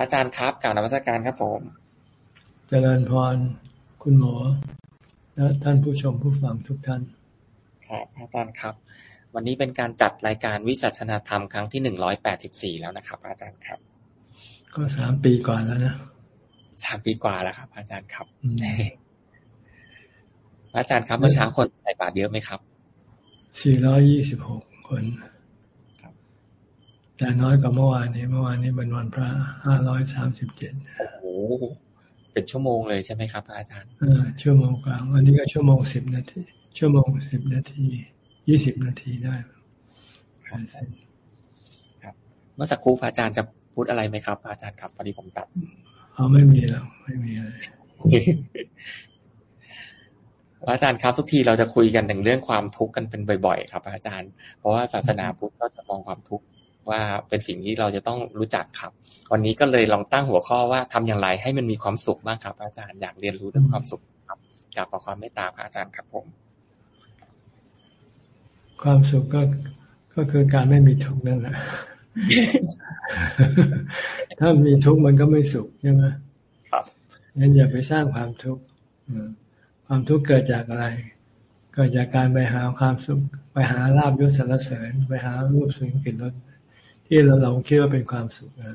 อาจารย์ครับกล่าวนวัตการครับผมเจริญพร คุณหมอ และท่านผู้ชมผู้ฟังทุกท่าน ครับอาจารย์ครับ วันนี้เป็นการจัดรายการวิสัชนาธรรมครั้งที่หนึ่งร้อยแปดสิบสี่แล้วนะครับ อาจารย์ครับ ก็สามปีก่อนแล้วนะสามปีกว่าแล้วครับ อาจารย์ครับอาจารย์ครับเมื่อเช้าคนใส่บาตรเยอะไหมครับสี่ร้อยี่สิบหกคน แต่น้อยกว่าเมื่อวานนี้ เมื่อวานนี้เป็นวันพระห้าร้อยสามสิบเจ็ดโอ้โหเป็นชั่วโมงเลยใช่ไหมครับอาจารย์เออชั่วโมงกลางวันนี้ก็ชั่วโมงสิบนาที ชั่วโมงสิบนาทียี่สิบนาทีได้ครับเมื่อสักครู่อาจารย์จะพูดอะไรไหมครับ อาจารย์ครับพอดีผมตัดเอาไม่มีแล้วไม่มีอะไรอาจารย์ครับทุกทีเราจะคุยกันถึงเรื่องความทุกข์กันเป็นบ่อย ๆ ครับ อาจารย์ เพราะว่าศาสนาพุทธก็จะมองความทุกข์ ว่าเป็นสิ่งที่เราจะต้องรู้จักครับ วันนี้ก็เลยลองตั้งหัวข้อว่าทำอย่างไรให้มันมีความสุขบ้างครับ อาจารย์อยากเรียนรู้เรื่องความสุขครับกับความเมตตาพระอาจารย์ครับผม ความสุขก็ก็คือการไม่มีทุกข์นั่นแหละถ้ามีทุกข์มันก็ไม่สุขใช่ไหมครับงั้นอย่าไปสร้างความทุกข์ความทุกข์เกิดจากอะไร เกิดจากการไปหาความสุข ไปหาลาบยศสรรเสริญ ไปหารูปสิ่งกลิ่นรส ที่เราเราคิดว่าเป็นความสุขนะ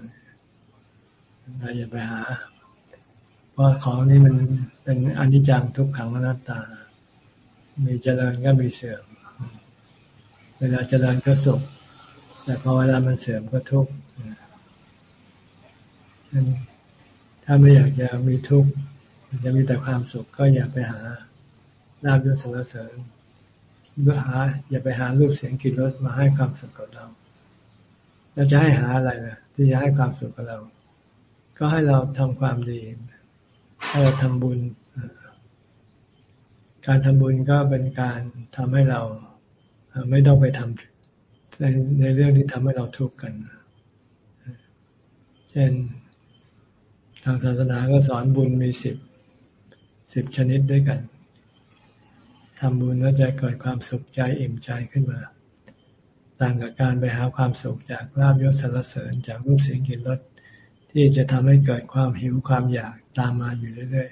เราอย่าไปหา เพราะของนี้มันเป็นอนิจจังทุกขังอนัตตา มีเจริญก็มีเสื่อม เวลาเจริญก็สุข แต่พอเวลามันเสื่อมก็ทุกข์ถ้าไม่อยากจะมีทุกข์จะมีแต่ความสุขก็อย่าไปหาลาบยศสรรเสริญเมื่อหา อย่าไปหารูปเสียงกลิ่นรสมาให้ความสุขกับเรา เราจะให้หาอะไรนะที่จะให้ความสุขกับเรา ก็ให้เราทำความดี ให้เราทำบุญ การทำบุญก็เป็นการทำให้เราไม่ต้องไปทำในในเรื่องที่ทำให้เราทุกข์กัน เช่นทางศาสนาก็สอนบุญมีสิบสิบชนิดด้วยกันทำบุญแล้วจะเกิดความสุขใจอิ่มใจขึ้นมา ต่างกับการไปหาความสุขจากลาบยศสรรเสริญจากรูปเสียงกลิ่นรสที่จะทำให้เกิดความหิวความอยากตามมาอยู่เรื่อย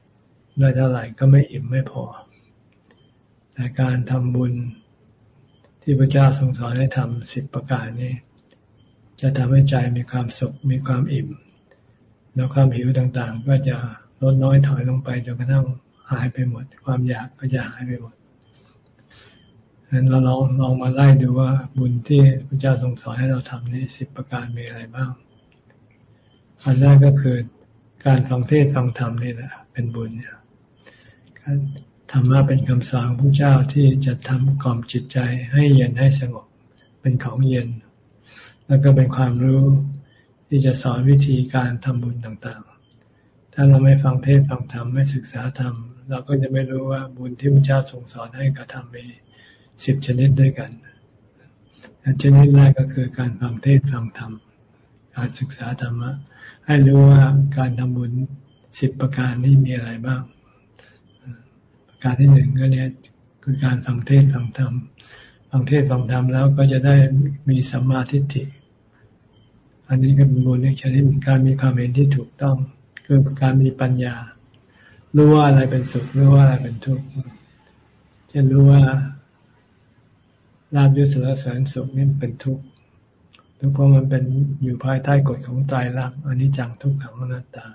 ๆได้เท่าไหร่ก็ไม่อิ่มไม่พอ แต่การทำบุญที่พระเจ้าทรงสอนให้ทำสิบประการนี้ จะทำให้ใจมีความสุขมีความอิ่ม แล้วความหิวต่างๆ ก็จะลดน้อยถอยลงไปจนกระทั่งหายไปหมด ความอยากก็จะหายไปหมด งั้นเราลองลองมาไล่ดูว่าบุญที่พระเจ้าทรงสอนให้เราทำนี่สิบประการมีอะไรบ้าง อันแรกก็คือการฟังเทศฟังธรรมนี่แหละเป็นบุญเนี่ยการธรรมะเป็นคำสอนของพระเจ้าที่จะทำกล่อมจิตใจให้เย็นให้สงบเป็นของเย็น แล้วก็เป็นความรู้ที่จะสอนวิธีการทำบุญต่างๆ ถ้าเราไม่ฟังเทศฟังธรรมไม่ศึกษาธรรมเราก็จะไม่รู้ว่าบุญที่พระเจ้าทรงสอนให้กระทำมี สิบชนิดด้วยกันชนิดแรกก็คือการฟังเทศฟังธรรม การศึกษาธรรมะ ให้รู้ว่าการทำบุญสิบประการนี้มีอะไรบ้าง ประการที่หนึ่งก็เนี่ยคือการฟังเทศฟังธรรม ฟังเทศฟังธรรมแล้วก็จะได้มีสัมมาทิฏฐิ อันนี้ก็เป็นบุญในชนิดการมีความเห็นที่ถูกต้อง คือการมีปัญญา รู้ว่าอะไรเป็นสุข รู้ว่าอะไรเป็นทุกข์เช่นรู้ว่า ลาบยศสารเสริญสุขนี่เป็นทุกข์ทุกเพราะมันเป็นอยู่ภายใต้กฎของตายรักอันนี้จังทุกขังอนัตตา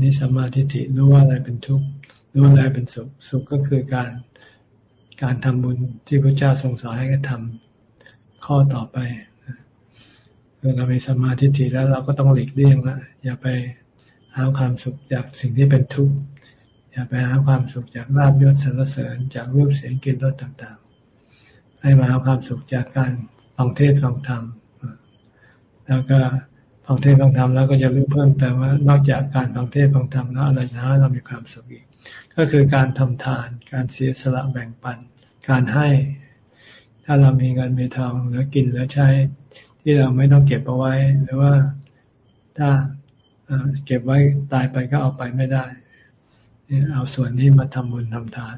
นี่สมาธิิรู้ว่าอะไรเป็นทุกข์รู้ว่าอะไรเป็นสุขสุขก็คือการการทำบุญที่พระเจ้าทรงสอนให้กระทำข้อต่อไปเมื่อเรามีสมาธิิแล้วเราก็ต้องหลีกเลี่ยงละอย่าไปหาความสุขจากสิ่งที่เป็นทุกข์อย่าไปหาความสุขจากลาบยศสรรเสริญจากรูปเสียงกลิ่นรสต่าง ให้มาเอาความสุขจากการฟังเทศฟังธรรมแล้วก็ฟังเทศฟังธรรมแล้วก็จะรู้เพิ่มแต่ว่านอกจากการฟังเทศฟังธรรมแล้วอะไรจะให้เรามีความสุขอีก ก็คือการทำทาน การเสียสละแบ่งปัน การให้ ถ้าเรามีเงินมีทองเหลือกินหลือใช้ ที่เราไม่ต้องเก็บเอาไว้ หรือว่าถ้าเก็บไว้ตายไปก็เอาไปไม่ได้ เอาส่วนนี้มาทำบุญทำทาน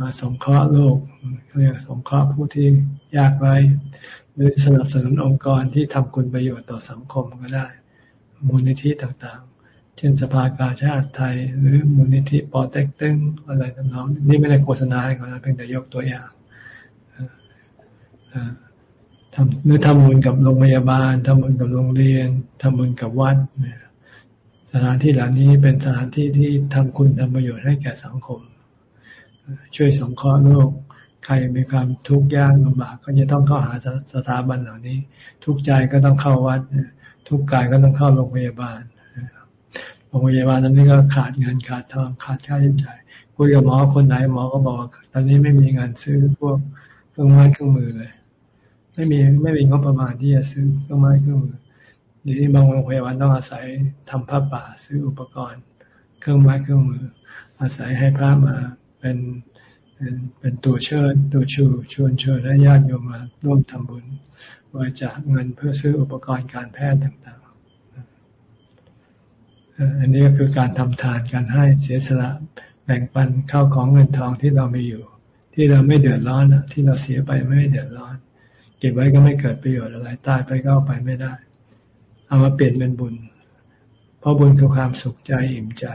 มาสงเคราะห์โลกเรียกสงเคราะห์ผู้ที่ยากไร้หรือสนับสนุนองค์กรที่ทำคุณประโยชน์ต่อสังคมก็ได้ มูลนิธิต่างๆ เช่นสภากาชาติไทย หรือมูลนิธิปอเต็กตึงอะไรต่างๆนี่ไม่ได้โฆษณาให้เขานะเพียงแต่ยกตัวอย่างทำหรือทำบุญกับโรงพยาบาลทำบุญกับโรงเรียนทำบุญกับวัดสถานที่เหล่านี้เป็นสถานที่ที่ทำคุณทำประโยชน์ให้แก่สังคม ช่วยสงเคราะห์โลก ใครมีความทุกข์ยากลำบากก็จะต้องเข้าหาสถาบันเหล่านี้ ทุกใจก็ต้องเข้าวัด ทุกกายก็ต้องเข้าโรงพยาบาลโรงพยาบาลนั้นนี่ก็ขาดเงินขาดทองขาดค่าใช้จ่ายคุยกับหมอคนไหนหมอก็บอก ตอนนี้ไม่มีเงินซื้อพวกเครื่องไม้เครื่องมือเลย ไม่มีไม่มีงบประมาณที่จะซื้อเครื่องไม้เครื่องมือเดี๋ยวนี้บางโรงพยาบาลต้องอาศัยทำผ้าป่าซื้ออุปกรณ์ เครื่องไม้เครื่องมือ อาศัยให้พระมา เป็นเป็นเป็นตัวเชิญตัวชูชวนเชิญให้ญาติโยมมาร่วมทำบุญบริจาคเงินเพื่อซื้ออุปกรณ์การแพทย์ต่างๆ อันนี้ก็คือการทำทานการให้เสียสละแบ่งปันเข้าของเงินทองที่เราไม่อยู่ ที่เราไม่เดือดร้อนที่เราเสียไปไม่เดือดร้อน เก็บไว้ก็ไม่เกิดประโยชน์อะไรตายไปก็เอาไปไม่ได้ เอามาเปลี่ยนเป็นบุญ เพราะบุญคือความสุขใจอิ่มใจ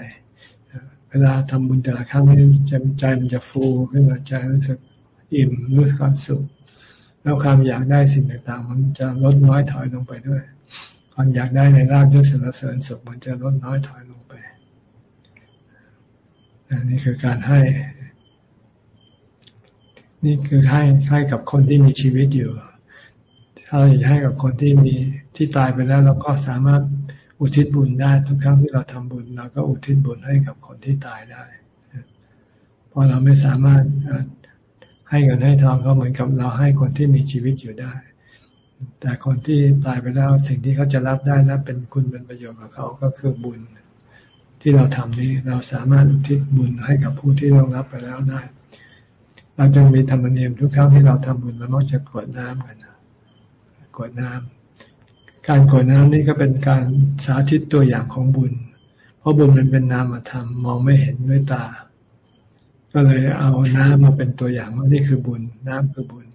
เวลาทำบุญแต่ละครั้งนี่ใจมันจะฟูขึ้นมาใจรู้สึกอิ่มรู้สึกความสุขแล้วความอยากได้สิ่งต่างๆ มันจะลดน้อยถอยลงไปด้วย ความอยากได้ในราบยศสรรเสริญสุขมันจะลดน้อยถอยลงไปอันนี้คือการให้ นี่คือให้ให้กับคนที่มีชีวิตอยู่ ถ้าเราอยากให้กับคนที่มีที่ตายไปแล้วเราก็สามารถ อุทิศบุญได้ทุกครั้งที่เราทำบุญเราก็อุทิศบุญให้กับคนที่ตายได้เพราะเราไม่สามารถให้เงินให้ทองเขาเหมือนกับเราให้คนที่มีชีวิตอยู่ได้ แต่คนที่ตายไปแล้วสิ่งที่เขาจะรับได้และเป็นคุณเป็นประโยชน์กับเขาก็คือบุญ ที่เราทำนี้เราสามารถอุทิศบุญให้กับผู้ที่เรารับไปแล้วได้เราจึงมีธรรมเนียมทุกครั้งที่เราทำบุญเรามักจะกรวดน้ำกันกรวดน้ำ การกวดน้ำนี่ก็เป็นการสาธิตตัวอย่างของบุญ เพราะบุญมันเป็นนามธรรมมองไม่เห็นด้วยตา ก็เลยเอาน้ำมาเป็นตัวอย่างว่านี่คือบุญ น้ำคือบุญ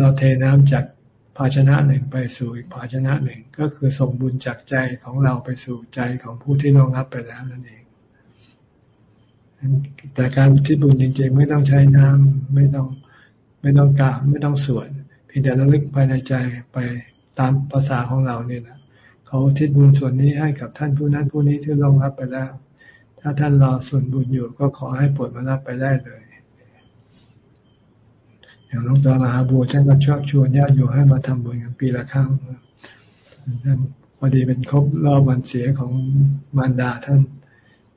เราเทน้ำจากภาชนะหนึ่งไปสู่อีกภาชนะหนึ่ง ก็คือส่งบุญจากใจของเราไปสู่ใจของผู้ที่ลงรับไปแล้วนั่นเองแต่การที่บุญจริงๆไม่ต้องใช้น้ำไม่ต้องไม่ต้องกราบไม่ต้องสวดเพียงแต่ระลึกภายในใจไป ตามภาษาของเราเนี่ยนะเขาทิศบุญส่วนนี้ให้กับท่านผู้นั้นผู้นี้ที่ลงรับไปแล้ว ถ้าท่านรอส่วนบุญอยู่ก็ขอให้ปวดมารับไปได้เลย อย่างหลวงตามหาบัวท่านก็ชอบชวนญาติโยมให้มาทำบุญกันปีละครั้งท่านพอดีเป็นครบรอบวันเสียของมารดาท่าน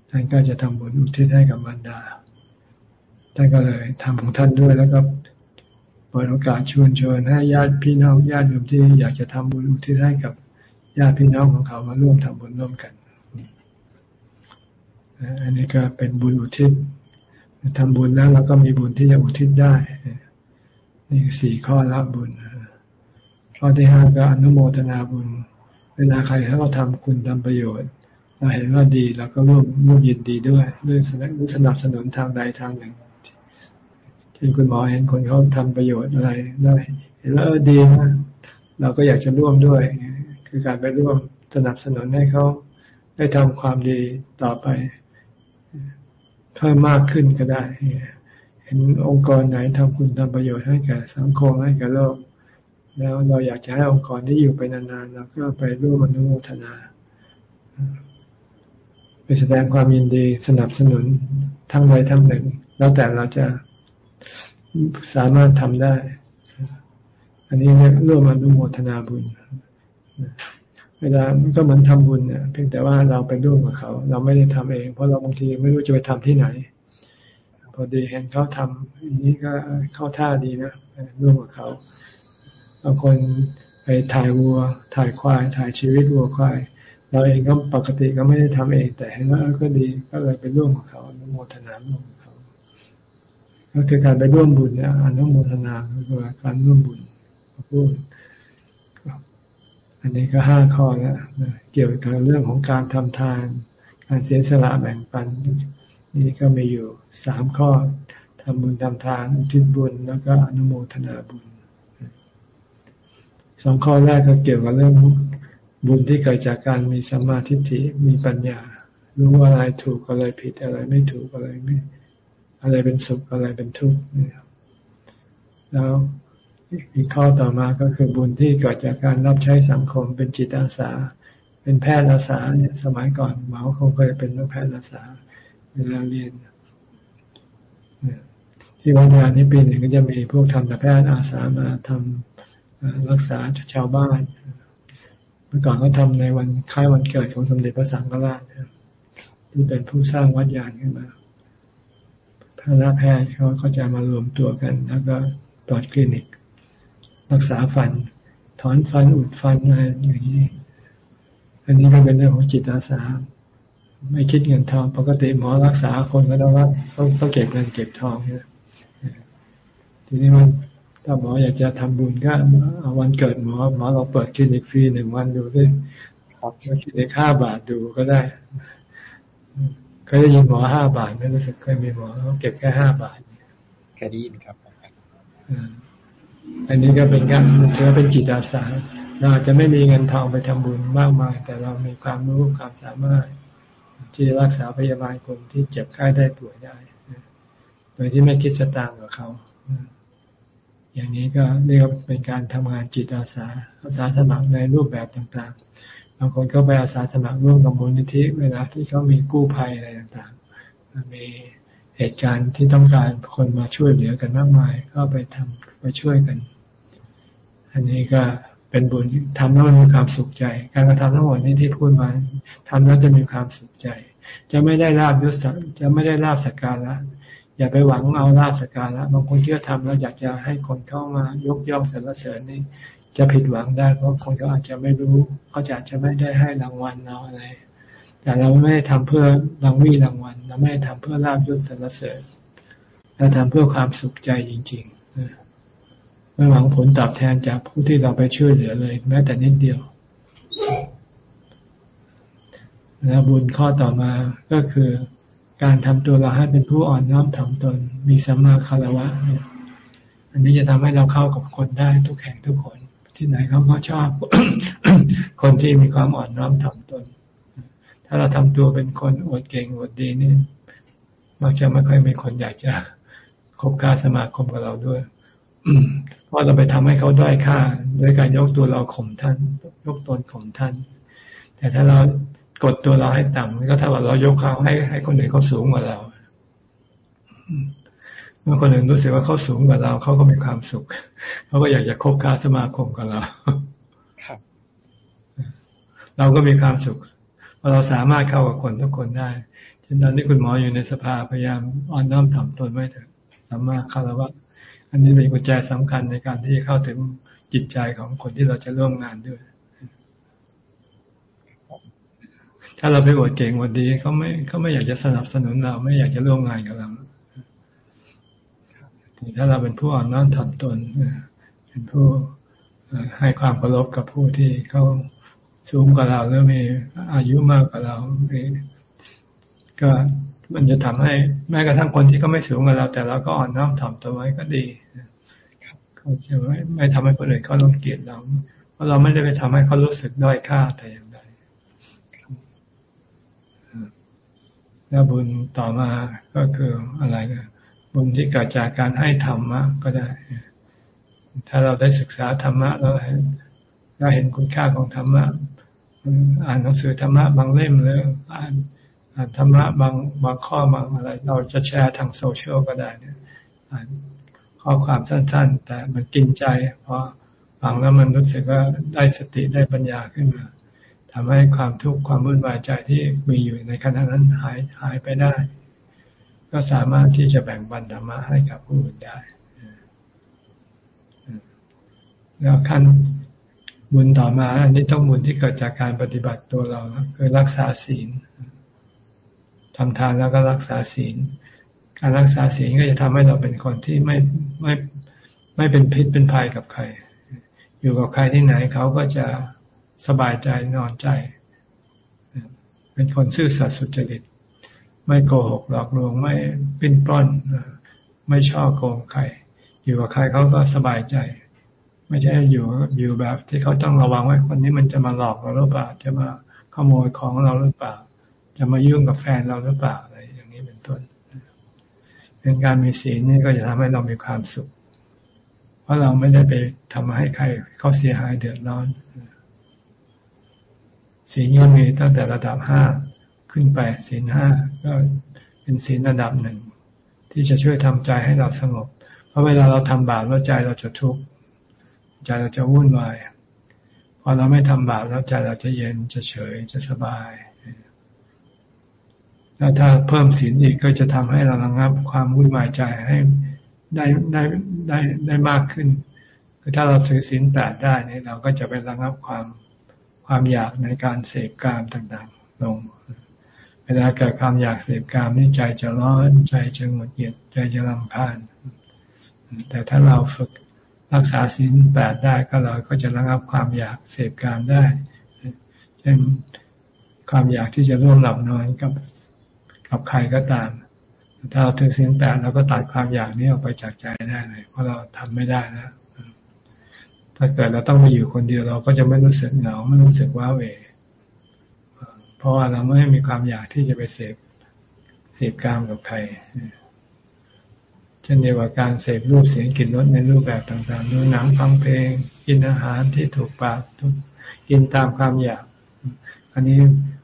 ท่านก็จะทำบุญอุทิศให้กับมารดาท่านก็เลยทำของท่านด้วยแล้วก็ เปิดโอกาสชวนเชิญให้ญาติพี่น้องญาติโยมที่อยากจะทำบุญอุทิศให้กับญาติพี่น้องของเขามาร่วมทำบุญร่วมกันอันนี้ก็เป็นบุญอุทิศทำบุญแล้วเราก็มีบุญที่จะอุทิศได้นี่สี่ข้อรับบุญข้อที่ห้าก็อนุโมทนาบุญ เวลาใครเขาทำคุณทำประโยชน์ เราเห็นว่าดีเราก็ร่วมร่วมยินดีด้วยด้วยสนับสนุนทางใดทางหนึ่ง ช่นคุณหมอเห็นคนเขาทำประโยชน์อะไรได้เห็นว่าเออดีนะเราก็อยากจะร่วมด้วย คือการไปร่วมสนับสนุนให้เขาได้ทำความดีต่อไปเพิ่มมากขึ้นก็ได้ เห็นองค์กรไหนทำคุณทำประโยชน์ให้แก่สังคมให้แก่โลก แล้วเราอยากจะให้องค์กรที่อยู่ไปนานๆเราก็ไปร่วมอนุโมทนา ไปแสดงความยินดีสนับสนุนทั้งใดทั้งหนึ่ง แล้วแต่เราจะ สามารถทำได้ อันนี้เรียกร่วมอนุโมทนาบุญ เวลามันก็เหมือนทำบุญเนี่ยเพียงแต่ว่าเราไปร่วมกับเขา เราไม่ได้ทำเอง เพราะเราบางทีไม่รู้จะไปทำที่ไหน พอดีเห็นเขาทำอย่างนี้ก็เข้าท่าดีนะร่วมกับเขาบางคนไปถ่ายวัว ถ่ายควาย ถ่ายชีวิตวัวควาย เราเองก็ปกติก็ไม่ได้ทำเอง แต่เห็นว่าก็ดีก็เลยไปร่วมกับเขาอนุโมทนาร่วม ก็คือการไปร่วมบุญเนี่ยอนุโมทนาคือการร่วมบุญพูดอันนี้ก็ห้าข้อแล้วเกี่ยวกับเรื่องของการทำทาน การเสียสละแบ่งปัน นี่ก็มีอยู่สามข้อทำบุญทำทานอุทิศบุญแล้วก็อนุโมทนาบุญสองข้อแรกก็เกี่ยวกับเรื่องบุญที่เกิดจากการมีสัมมาทิฏฐิมีปัญญา รู้ว่าอะไรถูกอะไรผิดอะไรไม่ถูกอะไรไม่ อะไรเป็นสุขอะไรเป็นทุกข์แล้วอีกข้อต่อมาก็คือบุญที่เกิดจากการรับใช้สังคมเป็นจิตอาสา เป็นแพทย์อาสาเนี่ยสมัยก่อนหมอคงเคยเป็นแพทย์อาสาเวลาเรียนที่วัดงานที่ปีหนึ่งก็จะมีพวกทำแพทย์อาสามาทำรักษาชาวบ้าน เมื่อก่อนก็ทำในวันคล้ายวันเกิดของสมเด็จพระสังฆราชที่เป็นผู้สร้างวัดยานขึ้นมา คณะแพทย์เขาก็จะมารวมตัวกัน แล้วก็เปิดคลินิก รักษาฟัน ถอนฟันอุดฟันอะไรอย่างนี้ อันนี้ก็เป็นเรื่องของจิตอาสา ไม่คิดเงินทองปกติหมอรักษาคนก็ต้องรักต้องเก็บเงินเก็บทองเนี่ยทีนี้มันถ้าหมออยากจะทำบุญก็เอาวันเกิดหมอหมอเราเปิดคลินิกฟรีหนึ่งวันดูสิครับคลินิกห้าบาทดูก็ได้ เคยได้ยินหมอห้าบาทไม่รู้สึกเคยมีหมอเขาเก็บแค่ห้าบาทเคยได้ยินครับอาจารย์อันนี้ก็เป็นการถือว่าเป็นจิตอาสาเราอาจจะไม่มีเงินทองไปทำบุญมากมาย แต่เรามีความรู้ความสามารถ ที่รักษาพยาบาลคนที่เจ็บไข้ได้ป่วยได้ โดยที่ไม่คิดสตางค์กับเขา อย่างนี้ก็เรียกว่าเป็นการทำงานจิตอาสาอาสาสมัครในรูปแบบต่างๆ บางคนก็ไปอาสาสมัครร่วมกับมูลนิธิเวลาที่เขามีกู้ภัยอะไรต่างๆ มีเหตุการณ์ที่ต้องการคนมาช่วยเหลือกันมากมาย ก็ไปทำไปช่วยกัน อันนี้ก็เป็นบุญทำแล้วมีความสุขใจ การกระทำทั้งหมดนี้ที่พูดมาทำแล้วจะมีความสุขใจ จะไม่ได้ลาบยศจะไม่ได้ลาบสักการะอย่าไปหวังเอาลาบสการะบางคนที่เขาทำแล้วอยากจะให้คนเข้ามายกย่องสรรเสริญนี่ จะผิดหวังได้เพราะคนเขาอาจจะไม่รู้เขาจะจะไม่ได้ให้รางวัลเราอะไร แต่เราไม่ได้ทำเพื่อรางวีรางวัลเราไม่ได้ทำเพื่อลาบยศสรรเสริญเราทำเพื่อความสุขใจจริงๆไม่หวังผลตอบแทนจากผู้ที่เราไปช่วยเหลือเลย แม้แต่นิดเดียวแล้วบุญข้อต่อมาก็คือการทำตัวเราให้เป็นผู้อ่อนน้อมถ่อมตน มีสัมมาคารวะ อันนี้จะทำให้เราเข้ากับคนได้ทุกแห่งทุกคน ที่ไหนเขาก็ชอบ คนที่มีความอ่อนน้อมถ่อมตน ถ้าเราทำตัวเป็นคนอวดเก่งอวดดีนี่มักจะไม่ค่อยมีคนอยากจะคบค้าสมาคมกับเราด้วยเพราะเราไปทำให้เขาด้อยค่าด้วยการยกตัวเราข่มท่าน ยกตนข่มท่าน แต่ถ้าเรากดตัวเราให้ต่ำก็เท่ากับเรายกเขาให้ให้คนอื่นเขาสูงกว่าเรา เมื่อคนอื่นรู้สึกว่าเขาสูงกว่าเราเขาก็มีความสุขเขาก็อยากจะคบค้าสมาคมกับเราครับเราก็มีความสุขเพราะเราสามารถเข้ากับคนทุกคนได้เช่นตอนนี้คุณหมออยู่ในสภาพยายามอ่อนน้อมถ่อมตนไว้เถอะสามารถเข้าแล้วว่าอันนี้เป็นกุญแจสำคัญในการที่เข้าถึงจิตใจของคนที่เราจะร่วมงานด้วยถ้าเราไปอวดเก่งอวดดีเขาไม่เขาไม่อยากจะสนับสนุนเรา ไม่อยากจะร่วมงานกับเรา ถ้าเราเป็นผู้อ่อนน้อมถ่อมตนเป็นผู้ให้ความเคารพกับผู้ที่เขาสูงกว่าเราหรือมีอายุมากกว่าเราก็มันจะทำให้แม้กระทั่งคนที่เขาไม่สูงกว่าเรา แต่เราก็อ่อนน้อมถ่อมตัวไว้ก็ดีเขาจะไม่ไม่ทำให้คนอื่นเขาลงเกียดเรา เพราะเราไม่ได้ไปทำให้เขารู้สึกด้อยค่าแต่อย่างใดแล้วบุญต่อมาก็คืออะไรนะ บุญที่เกิดจากการให้ธรรมะก็ได้ ถ้าเราได้ศึกษาธรรมะเราเห็นเราเห็นคุณค่าของธรรมะ อ่านหนังสือธรรมะบางเล่มหรืออ่านอ่านธรรมะบางบางข้อบางอะไร เราจะแชร์ทางโซเชียลก็ได้เนี่ยอ่านข้อความสั้นๆ แต่มันกินใจเพราะฟังแล้วมันรู้สึกว่าได้สติได้ปัญญาขึ้นมาทำให้ความทุกข์ความวุ่นวายใจที่มีอยู่ในขณะนั้นหายหายไปได้ ก็สามารถที่จะแบ่งบันธรรมะให้กับผู้อื่นได้ แล้วขั้นบุญต่อมา อันนี้ต้องบุญที่เกิดจากการปฏิบัติตัวเราคือรักษาศีลทำทานแล้วก็รักษาศีล การรักษาศีลก็จะทำให้เราเป็นคนที่ไม่ไม่ไม่เป็นพิษเป็นภัยกับใคร อยู่กับใครที่ไหนเขาก็จะสบายใจนอนใจ เป็นคนซื่อสัตย์สุจริต ไม่โกหกหลอกลวงไม่ปิ้นปล้อนไม่ชอบโกงใคร อยู่กับใครเขาก็สบายใจ ไม่ใช่อยู่อยู่แบบที่เขาต้องระวังไว้คนนี้มันจะมาหลอกเราหรือเปล่า จะมาขโมยของเราหรือเปล่า จะมายุ่งกับแฟนเราหรือเปล่าอะไรอย่างนี้เป็นต้นเป็นการมีศีลนี่ก็จะทำให้เรามีความสุข เพราะเราไม่ได้ไปทำให้ใครเขาเสียหายเดือดร้อนศีลก็มีตั้งแต่ระดับห้า ขึ้นไปศีลห้าก็เป็นศีลระดับหนึ่ง ที่จะช่วยทำใจให้เราสงบ เพราะเวลาเราทำบาปแล้วใจเราจะทุกข์ใจเราจะวุ่นวายพอเราไม่ทำบาปแล้วใจเราจะเย็นจะเฉยจะสบายแล้วถ้าเพิ่มศีลอีกก็จะทำให้เราระงับความวุ่นวายใจให้ได้ได้ได้ได้มากขึ้น คือถ้าเราซื้อศีลแปดได้เนี่ยเราก็จะไประงับความความอยากในการเสพกามต่างๆ ลง เวลาเกิดความอยากเสพกามนี่ใจจะร้อนใจจะหงุดหงิดใจจะรำคาญ แต่ถ้าเราฝึกรักษาศีลแปดได้ก็เราก็จะระงับความอยากเสพกามได้เช่นความอยากที่จะร่วมหลับนอนกับกับใครก็ตาม ถ้าเราถือศีลแปดเราก็ตัดความอยากนี้ออกไปจากใจได้เลย เพราะเราทำไม่ได้นะถ้าเกิดเราต้องมาอยู่คนเดียวเราก็จะไม่รู้สึกเหงาไม่รู้สึกว้าเหว เพราะว่าเราไม่มีความอยากที่จะไปเสพเสพกามกับใครเช่นเดียวกับการเสพรูปเสียงกลิ่นรสในรูปแบบต่างๆดูหนังฟังเพลง กินอาหารที่ถูกปากทุกกินตามความอยาก อันนี้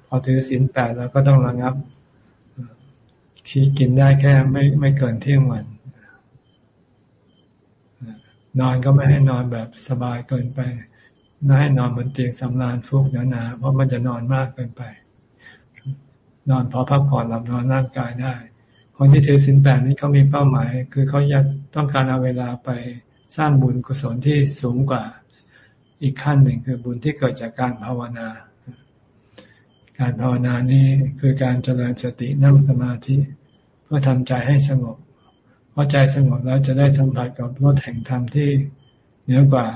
พอถือศีลแปดเราก็ต้องระงับคีกินได้แค่ไม่ไม่เกินเที่ยงวัน นอนก็ไม่ให้นอนแบบสบายเกินไปไม่ให้นอนบนเตียงสำราญฟุกหนาๆเพราะมันจะนอนมากเกินไป นอนพอพักผ่อนหลับนอนร่างกายได้ คนที่ถือสินแปดนี้เขามีเป้าหมาย คือเขาอยากต้องการเอาเวลาไปสร้างบุญกุศลที่สูงกว่าอีกขั้นหนึ่งคือบุญที่เกิดจากการภาวนา การภาวนานี้คือการเจริญสตินั่งสมาธิ เพื่อทำใจให้สงบพอใจสงบแล้วจะได้สัมผัสกับรถแห่งธรรมที่เหนือกว่า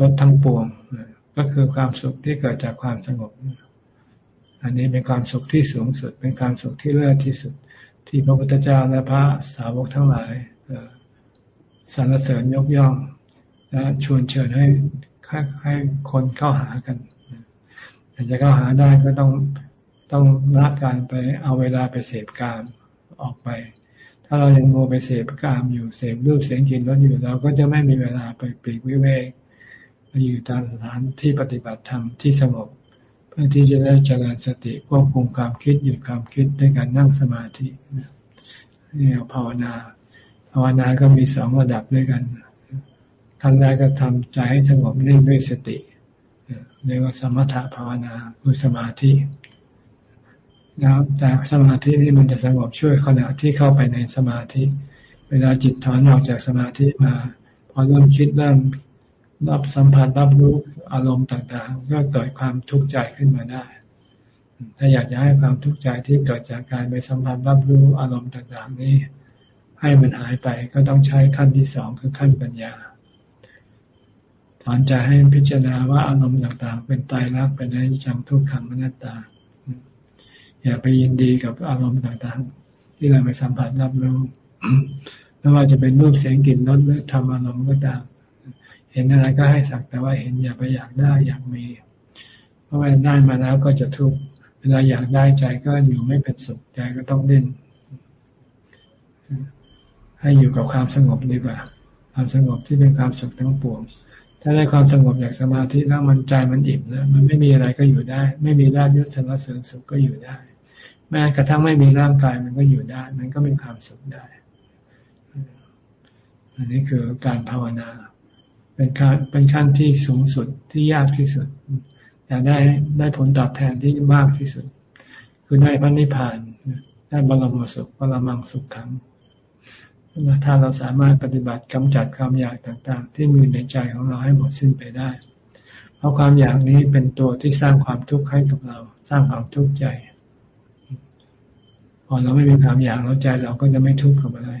รถทั้งปวง ก็คือความสุขที่เกิดจากความสงบ อันนี้เป็นความสุขที่สูงสุด เป็นความสุขที่เลิศที่สุด ที่พระพุทธเจ้าและพระสาวกทั้งหลายสรรเสริญยกย่องและชวนเชิญให้ให้คนเข้าหากันอยากจะเข้าหาได้ก็ต้องต้องละการไปเอาเวลาไปเสพกามออกไป ถ้าเรายังโมไปเสพกามอยู่เสพรูปเสียงกลิ่นรสอยู่เราก็จะไม่มีเวลาไปปีกวิเวกอยู่ตามสถานที่ปฏิบัติธรรมที่สงบ พื่อที่จะได้เจริญสติควบคุมความคิดหยุดความคิดด้วยการนั่งสมาธินี่ภาวนา ภาวนาก็มีสองระดับด้วยกันขั้นแรกก็ทำใจให้สงบนิ่งด้วยสติเรียกว่าสมถะภาวนาคือสมาธิแล้วแต่สมาธินี่มันจะสงบช่วยขณะที่เข้าไปในสมาธิ เวลาจิตถอนออกจากสมาธิมา พอเริ่มคิดเริ่ม รับสัมผัสรับรู้อารมณ์ต่างๆ ก็เกิดความทุกข์ใจขึ้นมาได้ ถ้าอยากจะให้ความทุกข์ใจที่เกิดจากการไปสัมผัสรับรู้อารมณ์ต่างๆ นี้ ให้มันหายไปก็ต้องใช้ขั้นที่สองคือขั้นปัญญาถอนใจให้พิจารณาว่าอารมณ์ต่างๆ เป็นตายรักเป็นอนิจจังทุกขังอนัตตา อย่าไปยินดีกับอารมณ์ต่างๆ ที่เราไปสัมผัสรับรู้ไม่ว่าจะเป็นรูปเสียงกลิ่นรสหรือธรรมอารมณ์ก็ตาม เห็นอะไรก็ให้สักแต่ว่าเห็นอย่าไปอยากได้อยากมี เพราะว่าได้มาแล้วก็จะทุกข์เวลาอยากได้ใจก็อยู่ไม่เป็นสุขใจก็ต้องดิ้นให้อยู่กับความสงบดีกว่า ความสงบที่เป็นความสุขทั้งปวง ถ้าได้ความสงบอยากสมาธิแล้วมันใจมันอิ่มแล้วมันไม่มีอะไรก็อยู่ได้ ไม่มีราบยศสารเสริญสุขก็อยู่ได้ แม้กระทั่งไม่มีร่างกายมันก็อยู่ได้ มันก็เป็นความสุขได้ อันนี้คือการภาวนา เป็นขั้นเป็นขั้นที่สูงสุดที่ยากที่สุด แต่ได้ได้ผลตอบแทนที่มากที่สุด คือได้พระนิพพานได้บรมสุขบรมังสุขขังถ้าเราสามารถปฏิบัติกำจัดความอยากต่างๆ ที่มีในใจของเราให้หมดสิ้นไปได้ เพราะความอยากนี้เป็นตัวที่สร้างความทุกข์ให้กับเรา สร้างความทุกข์ใจพอเราไม่มีความอยากแล้วใจเราก็จะไม่ทุกข์กับอะไร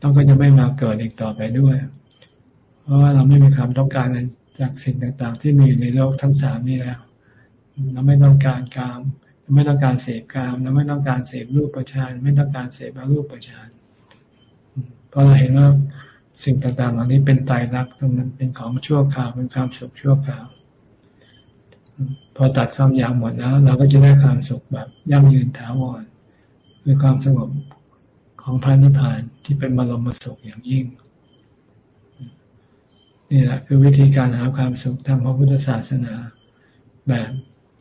ต้องก็จะไม่มาเกิดอีกต่อไปด้วย เพราะว่าเราไม่มีความต้องการจากสิ่งต่างๆ ที่มีอยู่ในโลกทั้งสามนี้แล้ว เราไม่ต้องการกามไม่ต้องการเสพกามเราไม่ต้องการเสพรูปประชานไม่ต้องการเสพอารูปประชานเพราะเราเห็นว่าสิ่งต่างๆ เหล่านี้เป็นตายรักตรงนั้นเป็นของชั่วคราวเป็นความสุขชั่วคราว พอตัดความอยากหมดแล้ว เราก็จะได้ความสุขแบบยั่งยืนถาวรคือความสงบของพระนิพพานที่เป็นบรมสุขอย่างยิ่ง นี่แหละคือวิธีการหาความสุขทางพระพุทธศาสนา แบบ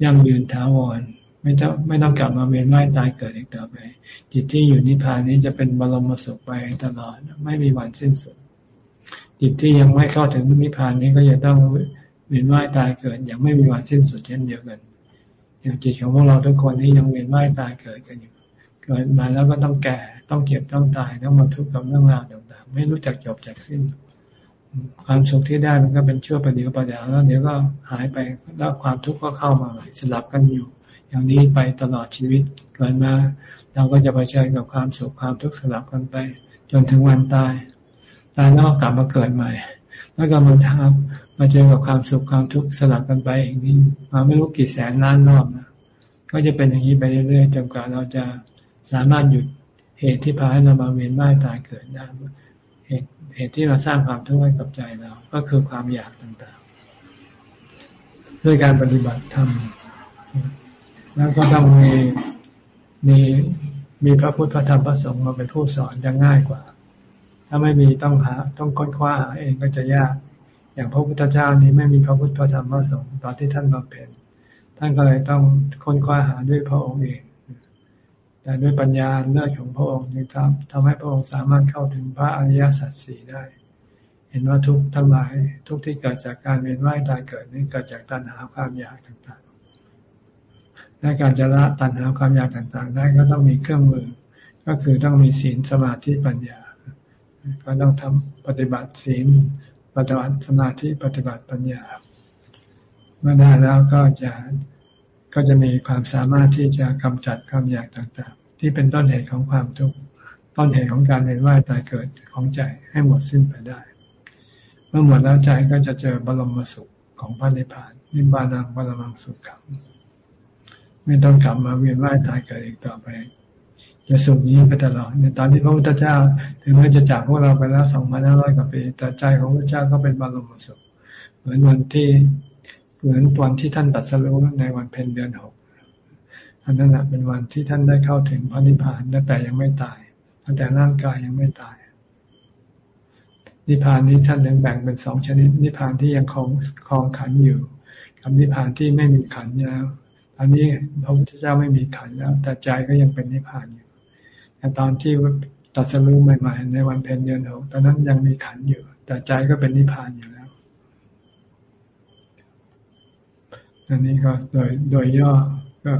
ยั่งยืนถาวร ไม่ต้องไม่ต้องกลับมาเวียนว่ายตายเกิดอีกต่อไป จิตที่อยู่นิพพานนี้จะเป็นบรมสุขไปตลอด ไม่มีวันสิ้นสุด จิตที่ยังไม่เข้าถึงนิพพานนี้ก็จะต้องเวียนว่ายตายเกิดอย่างไม่มีวันสิ้นสุดเช่นเดียวกัน อย่างจิตของพวกเราทุกคนนี้ยังเวียนว่ายตายเกิดกันอยู่ เกิดมาแล้วก็ต้องแก่ต้องเก็บต้องตายต้องมาทุกข์กับเรื่องราวต่างๆ ไม่รู้จักจบจากสิ้น ความสุขที่ได้มันก็เป็นเชั่วประเดี๋ยวประเดี๋ยวแล้วเดี๋ยวก็หายไปแล้วความทุกข์ก็เข้ามาใหม่สลับกันอยู่ อย่างนี้ไปตลอดชีวิตเกิดมา เราก็จะไปเชิญกับความสุขความทุกข์สลับกันไป จนถึงวันตายตายแล้วกลับมาเกิดใหม่ แล้วก็มาทำมาเจอกับความสุขความทุกข์สลับกันไปอีกนี้มาไม่รู้กี่แสนล้านรอบนะก็จะเป็นอย่างนี้ไปเรื่อยๆจนกว่าเราจะสามารถหยุดเหตุที่พาให้เรามาเวียนว่ายตายเกิดได้ เหตุที่มาสร้างความทุกข์ให้กับใจเรา ก็คือความอยากต่างๆ ด้วยการปฏิบัติธรรมแล้วก็ต้องมีมีมีพระพุทธพระธรรมพระสงฆ์มาเป็นผู้สอนจะง่ายกว่า ถ้าไม่มีต้องหา ต้องค้นคว้าหาเองก็จะยาก อย่างพระพุทธเจ้านี้ไม่มีพระพุทธพระธรรมพระสงฆ์ตอนที่ท่านบำเพ็ญท่านก็เลยต้องค้นคว้าหาด้วยพระองค์เอง แต่ด้วยปัญญาเลิศของพระองค์จึงทำทำให้พระองค์สามารถเข้าถึงพระอริยสัจสี่ได้ เห็นว่าทุกทั้งหลายทุกที่เกิดจากการเวียนว่ายตายเกิดนี่เกิดจากตัณหาความอยากต่างๆและการจะละตัณหาความอยากต่างๆ ได้ก็ต้องมีเครื่องมือ ก็คือต้องมีศีลสมาธิปัญญา ก็ต้องทำปฏิบัติศีลปฏิบัติสมาธิปฏิบัติปัญญา เมื่อได้แล้วก็จะก็จะมีความสามารถที่จะกำจัดความอยากต่างๆ ที่เป็นต้นเหตุของความทุกข์ต้นเหตุของการเวียนว่ายตายเกิดของใจให้หมดสิ้นไปได้ เมื่อหมดแล้วใจก็จะเจอบรมสุขของพระนิพพานนิบานังบรมังสุขขังไม่ต้องกลับมาเวียนว่ายตายเกิดอีกต่อไปจะสุขนี้ไปตลอดในตอนที่พระพุทธเจ้า ถึงแม้จะจากพวกเราไปแล้วสองพันห้าร้อยกว่าปีแต่ใจของพระเจ้าก็เป็นบรมสุข เหมือนวันที่เหมือนวันที่ท่านตัดสรุปในวันเพ็ญเดือนหก อันนั้นเป็นวันที่ท่านได้เข้าถึงพระนิพพานตั้งแต่ยังไม่ตายตั้งแต่ร่างกายยังไม่ตาย นิพพานนี้ท่านถึงแบ่งเป็นสองชนิด นิพพานที่ยังคงคลองขันอยู่กับนิพพานที่ไม่มีขันแล้วอันนี้พระพุทธเจ้าไม่มีขันแล้ว แต่ใจก็ยังเป็นนิพพานอยู่แต่ตอนที่ตัดสรุปใหม่ๆ ในวันเพ็ญเดือนหกตอนนั้นยังมีขันอยู่ แต่ใจก็เป็นนิพพานอยู่แล้วอันนี้ก็โดยโดยย่อก็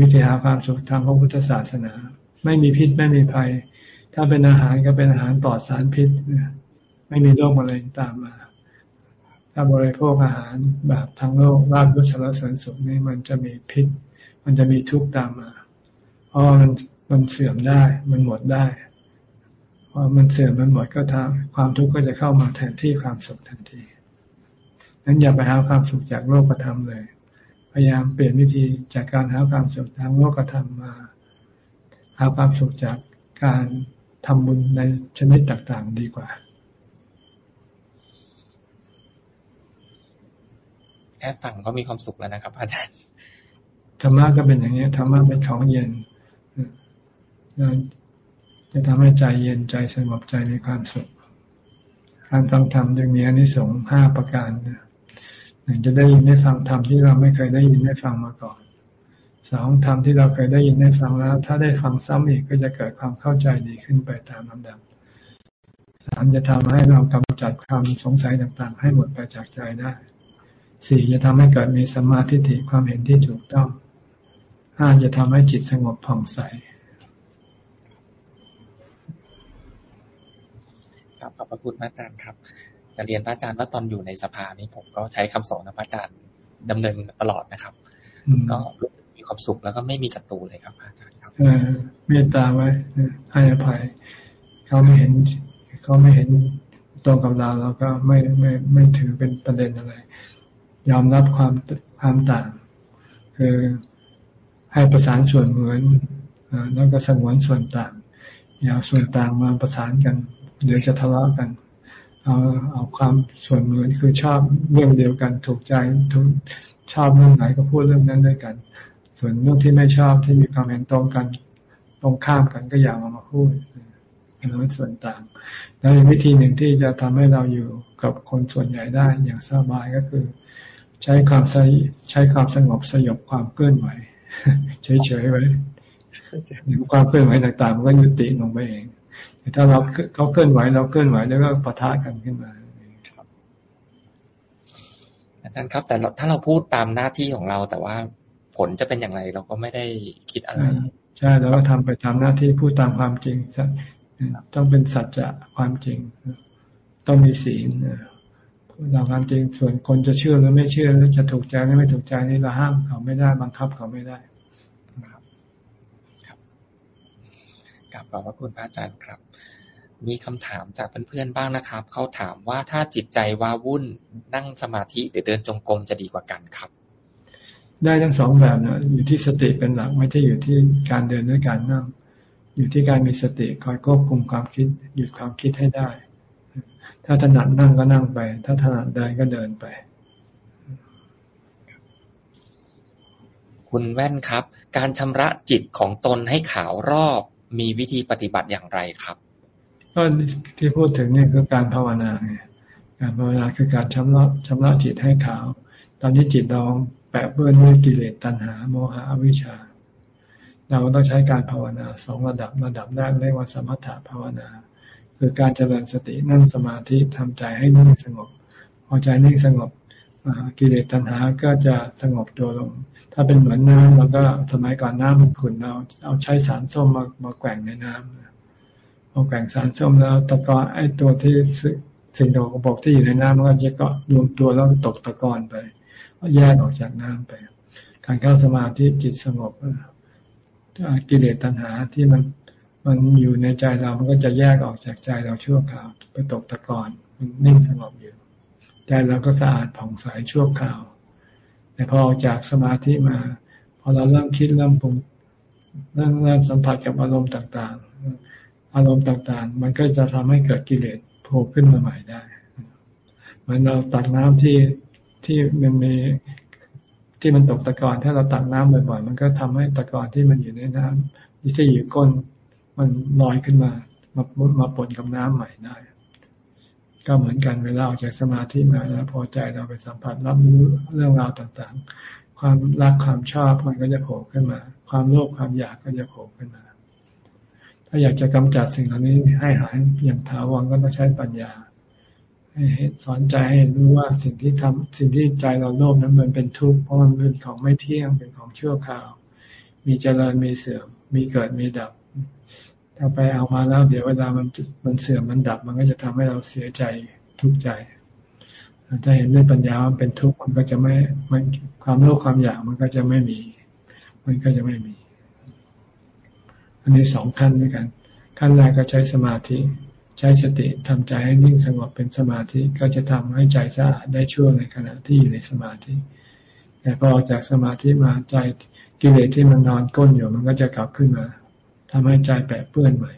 วิธีหาความสุขทางพระพุทธศาสนา ไม่มีพิษไม่มีภัย ถ้าเป็นอาหารก็เป็นอาหารปลอดสารพิษไม่มีโรคมะเร็งตามมา ถ้าบริโภคอาหารแบบทางโลกราบยศสารเสริญสุขนี่มันจะมีพิษ มันจะมีทุกข์ตามมา เพราะมันมันเสื่อมได้ มันหมดได้พอมันเสื่อมมันหมดก็ทำความทุกข์ก็จะเข้ามาแทนที่ความสุขทันทีนั้นอย่าไปหาความสุขจากโลกธรรมเลย ยายามเปลี่ยนวิธีจากการหาความสุขทางโลกธรรมมา หาความสุขจากการทำบุญในชนิดต่างๆดีกว่า แค่ฟังก็มีความสุขแล้วนะครับ อาจารย์ธรรมะก็เป็นอย่างนี้ธรรมะเป็นของเย็นจะทำให้ใจเย็นใจสงบใจในความสุขการฟังธรรมจึงมีอนิสงส์ห้าประการนะ หนึ่งจะได้ยินได้ฟังธรรมที่เราไม่เคยได้ยินได้ฟังมาก่อนสองธรรมที่เราเคยได้ยินได้ฟังแล้ว ถ้าได้ฟังซ้ำอีกก็จะเกิดความเข้าใจดีขึ้นไปตามลำดับสามจะทำให้เรากำจัดความสงสัยต่างๆ ให้หมดไปจากใจได้สี่จะทำให้เกิดมีสมาธิิความเห็นที่ถูกต้องห้าจะทำให้จิตสงบผ่องใสครับขอบพระคุณอาจารย์ครับ จะเรียนพระอาจารย์ว่าตอนอยู่ในสภานี้ผมก็ใช้คำสอนของพระอาจารย์ดำเนินตลอดนะครับ ก็รู้สึกมีความสุขแล้วก็ไม่มีศัตรูเลยครับอาจารย์ครับเมตตาไว้ให้อภัย เขาไม่เห็น เขาไม่เห็นตรงกับเราเราก็ไม่ไม่ไม่ถือเป็นประเด็นอะไร ยอมรับความความต่าง คือให้ประสานส่วนเหมือนแล้วก็สงวนส่วนต่างอย่าส่วนต่างมาประสานกัน เดี๋ยวจะทะเลาะกัน เอาเอาความส่วนเหมือนคือชอบเรื่องเดียวกันถูกใจถูกชอบเรื่องไหนก็พูดเรื่องนั้นด้วยกัน ส่วนเรื่องที่ไม่ชอบที่มีความเห็นตรงกันตรงข้ามกันก็อย่าเอามาพูดอันนั้นส่วนต่าง แล้ววิธีหนึ่งที่จะทำให้เราอยู่กับคนส่วนใหญ่ได้อย่างสบายก็คือ ใช้ความใช้ความสงบสยบความเคลื่อนไหวเฉยๆไว้ความเคลื่อนไหวต่างๆมันก็ยุติลงไปเองแต่ ถ้าเราเขาเคลื่อนไหวเราเคลื่อนไหวแล้วก็ปะทะกันขึ้นมาอาจารย์ครับ แต่ถ้าเราพูดตามหน้าที่ของเรา แต่ว่าผลจะเป็นอย่างไรเราก็ไม่ได้คิดอะไร ใช่เราก็ทำไปตามหน้าที่พูดตามความจริงต้องเป็นสัจจะความจริง ต้องมีศีลพูดตามความจริงส่วนคนจะเชื่อหรือไม่เชื่อหรือจะถูกใจหรือไม่ถูกใจนี่เราห้ามเขาไม่ได้บังคับเขาไม่ได้ กับขอบพระคุณพระอาจารย์ครับ มีคำถามจากเพื่อนๆบ้างนะครับ เขาถามว่าถ้าจิตใจว้าวุ่นนั่งสมาธิหรือเดินจงกรมจะดีกว่ากันครับ ได้ทั้งสองแบบนะอยู่ที่สติเป็นหลักไม่ใช่อยู่ที่การเดินด้วยการนั่ง อยู่ที่การมีสติคอยควบคุมความคิด หยุดความคิดให้ได้ ถ้าถนัดนั่งก็นั่งไป ถ้าถนัดเดินก็เดินไปคุณแว่นครับ การชำระจิตของตนให้ขาวรอบ มีวิธีปฏิบัติอย่างไรครับ ก็ที่พูดถึงนี่คือการภาวนาไงการภาวนาคือการชำระชำระจิตให้ขาว ตอนนี้จิตเราแปะเปื้อนด้วยกิเลสตัณหา โมหะอวิชชา เราต้องใช้การภาวนาสองระดับระดับแรกเรียกว่าสมถะภาวนา คือการเจริญสตินั่งสมาธิทำใจให้นิ่งสงบพอใจนิ่งสงบกิเลสตัณหาก็จะสงบตัวลง ถ้าเป็นเหมือนน้ำเราก็สมัยก่อนน้ำมันขุ่นเราเอาใช้สารส้มมามาแกว่งในน้ำพอแกว่งสารส้มแล้วตะกอนไอ้ตัวที่สิ่งโดกบอกที่อยู่ในน้ำมันก็จะก็รวมตัวแล้วตกตะกอนไปแยกออกจากน้ำไป การเข้าสมาธิจิตสงบกิเลสตัณหาที่มันมันอยู่ในใจเรา มันก็จะแยกออกจากใจเราชั่วคราว ไปตกตะกอนมันนิ่งสงบอยู่ ใจเราก็สะอาดผ่องใสชั่วคราว แต่พอออกจากสมาธิมา พอเราเริ่มคิดเริ่มปรุงเริ่มเริ่มสัมผัสกับอารมณ์ต่างๆ อารมณ์ต่างๆ มันก็จะทำให้เกิดกิเลสโผล่ขึ้นมาใหม่ได้เหมือนเราตักน้ำที่ที่มันมีที่มันตกตะกอนถ้าเราตักน้ำบ่อยๆ มันก็ทำให้ตะกอนที่มันอยู่ในน้ำที่อยู่ก้นมันลอยขึ้นมา มามาปนกับน้ำใหม่ได้ ก็เหมือนกันเวลาออกจากสมาธิมาแล้วพอใจเราไปสัมผัสรับรู้เรื่องราวต่างๆ ความรักความชอบมันก็จะโผล่ขึ้นมา ความโลภความอยากก็จะโผล่ขึ้นมา ถ้าอยากจะกำจัดสิ่งเหล่านี้ให้หายอย่างถาวรก็ต้องใช้ปัญญาให้สอนใจให้รู้ว่าสิ่งที่ทำสิ่งที่ใจเราโลภนั้นมันเป็นทุกข์เพราะมันเป็นของไม่เที่ยงเป็นของชั่วคราว มีเจริญมีเสื่อมมีเกิดมีดับ ถ้าไปเอามาแล้วเดี๋ยวเวลามันมันเสื่อมมันดับ มันก็จะทำให้เราเสียใจทุกข์ใจ ถ้าเห็นด้วยปัญญาเป็นทุกข์มันก็จะไม่มันความโลภความอยากมันก็จะไม่มี มันก็จะไม่มี อันนี้สองขั้นด้วยกัน ขั้นแรกก็ใช้สมาธิ ใช้สติทำใจให้นิ่งสงบเป็นสมาธิก็จะทำให้ใจสะอาดได้ช่วงในขณะที่อยู่ในสมาธิแต่พอออกจากสมาธิมาใจกิเลสที่มันนอนก้นอยู่มันก็จะกลับขึ้นมา ทำให้ใจแปะเปื้อนใหม่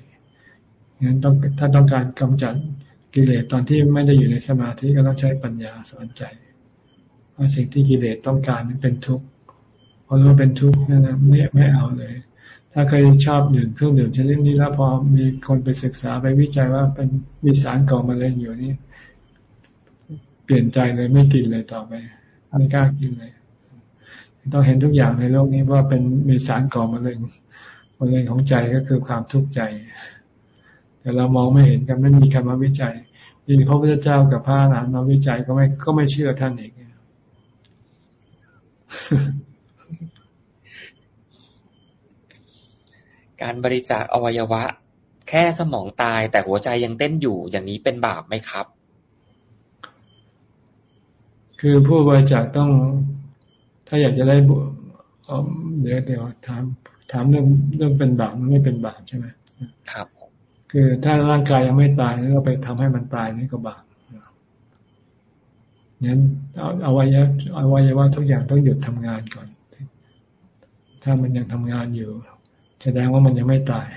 งั้นต้องถ้าต้องการกำจัดกิเลสตอนที่ไม่ได้อยู่ในสมาธิก็ต้องใช้ปัญญาสอนใจว่าสิ่งที่กิเลสต้องการนั้นเป็นทุกข์พอรู้เป็นทุกข์นั่นนะไม่ไม่เอาเลย ถ้าเคยชอบดื่มเครื่องดื่มชนิดนี้แล้วพอมีคนไปศึกษาไปวิจัยว่าเป็นมีสารก่อมะเร็งอยู่นี่เปลี่ยนใจเลยไม่กินเลยต่อไปไม่กล้ากินเลย ต้องเห็นทุกอย่างในโลกนี้ว่าเป็นมีสารก่อมะเร็ง ผลเงินของใจก็คือความทุกข์ใจ แต่เรามองไม่เห็นกันไม่มีคำว่าวิจัยยิ่งพระพุทธเจ้ากับพระอรหันต์มาวิจัยก็ไม่ก็ไม่เชื่อท่านอีกการบริจาคอวัยวะ แค่สมองตายแต่หัวใจยังเต้นอยู่อย่างนี้เป็นบาปไหมครับ คือผู้บริจาคต้อง ถ้าอยากจะได้บุเดี๋ยวเดี๋ยวถาม ถามเรื่องเรื่องเป็นบาปมันไม่เป็นบาปใช่ไหมครับ คือถ้าร่างกายยังไม่ตายแล้วเราไปทำให้มันตายนี่ก็บาปนั้นเอาวัยวะเอาวัยวะทุกอย่างต้องหยุดทำงานก่อน ถ้ามันยังทำงานอยู่ แสดงว่ามันยังไม่ตาย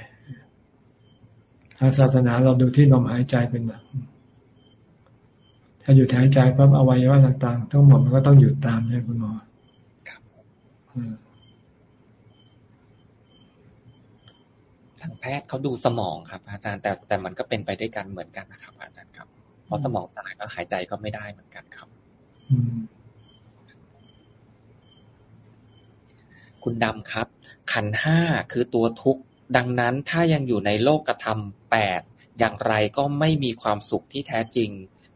ถ้างศาสนาเราดูที่ลมหายใจเป็นหลักถ้าหยุดหายใจปั๊บอวัยวะต่างๆ ทั้งหมดมันก็ต้องหยุดตามใช่คุณหมอครับ ทางแพทย์เขาดูสมองครับ อาจารย์แต่แต่มันก็เป็นไปด้วยกันเหมือนกันนะครับ อาจารย์ครับ เพราะสมองตายก็หายใจก็ไม่ได้เหมือนกันครับคุณดำครับ ขันห้าคือตัวทุกข์ ดังนั้นถ้ายังอยู่ในโลกกระทำแปดอย่างไรก็ไม่มีความสุขที่แท้จริง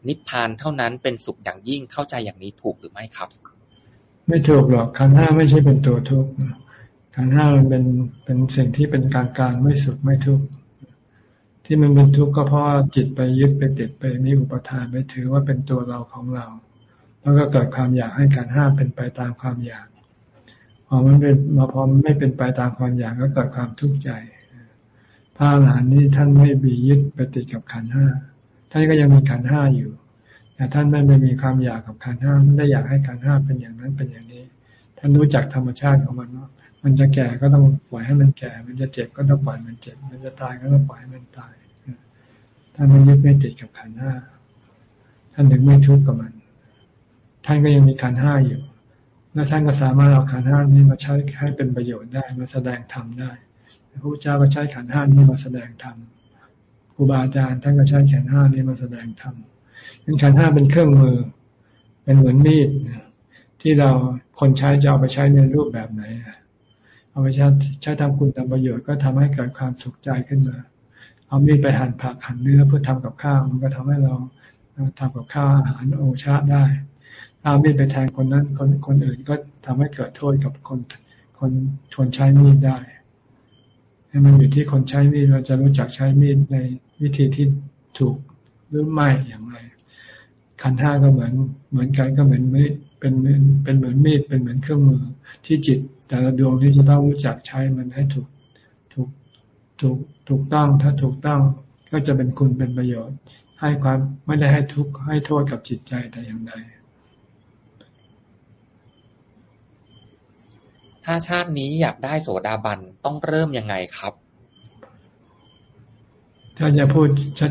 นิพพานเท่านั้นเป็นสุขอย่างยิ่งเข้าใจอย่างนี้ถูกหรือไม่ครับ ไม่ถูกหรอกขันห้าไม่ใช่เป็นตัวทุกข์ ขันห้ามันเป็นเป็นสิ่งที่เป็นกลางกลางไม่สุขไม่ทุกข์ที่มันเป็นทุกข์ก็เพราะจิตไปยึดไปติดไปมีอุปทานไปถือว่าเป็นตัวเราของเรา แล้วก็เกิดความอยากให้การห้ามเป็นไปตามความอยากพอมันเป็นมาพอมันไม่เป็นไปตามความอยากก็เกิดความทุกข์ใจพระอรหันต์นี้ท่านไม่บียึดไปติดกับขันห้าท่านก็ยังมีขันห้าอยู่แต่ท่านไม่ไม่มีความอยากกับขันห้าไม่ได้อยากให้ขันห้าเป็นอย่างนั้นเป็นอย่างนี้ ท่านรู้จักธรรมชาติของมันว่า มันจะแก่ก็ต้องปล่อยให้มันแก่ มันจะเจ็บก็ต้องปล่อยมันเจ็บ มันจะตายก็ต้องปล่อยให้มันตายท่านไม่ยึดไม่ติดกับขันห้าท่านถึงไม่ทุกข์กับมัน ท่านก็ยังมีขันห้าอยู่ แล้วท่านก็สามารถเอาขันห้านี้มาใช้ให้เป็นประโยชน์ได้ มาแสดงธรรมได้พระพุทธเจ้าก็ใช้ขันห้านี้มาแสดงธรรมครูบาอาจารย์ท่านก็ใช้ขันห้านี้มาแสดงธรรมเป็นขันห้าเป็นเครื่องมือ เป็นเหมือนมีดที่เราคนใช้จะเอาไปใช้ในรูปแบบไหน เอาไปใช้ใช้ทำคุณทำประโยชน์ก็ทำให้เกิดความสุขใจขึ้นมา เอามีดไปหั่นผักหั่นเนื้อเพื่อทำกับข้าวมันก็ทำให้เราทำกับข้าวอาหารโอชาได้เอามีดไปแทงคนนั้นคนคนอื่นก็ทำให้เกิดโทษกับคนคนชวนใช้มีดได้ให้มันอยู่ที่คนใช้มีดเราจะรู้จักใช้มีดในวิธีที่ถูกหรือไม่อย่างไร ขันห้าก็เหมือนเหมือนกันก็เหมือนมีดเป็นเป็นเหมือนมีดเป็นเหมือนเครื่องมือที่จิต แต่ละดวงที่จะต้องรู้จักใช้มันให้ถูกถูกถูกถูกต้องถ้าถูกต้องก็จะเป็นคุณเป็นประโยชน์ ให้ความไม่ได้ให้ทุกข์ให้โทษกับจิตใจแต่อย่างใดถ้าชาตินี้อยากได้โสดาบันต้องเริ่มยังไงครับ ถ้าจะพูด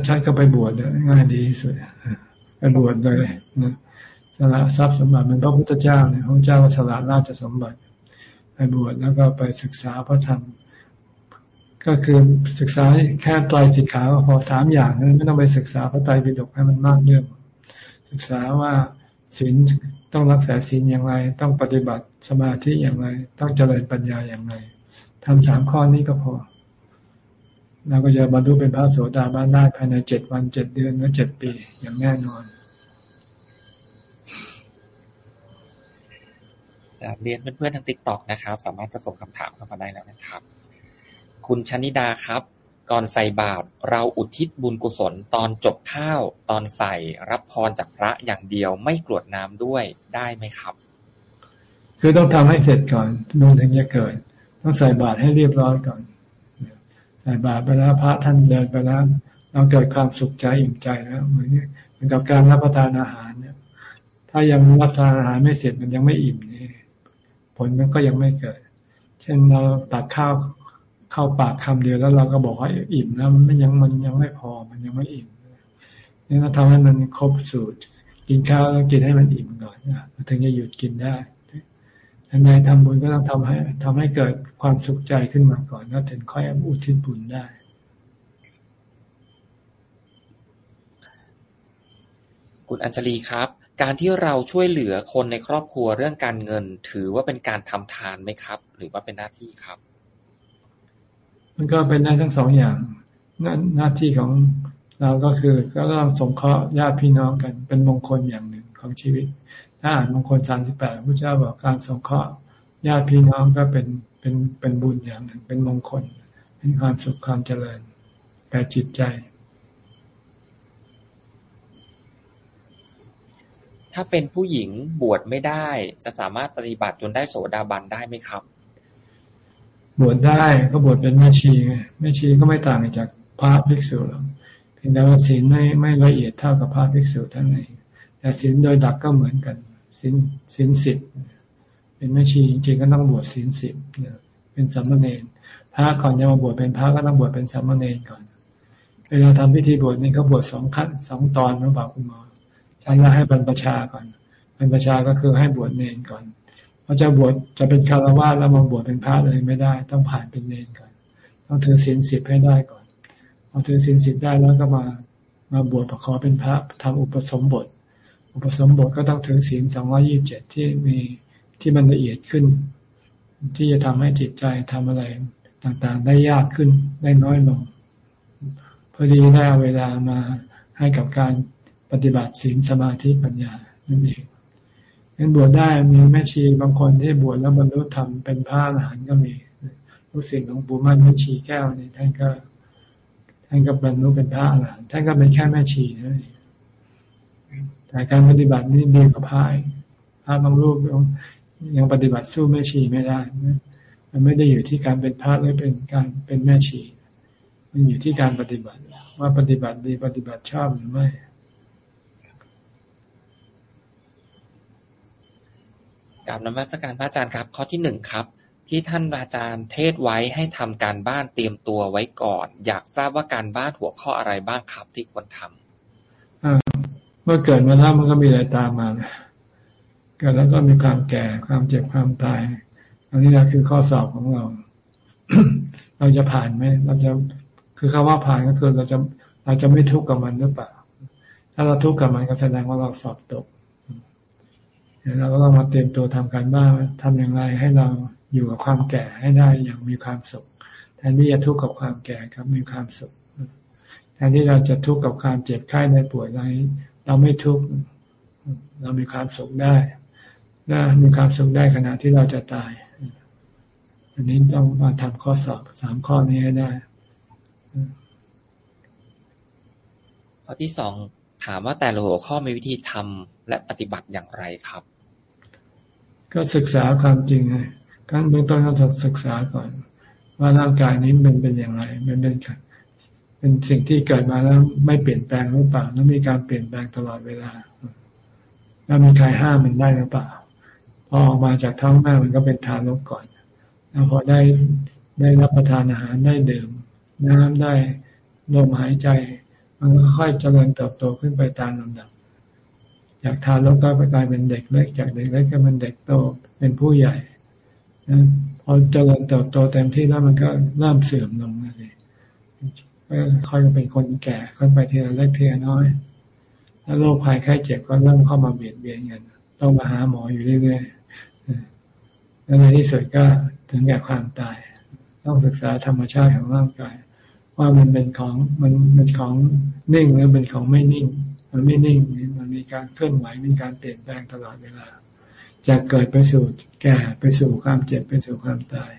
ชัดๆก็ไปบวชง่ายดีที่สุดไปบวชเลยนะสละทรัพย์สมบัติมันพระพุทธเจ้าเนี่ยพระเจ้าสละราชสมบัติ ไปบวชแล้วก็ไปศึกษาพระธรรม ก็คือศึกษาแค่ไตรสิกขาพอสามอย่างนั้นไม่ต้องไปศึกษาพระไตรปิฎกให้มันมากเรื่อง ศึกษาว่าศีลต้องรักษาศีลอย่างไร ต้องปฏิบัติสมาธิอย่างไร ต้องเจริญปัญญาอย่างไรทำสามข้อนี้ก็พอเราก็จะบรรลุเป็นพระโสดาบันได้ภายในเจ็ดวันเจ็ดเดือนหรือเจ็ดปีอย่างแน่นอน เรียนเพื่อนๆทางติ๊กต็อกนะครับ สามารถจะส่งคำถามเข้ามาได้แล้วนะครับ คุณชนิดาครับ ก่อนใส่บาตรเราอุทิศบุญกุศลตอนจบข้าวตอนใส่รับพรจากพระอย่างเดียวไม่กรวดน้ำด้วยได้ไหมครับ คือต้องทำให้เสร็จก่อนบุญถึงจะเกิด ต้องใส่บาตรให้เรียบร้อยก่อนใส่บาตรไปแล้วพระท่านเดินไปแล้วเราเกิดความสุขใจอิ่มใจแล้วเหมือนกับการรับประทานอาหารเนี่ย ถ้ายังรับประทานอาหารไม่เสร็จมันยังไม่อิ่มนี่ ผลมันก็ยังไม่เกิด เช่นเราตักข้าวเข้าปากคำเดียวแล้วเราก็บอกว่าอิ่มแล้วมันยังมันยังไม่พอมันยังไม่อิ่มนี่เราทำให้มันครบสูตร กินข้าวแล้วกินให้มันอิ่มก่อนนะถึงจะหยุดกินได้ทัในทำบุญก็ต้องทำให้ทำให้เกิดความสุขใจขึ้นมาก่อนแล้วถึงค่อยอุทิศบุญได้คุณอัญชลีครับ การที่เราช่วยเหลือคนในครอบครัวเรื่องการเงิน ถือว่าเป็นการทำทานไหมครับ หรือว่าเป็นหน้าที่ครับ มันก็เป็นได้ทั้งสองอย่างหน้าที่ของเราก็คือก็ต้องสงเคราะห์ญาติพี่น้องกัน เป็นมงคลอย่างหนึ่งของชีวิต ถ้าอ่านมงคลสามสิบแปดพระเจ้าบอกการสงเคราะห์ญาติพี่น้องก็เป็นเป็นเป็นบุญอย่างหนึ่ง เป็นมงคล เป็นความสุขความเจริญแก่จิตใจ ถ้าเป็นผู้หญิงบวชไม่ได้ จะสามารถปฏิบัติจนได้โสดาบันได้ไหมครับ บวชได้ก็บวชเป็นแม่ชีไงแม่ชีก็ไม่ต่างจากพระภิกษุหรอกเพียงแต่ว่าศีลไม่ไม่ละเอียดเท่ากับพระภิกษุท่านเองแต่ศีลโดยดักก็เหมือนกันศีลศีลสิบเป็นแม่ชีจริงๆก็ต้องบวชศีลสิบเป็นสัมมาเนรพระก่อนจะมาบวชเป็นพระก็ต้องบวชเป็นสัมมาเนรก่อน เวลาทำพิธีบวชนี่เขาบวชสองขั้นสองตอนหรือเปล่าคุณหมอ ชั้นละให้บรรพชาก่อนบรรพชาก็คือให้บวชเนนก่อนเพราะจะบวชจะเป็นคารวะแล้วมาบวชเป็นพระเลยไม่ได้ ต้องผ่านเป็นเนนก่อน ต้องถือศีลสิบให้ได้ก่อนพอถือศีลสิบได้แล้วก็มามาบวชประขอเป็นพระทำอุปสมบท อุปสมบทก็ต้องถือศีลสองยี่บเจ็ดที่มีที่มันละเอียดขึ้น ที่จะทำให้จิตใจทำอะไรต่างๆ ได้ยากขึ้นได้น้อยลงพอดีได้เวลามาให้กับการ ปฏิบัติศีลสมาธิปัญญานั่นเองงั้นบวชได้มีแม่ชีบางคนที่บวชแล้วบรรลุธรรมเป็นพระอรหันต์ก็มีรู้สิ่งของปู่มั่นแม่ชีแก้วนี่ท่านก็ท่านก็บรรลุเป็นพระอรหันต์ท่านก็เป็นแค่แม่ชีนั่นเองแต่การปฏิบัตินี่ดีกว่าพระพระบางรูปยังปฏิบัติสู้แม่ชีไม่ได้มันไม่ได้อยู่ที่การเป็นพระหรือเป็นการเป็นแม่ชี มันอยู่ที่การปฏิบัติว่าปฏิบัติดีปฏิบัติชอบหรือไม่ กราบนมัสการพระอาจารย์ครับ ข้อที่หนึ่งครับ ที่ท่านอาจารย์เทศไว้ให้ทำการบ้านเตรียมตัวไว้ก่อน อยากทราบว่าการบ้านหัวข้ออะไรบ้างครับที่ควรทำเมื่อเกิดมาแล้วมันก็มีอะไรตามมาเกิดแล้วก็มีความแก่ความเจ็บความตาย อันนี้นะคือข้อสอบของเรา เราจะผ่านไหมเราจะคือคำว่าผ่านก็คือเราจะเราจะไม่ทุกข์กับมันหรือเปล่า ถ้าเราทุกข์กับมันก็แสดงว่าเราสอบตก เราก็ต้องมาเตรียมตัวทำการบ้านทำอย่างไรให้เราอยู่กับความแก่ให้ได้อย่างมีความสุข แทนที่จะทุกข์กับความแก่ครับมีความสุข แทนที่เราจะทุกข์กับความเจ็บไข้ในป่วยอะไรเราไม่ทุกข์เรามีความสุขได้นะมีความสุขได้ขณะที่เราจะตาย อันนี้ต้องมาทำข้อสอบสามข้อนี้ให้ได้ ข้อที่สองถามว่าแต่ละหัวข้อมีวิธีทำและปฏิบัติอย่างไรครับ ก็ศึกษาความจริงไงขั้นเบื้องต้นเราต้องศึกษาก่อน ว่าร่างกายนี้มันเป็นอย่างไรมันเป็นเป็นสิ่งที่เกิดมาแล้วไม่เปลี่ยนแปลงหรือเปล่าแล้วมีการเปลี่ยนแปลงตลอดเวลา แล้วมีใครห้ามมันได้หรือเปล่าพอออกมาจากท้องแม่มันก็เป็นทารกก่อน แล้วพอได้ได้รับประทานอาหารได้ดื่มน้ำได้ลมหายใจ มันก็ค่อยเจริญเติบโตขึ้นไปตามลำดับ จากทารกก็ไปกลายเป็นเด็กเล็ก จากเด็กเล็กก็เป็นเด็กโตเป็นผู้ใหญ่นะพอเจริญเติบโตเต็มที่แล้วมันก็เริ่มเสื่อมลงนะสิก็ค่อยเป็นคนแก่ขึ้นไปทีละเล็กทีละน้อย แล้วโรคภัยไข้เจ็บก็เริ่มเข้ามาเบียดเบียนกันต้องมาหาหมออยู่เรื่อยๆแล้วในที่สุดก็ถึงแก่ความตาย ต้องศึกษาธรรมชาติของร่างกาย ว่ามันเป็นของมันเป็นของนิ่งหรือเป็นของไม่นิ่ง มันไม่นิ่งมัน มีการเคลื่อนไหวมีการเปลี่ยนแปลงตลอดเวลาจะเกิดไปสู่แก่ไปสู่ความเจ็บไปสู่ความตาย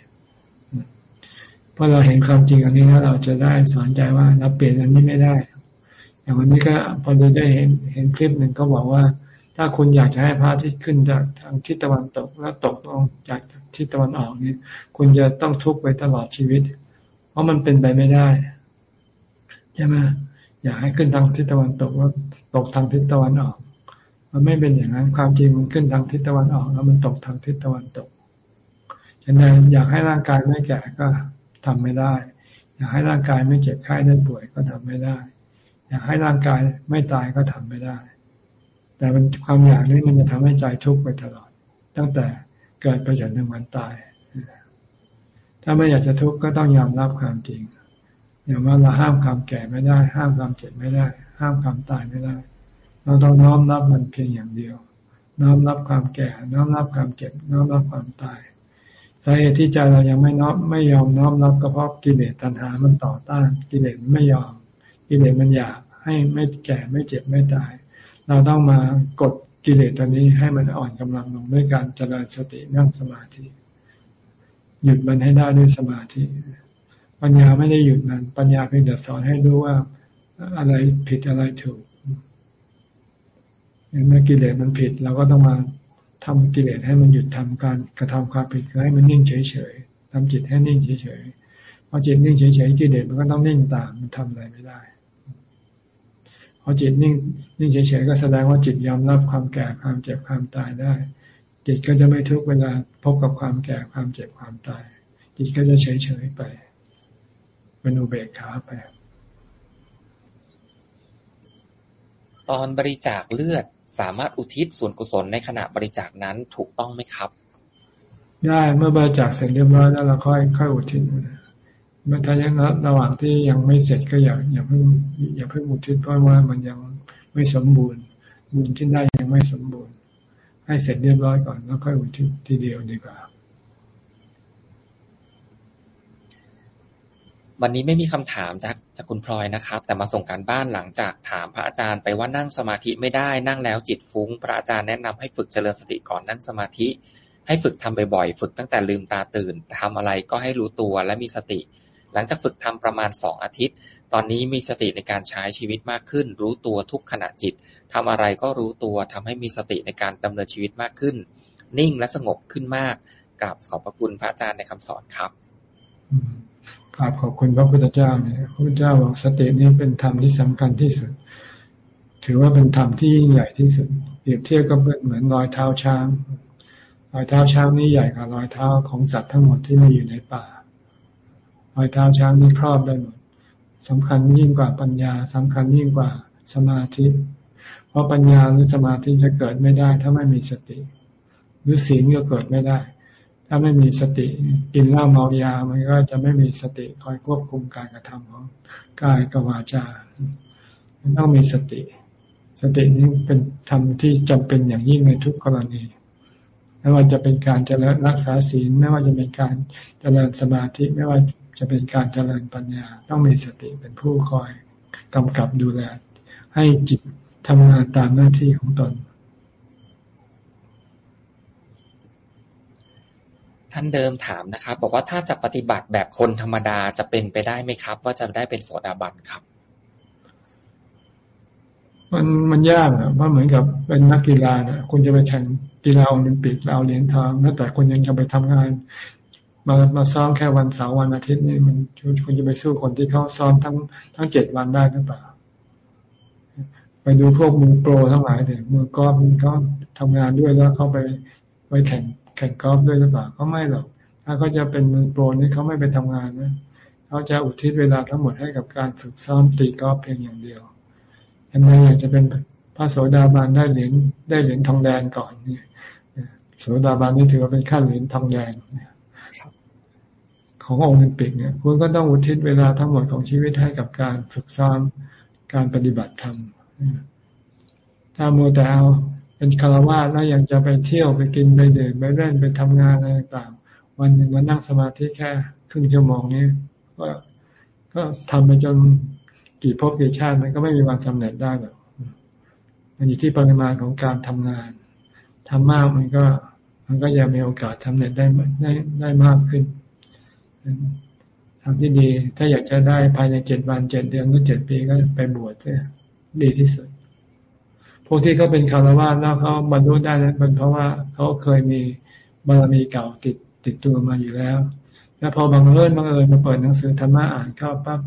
เพราะเราเห็นความจริงอันนี้แล้วเราจะได้สอนใจว่าเราเปลี่ยนอันนี้ไม่ได้ อย่างวันนี้ก็พอได้เห็นเห็นคลิปหนึ่งก็บอกว่า ถ้าคุณอยากจะให้พระอาทิตย์ขึ้นจากทางทิศตะวันตกแล้วตกลงจากทิศตะวันออกนี่คุณจะต้องทุกข์ไปตลอดชีวิต เพราะมันเป็นไปไม่ได้ใช่ไหม อยากให้ขึ้นทางทิศตะวันตกแล้วตกทางทิศตะวันออก มันไม่เป็นอย่างนั้น ความจริงมันขึ้นทางทิศตะวันออก แล้วมันตกทางทิศตะวันตกฉะนั้นอยากให้ร่างกายไม่แก่ก็ทำไม่ได้ อยากให้ร่างกายไม่เจ็บไข้ได้ป่วยก็ทำไม่ได้ อยากให้ร่างกายไม่ตายก็ทำไม่ได้ แต่มันความอยากนี้มันจะทำให้ใจทุกข์ไปตลอด ตั้งแต่เกิดไปจนถึงวันตาย ถ้าไม่อยากจะทุกข์ก็ต้องยอมรับความจริง อย่างว่าเราห้ามความแก่ไม่ได้ ห้ามความเจ็บไม่ได้ ห้ามความตายไม่ได้ เราต้องน้อมรับมันเพียงอย่างเดียว น้อมรับความแก่ น้อมรับความเจ็บ น้อมรับความตายสาเหตุที่ใจเรายังไม่น้อมไม่ยอมน้อมรับก็เพราะกิเลสตัณหา มันต่อต้าน กิเลสไม่ยอม กิเลสมันอยากให้ไม่แก่ไม่เจ็บไม่ตาย เราต้องมากดกิเลสตัวนี้ให้มันอ่อนกำลังลงด้วยการเจริญสตินั่งสมาธิ หยุดมันให้ได้ด้วยสมาธิ ปัญญาไม่ได้หยุดมัน ปัญญาเพียงแต่สอนให้รู้ว่าอะไรผิดอะไรถูกเมื่อกิเลสมันผิดเราก็ต้องมาทำกิเลสให้มันหยุดทำการกระทำความผิดคือให้มันนิ่งเฉยๆทำจิตให้นิ่งเฉยๆพอจิตนิ่งเฉยๆกิเลสมันก็ต้องนิ่งตามมันทำอะไรไม่ได้พอจิตนิ่งนิ่งเฉยๆก็แสดงว่าจิตยอมรับความแก่ความเจ็บความตายได้ จิตก็จะไม่ทุกเวลาพบกับความแก่ความเจ็บความตาย จิตก็จะเฉยเฉยไป เป็นอุเบกขาไป ตอนบริจาคเลือดสามารถอุทิศส่วนกุศลในขณะบริจาคนั้นถูกต้องไหมครับ ได้เมื่อบริจาคเสร็จเรียบร้อยแล้วเราค่อยค่อยอุทิศเมื่อถ้ายังระหว่างที่ยังไม่เสร็จก็อย่าอย่าเพิ่งอย่าเพิ่งอุทิศเพราะว่ามันยังไม่สมบูรณ์ บุญที่ได้ยังไม่สมบูรณ์ ให้เสร็จเรียบร้อยก่อนแล้วค่อยอุทิศทีเดียวดีกว่า วันนี้ไม่มีคำถามจากจากคุณพลอยนะครับ แต่มาส่งการบ้านหลังจากถามพระอาจารย์ไปว่านั่งสมาธิไม่ได้นั่งแล้วจิตฟุ้ง พระอาจารย์แนะนำให้ฝึกเจริญสติก่อนนั่งสมาธิ ให้ฝึกทำบ่อยๆ ฝึกตั้งแต่ลืมตาตื่นทำอะไรก็ให้รู้ตัวและมีสติ หลังจากฝึกทำประมาณสองอาทิตย์ ตอนนี้มีสติในการใช้ชีวิตมากขึ้น รู้ตัวทุกขณะจิตทำอะไรก็รู้ตัวทำให้มีสติในการดำเนินชีวิตมากขึ้น นิ่งและสงบขึ้นมากกับขอบพระคุณพระอาจารย์ในคำสอนครับ กราบขอบคุณพระพุทธเจ้าเนี่ยพระพุทธเจ้าบอกสตินี้เป็นธรรมที่สำคัญที่สุด ถือว่าเป็นธรรมที่ยิ่งใหญ่ที่สุด เปรียบเทียบก็เหมือนรอยเท้าช้าง รอยเท้าช้างนี้ใหญ่กว่ารอยเท้าของสัตว์ทั้งหมดที่มีอยู่ในป่า รอยเท้าช้างนี้ครอบได้หมดสำคัญยิ่งกว่าปัญญาสำคัญยิ่งกว่าสมาธิ เพราะปัญญาหรือสมาธิจะเกิดไม่ได้ ถ้าไม่มีสติ หรือศีลก็เกิดไม่ได้ ถ้าไม่มีสติกินเหล้าเมายา มันก็จะไม่มีสติคอยควบคุมการกระทำของกายกับวาจา มันต้องมีสติ สตินี้เป็นธรรมที่จำเป็นอย่างยิ่งในทุกกรณีไม่ว่าจะเป็นการเจริญรักษาศีลไม่ว่าจะเป็นการเจริญสมาธิไม่ว่าจะเป็นการเจริญปัญญา ต้องมีสติเป็นผู้คอยกำกับดูแล ให้จิตทำงานตามหน้าที่ของตน ท่านเดิมถามนะครับ บอกว่าถ้าจะปฏิบัติแบบคนธรรมดาจะเป็นไปได้ไหมครับ ว่าจะได้เป็นโสดาบันครับ มันมันยากอะว่าเหมือนกับเป็นนักกีฬาเนี่ยคุณจะไปแข่งกีฬาโอลิมปิกเราเหรียญทองแล้วแต่คุณยังจะไปทำงาน มามาซ้อมแค่วันเสาร์วันอาทิตย์นี่มันคุณจะไปสู้คนที่เขาซ้อมทั้งทั้งเจ็ดวันได้หรือเปล่าไปดูพวกมือโปรทั้งหลายเด็กมือกอล์ฟเขาทำงานด้วยแล้วเขาไปไปแข่ง แข่งกอล์ฟด้วยหรือเปล่าเขาไม่หรอก ถ้าเขาจะเป็นมือโปรนี่เขาไม่ไปทำงานนะเขาจะอุทิศเวลาทั้งหมดให้กับการฝึกซ้อมตีกอล์ฟเพียงอย่างเดียวยังไงอยากจะเป็นพระโสดาบันได้เหรียญได้เหรียญทองแดงก่อนเนี่ยโสดาบันนี่ถือว่าเป็นขั้นเหรียญทองแดงขององค์ลิมปิกเนี่ยคุณก็ต้องอุทิศเวลาทั้งหมดของชีวิตให้กับการฝึกซ้อมการปฏิบัติธรรมถ้าโมแต่เอา เป็นคารวะแล้วยังจะไปเที่ยวไปกินไปเดินไปเล่นไปทำงานอะไรต่างๆวันหนึ่งมานั่งสมาธิแค่ครึ่งชั่วโมงนี้ก็ก็ทำไปจนกี่ภพกี่ชาติมันก็ไม่มีวันสำเร็จได้หรอกมันอยู่ที่ปริมาณของการทำงานทำมากมันก็ มันก็ยังมีโอกาสทำเร็จได้ได้ได้มากขึ้นทำที่ดี ถ้าอยากจะได้ภายในเจ็ดวันเจ็ดเดือนหรือเจ็ดปีก็ไปบวชเนี่ยดีที่สุด พวกที่เขาเป็นคารวะแล้วเขาบรรลุได้นั้นเป็นเพราะว่าเขาเคยมีบารมีเก่าติดติดตัวมาอยู่แล้ว แล้วพอบางเอิญบางเอิญมาเปิดหนังสือธรรมะอ่านเข้าปั๊บ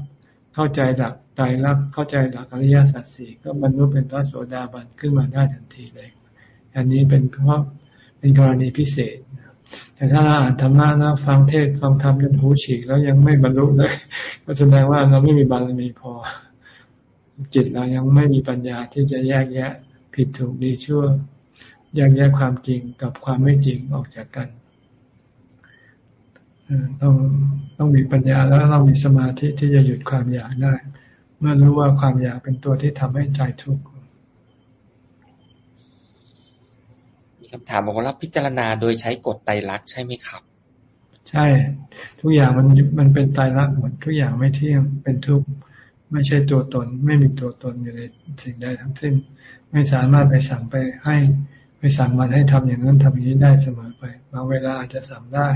เข้าใจหลักใจรักเข้าใจหลักอริยสัจสี่ก็บรรลุเป็นพระโสดาบันขึ้นมาได้ทันทีเลย อันนี้เป็นเพราะเป็นกรณีพิเศษแต่ถ้าเราอ่านธรรมะนะฟังเทศฟังธรรมจนหูฉีกแล้วยังไม่บรรลุเลย ก็แสดงว่าเราไม่มีบารมีพอ จิตเรายังไม่มีปัญญาที่จะแยกแยะ ผิดถูกดีชั่วแยกแยะความจริงกับความไม่จริงออกจากกันต้องต้องมีปัญญาแล้วต้องมีสมาธิที่จะหยุดความอยากได้ เมื่อรู้ว่าความอยากเป็นตัวที่ทำให้ใจทุกข์มีคำถามบอกว่าพิจารณาโดยใช้กฎไตรลักษณ์ใช่ไหมครับ ใช่ ทุกอย่างมันมันเป็นไตรลักษณ์หมดทุกอย่างไม่เที่ยงเป็นทุกข์ไม่ใช่ตัวตน ไม่มีตัวตนอยู่ในสิ่งใดทั้งสิ้น ไม่สามารถไปสั่งไปให้ไปสั่งมันให้ทำอย่างนั้นทำอย่างนี้ได้เสมอไป บางเวลาอาจจะสั่งได้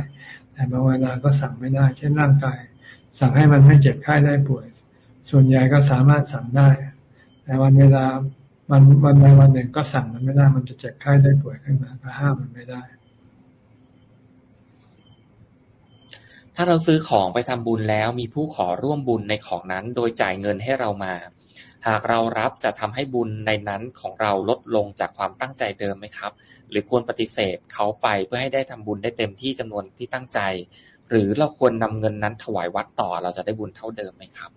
แต่บางเวลาก็สั่งไม่ได้ เช่นร่างกาย สั่งให้มันไม่เจ็บไข้ได้ป่วย ส่วนใหญ่ก็สามารถสั่งได้ แต่วันเวลาวันวันใดวันหนึ่งก็สั่งมันไม่ได้ มันจะเจ็บไข้ได้ป่วยขึ้นมาก็ห้ามมันไม่ได้ ถ้าเราซื้อของไปทำบุญแล้วมีผู้ขอร่วมบุญในของนั้น โดยจ่ายเงินให้เรามา หากเรารับจะทำให้บุญในนั้นของเราลดลงจากความตั้งใจเดิมไหมครับ หรือควรปฏิเสธเขาไปเพื่อให้ได้ทำบุญได้เต็มที่จำนวนที่ตั้งใจ หรือเราควรนำเงินนั้นถวายวัดต่อเราจะได้บุญเท่าเดิมไหมครับ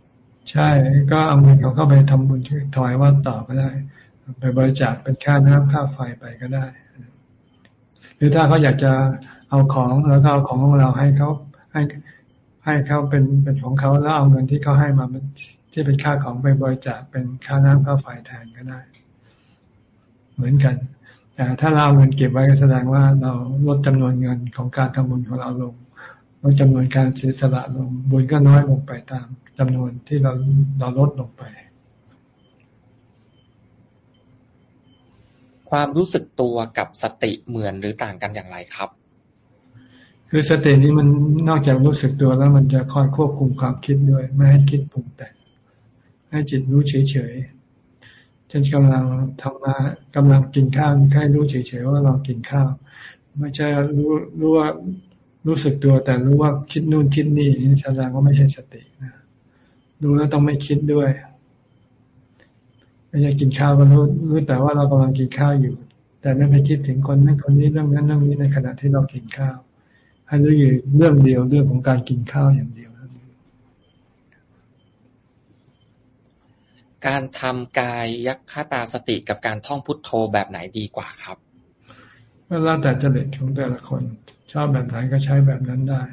ใช่ก็เอาเงินเขาเข้าไปทำบุญถวายวัดต่อก็ได้ ไปบริจาคเป็นค่าน้ำค่าไฟไปก็ได้ หรือถ้าเขาอยากจะเอาของแล้วก็เอาของของเราให้เขาให้ให้เขาเป็นเป็นของเขาแล้วเอาเงินที่เขาให้มา ที่เป็นค่าของไปบริจาคเป็นค่าน้ำค่าไฟแทนก็ได้ เหมือนกัน แต่ถ้าเราเอาเงินเก็บไว้ก็แสดงว่าเราลดจำนวนเงินของการทำบุญของเราลงลดจำนวนการเสียสละลงบุญก็น้อยลงไปตามจำนวนที่เราเราลดลงไป ความรู้สึกตัวกับสติเหมือนหรือต่างกันอย่างไรครับคือสตินี้มันนอกจากรู้สึกตัวแล้วมันจะคอยควบคุมความคิดด้วย ไม่ให้คิดปรุงแต่ง ให้จิตรู้เฉยๆเช่นกำลังทำมากำลังกินข้าวแค่รู้เฉยๆว่าเรากินข้าว ไม่ใช่รู้รู้ว่ารู้สึกตัวแต่รู้ว่าคิดนู่นคิดนี่นี่แสดงว่าไม่ใช่สตินะรู้แล้วต้องไม่คิดด้วยไม่ใช่กินข้าวก็รู้รู้แต่ว่าเรากำลังกินข้าวอยู่ แต่ไม่ไปคิดถึงคนนั้นคนนี้เรื่องนั้นเรื่องนี้ในขณะที่เรากินข้าว ให้รู้อยู่เรื่องเดียวเรื่องของการกินข้าวอย่างเดียว การทำกายยักษ์ตาสติกับการท่องพุทโธแบบไหนดีกว่าครับก็แล้วแต่จริตของแต่ละคน ชอบแบบไหนก็ใช้แบบนั้นได้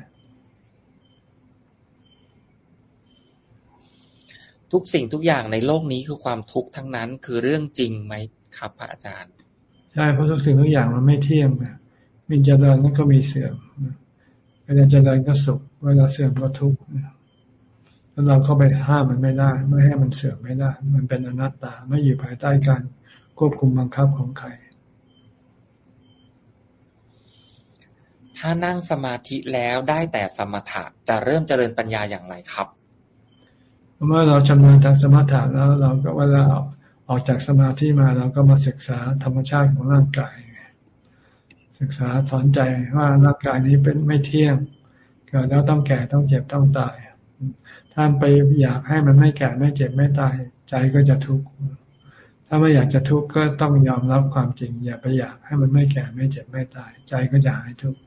ทุกสิ่งทุกอย่างในโลกนี้คือความทุกข์ทั้งนั้นคือเรื่องจริงไหมครับพระอาจารย์ ใช่เพราะทุกสิ่งทุกอย่างมันไม่เที่ยงนะมีเจริญแล้วก็มีเสื่อมเวลาเจริญก็สุข เวลาเสื่อมก็ทุกข์ แล้วเราเข้าไปห้ามมันไม่ได้ ไม่ให้มันเสื่อมไม่ได้ มันเป็นอนัตตาไม่อยู่ภายใต้การควบคุมบังคับของใคร ถ้านั่งสมาธิแล้วได้แต่สมถะจะเริ่มเจริญปัญญาอย่างไรครับ เมื่อเราชำนาญทางสมถะแล้ว เราก็เวลาออกจากสมาธิมาเราก็มาศึกษาธรรมชาติของร่างกาย ศึกษาสอนใจว่าร่างกายนี้เป็นไม่เที่ยงเกิดแล้วต้องแก่ต้องเจ็บต้องตาย ถ้าไปอยากให้มันไม่แก่ไม่เจ็บไม่ตาย ใจก็จะทุกข์ ถ้าไม่อยากจะทุกข์ก็ต้องยอมรับความจริง อย่าไปอยากให้มันไม่แก่ไม่เจ็บไม่ตาย ใจก็จะหายทุกข์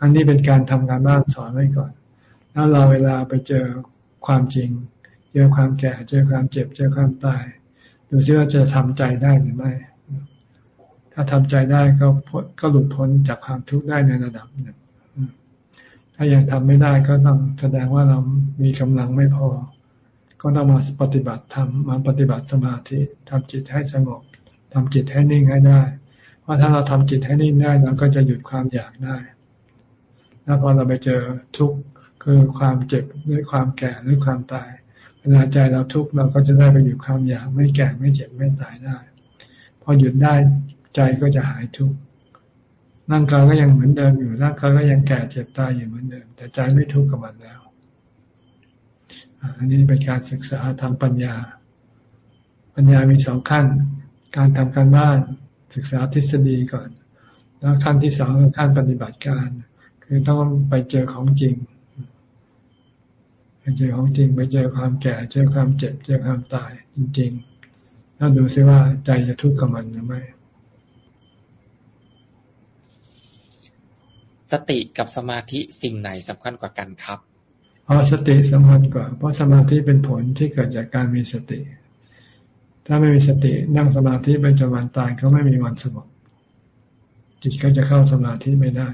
อันนี้เป็นการทำการบ้านสอนไว้ก่อน แล้วเราเวลาไปเจอความจริง เจอความแก่ เจอความเจ็บ เจอความตาย ดูซิว่าจะทำใจได้หรือไม่ ถ้าทำใจได้ก็ก็หลุดพ้นจากความทุกข์ได้ในระดับหนึ่ง ถ้ายังทำไม่ได้ก็ต้องแสดงว่าเรามีกำลังไม่พอ ก็ต้องมาปฏิบัติทำมาปฏิบัติสมาธิทำจิตให้สงบทำจิตให้นิ่งให้ได้ เพราะถ้าเราทำจิตให้นิ่งได้เราก็จะหยุดความอยากได้แล้วพอเราไปเจอทุกข์คือความเจ็บหรือความแก่หรือความตาย เวลาใจเราทุกข์เราก็จะได้ไปหยุดความอยากไม่แก่ไม่เจ็บไม่ตายได้ พอหยุดได้ใจก็จะหายทุกข์ ร่างกายก็ยังเหมือนเดิมอยู่ ร่างกายก็ยังแก่เจ็บตายอยู่เหมือนเดิม แต่ใจไม่ทุกข์กับมันแล้ว อันนี้เป็นการศึกษาทางปัญญา ปัญญามีสองขั้น การทำการบ้านศึกษาทฤษฎีก่อน แล้วขั้นที่สองคือขั้นปฏิบัติการ คือต้องไปเจอของจริงไปเจอของจริงไปเจอความแก่ เจอความเจ็บ เจอความตายจริงๆแล้วดูซิว่าใจจะทุกข์กับมันหรือไม่ สติกับสมาธิสิ่งไหนสำคัญกว่ากันครับอ๋อสติสำคัญกว่า เพราะสมาธิเป็นผลที่เกิดจากการมีสติ ถ้าไม่มีสตินั่งสมาธิไปจนวันตายก็ไม่มีวันสงบจิตก็จะเข้าสมาธิไม่ได้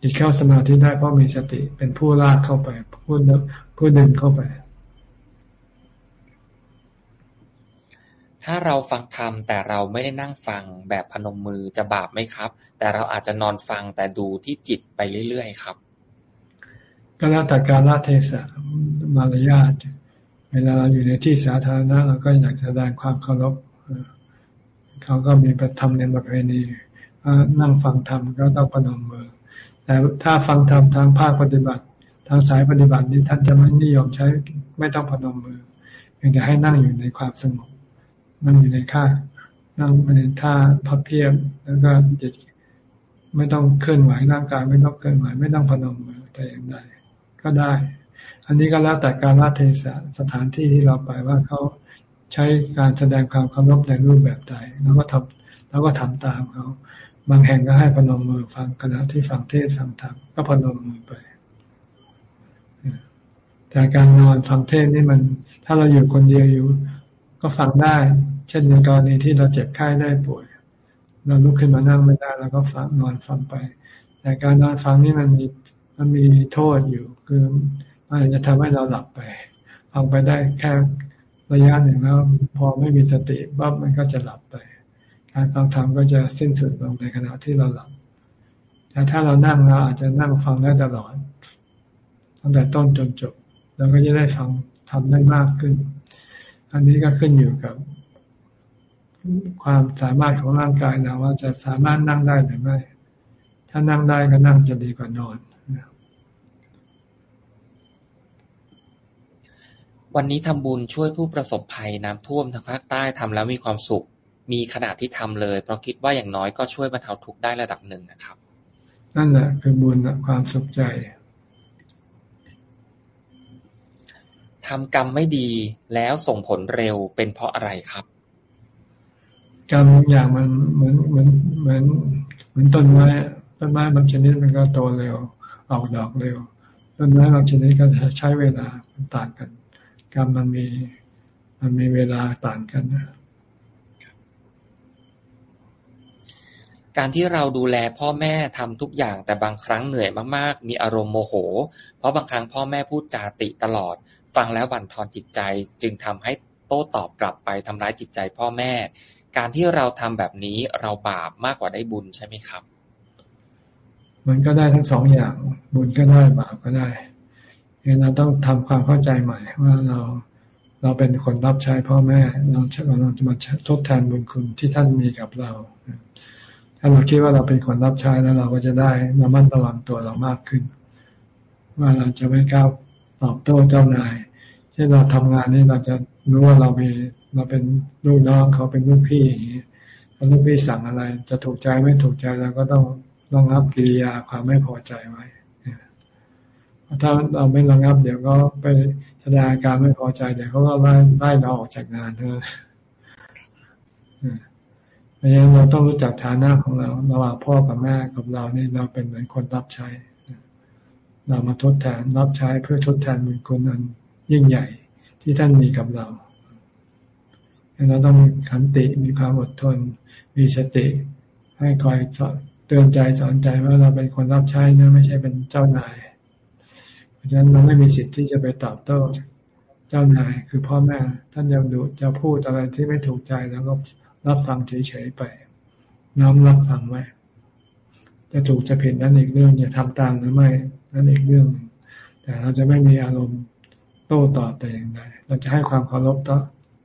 จิตเข้าสมาธิได้เพราะมีสติเป็นผู้ลากเข้าไปผู้ผู้ดึงเข้าไป ถ้าเราฟังธรรม แต่เราไม่ได้นั่งฟังแบบพนมมือจะบาปไหมครับ แต่เราอาจจะนอนฟังแต่ดูที่จิตไปเรื่อยๆครับ ก็แล้วแต่การละเทศะมารยาทเวลาเราอยู่ในที่สาธารณะเราก็อยากแสดงความเคารพเขาก็มีประธรรมในประเพณีนั่งฟังธรรมก็ต้องพนมมือ แต่ถ้าฟังธรรมทางภาคปฏิบัติ ทางสายปฏิบัตินี้ท่านจะไม่นิยมใช้ไม่ต้องพนมมือเพียงแต่ให้นั่งอยู่ในความสงบ นั่งอยู่ในท่านั่งในท่าพับเพียบ แล้วก็จิตไม่ต้องเคลื่อนไหวร่างกายไม่ต้องเคลื่อนไหวไม่ต้องพนมมือแต่อย่างใดก็ได้ อันนี้ก็แล้วแต่การละเทศะสถานที่ที่เราไปว่าเขาใช้การแสดงความเคารพในรูปแบบใดแล้วก็ทำแล้วก็ทำตามเขาบางแห่งก็ให้พนมมือฟังขณะที่ฟังเทศฟังธรรมก็พนมมือไปแต่การนอนฟังเทศนี่มัน ถ้าเราอยู่คนเดียวอยู่ ก็ฟังได้ เช่นในกรณีที่เราเจ็บไข้ได้ป่วย เราลุกขึ้นมานั่งไม่ได้แล้วก็ฟังนอนฟังไป แต่การนอนฟังนี่มันมีมันมีโทษอยู่ คือมันจะทำให้เราหลับไปฟังไปได้แค่ระยะหนึ่งแล้ว พอไม่มีสติปั๊บมันก็จะหลับไป การฟังธรรมก็จะสิ้นสุดลงในขณะที่เราหลับ แต่ถ้าเรานั่งเราอาจจะนั่งฟังได้ตลอดตั้งแต่ต้นจนจบเราก็จะได้ฟังทำได้มากขึ้น อันนี้ก็ขึ้นอยู่กับ ความสามารถของร่างกายเราว่าจะสามารถนั่งได้หรือไม่ ถ้านั่งได้ก็นั่งจะดีกว่านอน วันนี้ทำบุญช่วยผู้ประสบภัยน้ำท่วมทางภาคใต้ทำแล้วมีความสุข มีขนาดที่ทำเลย เพราะคิดว่าอย่างน้อยก็ช่วยบรรเทาทุกข์ได้ระดับหนึ่งนะครับ นั่นแหละคือบุญความสุขใจทำกรรมไม่ดีแล้วส่งผลเร็วเป็นเพราะอะไรครับ กรรมอย่างมันเหมือนเหมือนเหมือนเหมือนต้นไม้ต้นไม้บางชนิดมันก็โตเร็ว ออกดอกเร็ว ต้นไม้บางชนิดก็ใช้เวลาต่างกัน กรรมมันมีมันมีเวลาต่างกันนะการที่เราดูแลพ่อแม่ทำทุกอย่างแต่บางครั้งเหนื่อยมากๆ มีอารมณ์โมโห เพราะบางครั้งพ่อแม่พูดจาติตลอด ฟังแล้วบั่นทอนจิตใจ จึงทำให้โต้ตอบกลับไปทำร้ายจิตใจพ่อแม่ การที่เราทำแบบนี้เราบาปมากกว่าได้บุญใช่ไหมครับ มันก็ได้ทั้งสองอย่าง บุญก็ได้บาปก็ได้เราต้องทำความเข้าใจใหม่ ว่าเราเราเป็นคนรับใช้พ่อแม่เราเราจะมาทดแทนบุญคุณที่ท่านมีกับเราถ้าเราคิดว่าเราเป็นคนรับใช้แล้วเราก็จะได้ระมัดระวังตัวเรามากขึ้น ว่าเราจะไม่กล้าตอบโต้เจ้านายเช่นเราทำงานนี่เราจะรู้ว่าเรามี เราเป็นลูกน้องเขาเป็นลูกพี่อย่างนี้ถ้าลูกพี่สั่งอะไร จะถูกใจไม่ถูกใจเราก็ต้องต้องรับกิริยาความไม่พอใจไว้ถ้าเราไม่ระงับ เดี๋ยวก็ไปแสดงอาการไม่พอใจเดี๋ยวเขาก็ไล่ไล่เราออกจากงานเถอเพราะฉะนั้นเราต้องรู้จักฐานะของเราระหว่างพ่อกับแม่กับเราเนี่ยเราเป็นเหมือนคนรับใช้ เรามาทดแทนรับใช้เพื่อทดแทนบุญคุณอันยิ่งใหญ่ที่ท่านมีกับเรา เราต้องมีขันติมีความอดทน มีสติ ให้คอยเตือนใจสอนใจว่าเราเป็นคนรับใช้นะไม่ใช่เป็นเจ้านาย เพราะฉะนั้นเราไม่มีสิทธิ์ที่จะไปตอบโต้เจ้านายคือพ่อแม่ท่านจะดูจะพูดอะไรที่ไม่ถูกใจแล้วก็รับฟังเฉยๆไป น้อมรับฟังไว้จะถูกจะผิดนั่นอีกเรื่องจะทำตามหรือไม่นั่นอีกเรื่อง แต่เราจะไม่มีอารมณ์โต้ตอบแต่อย่างใดเราจะให้ความเคารพต่อ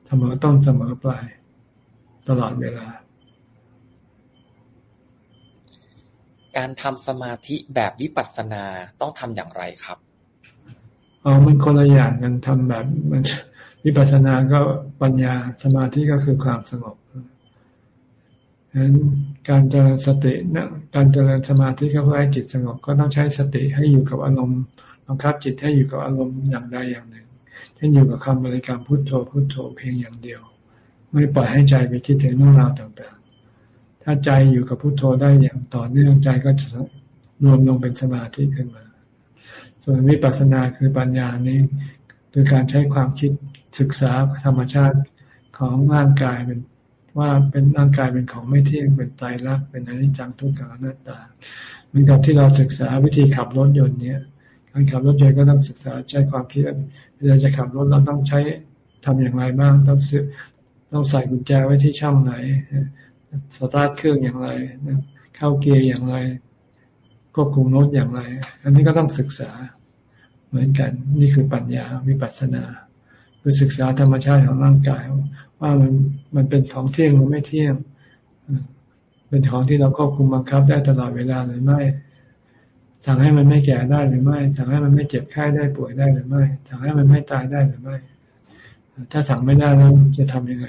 เสมอต้นเสมอปลาย ตลอดเวลา การทำสมาธิแบบวิปัสสนาต้องทำอย่างไรครับอ๋อมันคนละอย่างกันทำแบบมันวิปัสสนาก็ปัญญาสมาธิก็คือความสงบฉะนั้นการเจริญสตินะการเจริญสมาธิก็เพื่อให้จิตสงบ ก็ต้องใช้สติให้อยู่กับอารมณ์บังคับจิตให้อยู่กับอารมณ์อย่างใดอย่างหนึ่ง เช่นอยู่กับคำบริกรรมพุทโธพุทโธเพียงอย่างเดียว ไม่ปล่อยให้ใจไปคิดถึงเรื่องราวต่างๆ ถ้าใจอยู่กับพุทโธได้อย่างต่อเนื่องใจก็จะรวมลงเป็นสมาธิขึ้นมา ส่วนวิปัสสนาคือปัญญานี้คือการใช้ความคิดศึกษาธรรมชาติของร่างกายเป็นว่าเป็นร่างกายเป็นของไม่เที่ยงเป็นตายรักเป็นอนิจจังทุกขังอนัตตาเหมือนกับที่เราศึกษาวิธีขับรถยนต์เนี้ยการขับรถยนต์ก็ต้องศึกษาใช้ความคิด เวลาจะขับรถเราต้องใช้ทำอย่างไรบ้างต้องซื้อต้องใส่กุญแจไว้ที่ช่องไหนสตาร์ทเครื่องอย่างไรเข้าเกียร์อย่างไรควบคุมรถอย่างไร อันนี้ก็ต้องศึกษาเหมือนกัน นี่คือปัญญาวิปัสสนาคือศึกษาธรรมชาติของร่างกาย ว่ามันมันเป็นของเที่ยงหรือไม่เที่ยง เป็นของที่เราควบคุมบังคับได้ตลอดเวลาหรือไม่ สั่งให้มันไม่แก่ได้หรือไม่สั่งให้มันไม่เจ็บไข้ได้ป่วยได้หรือไม่สั่งให้มันไม่ตายได้หรือไม่ ถ้าสั่งไม่ได้แล้วจะทํำยังไง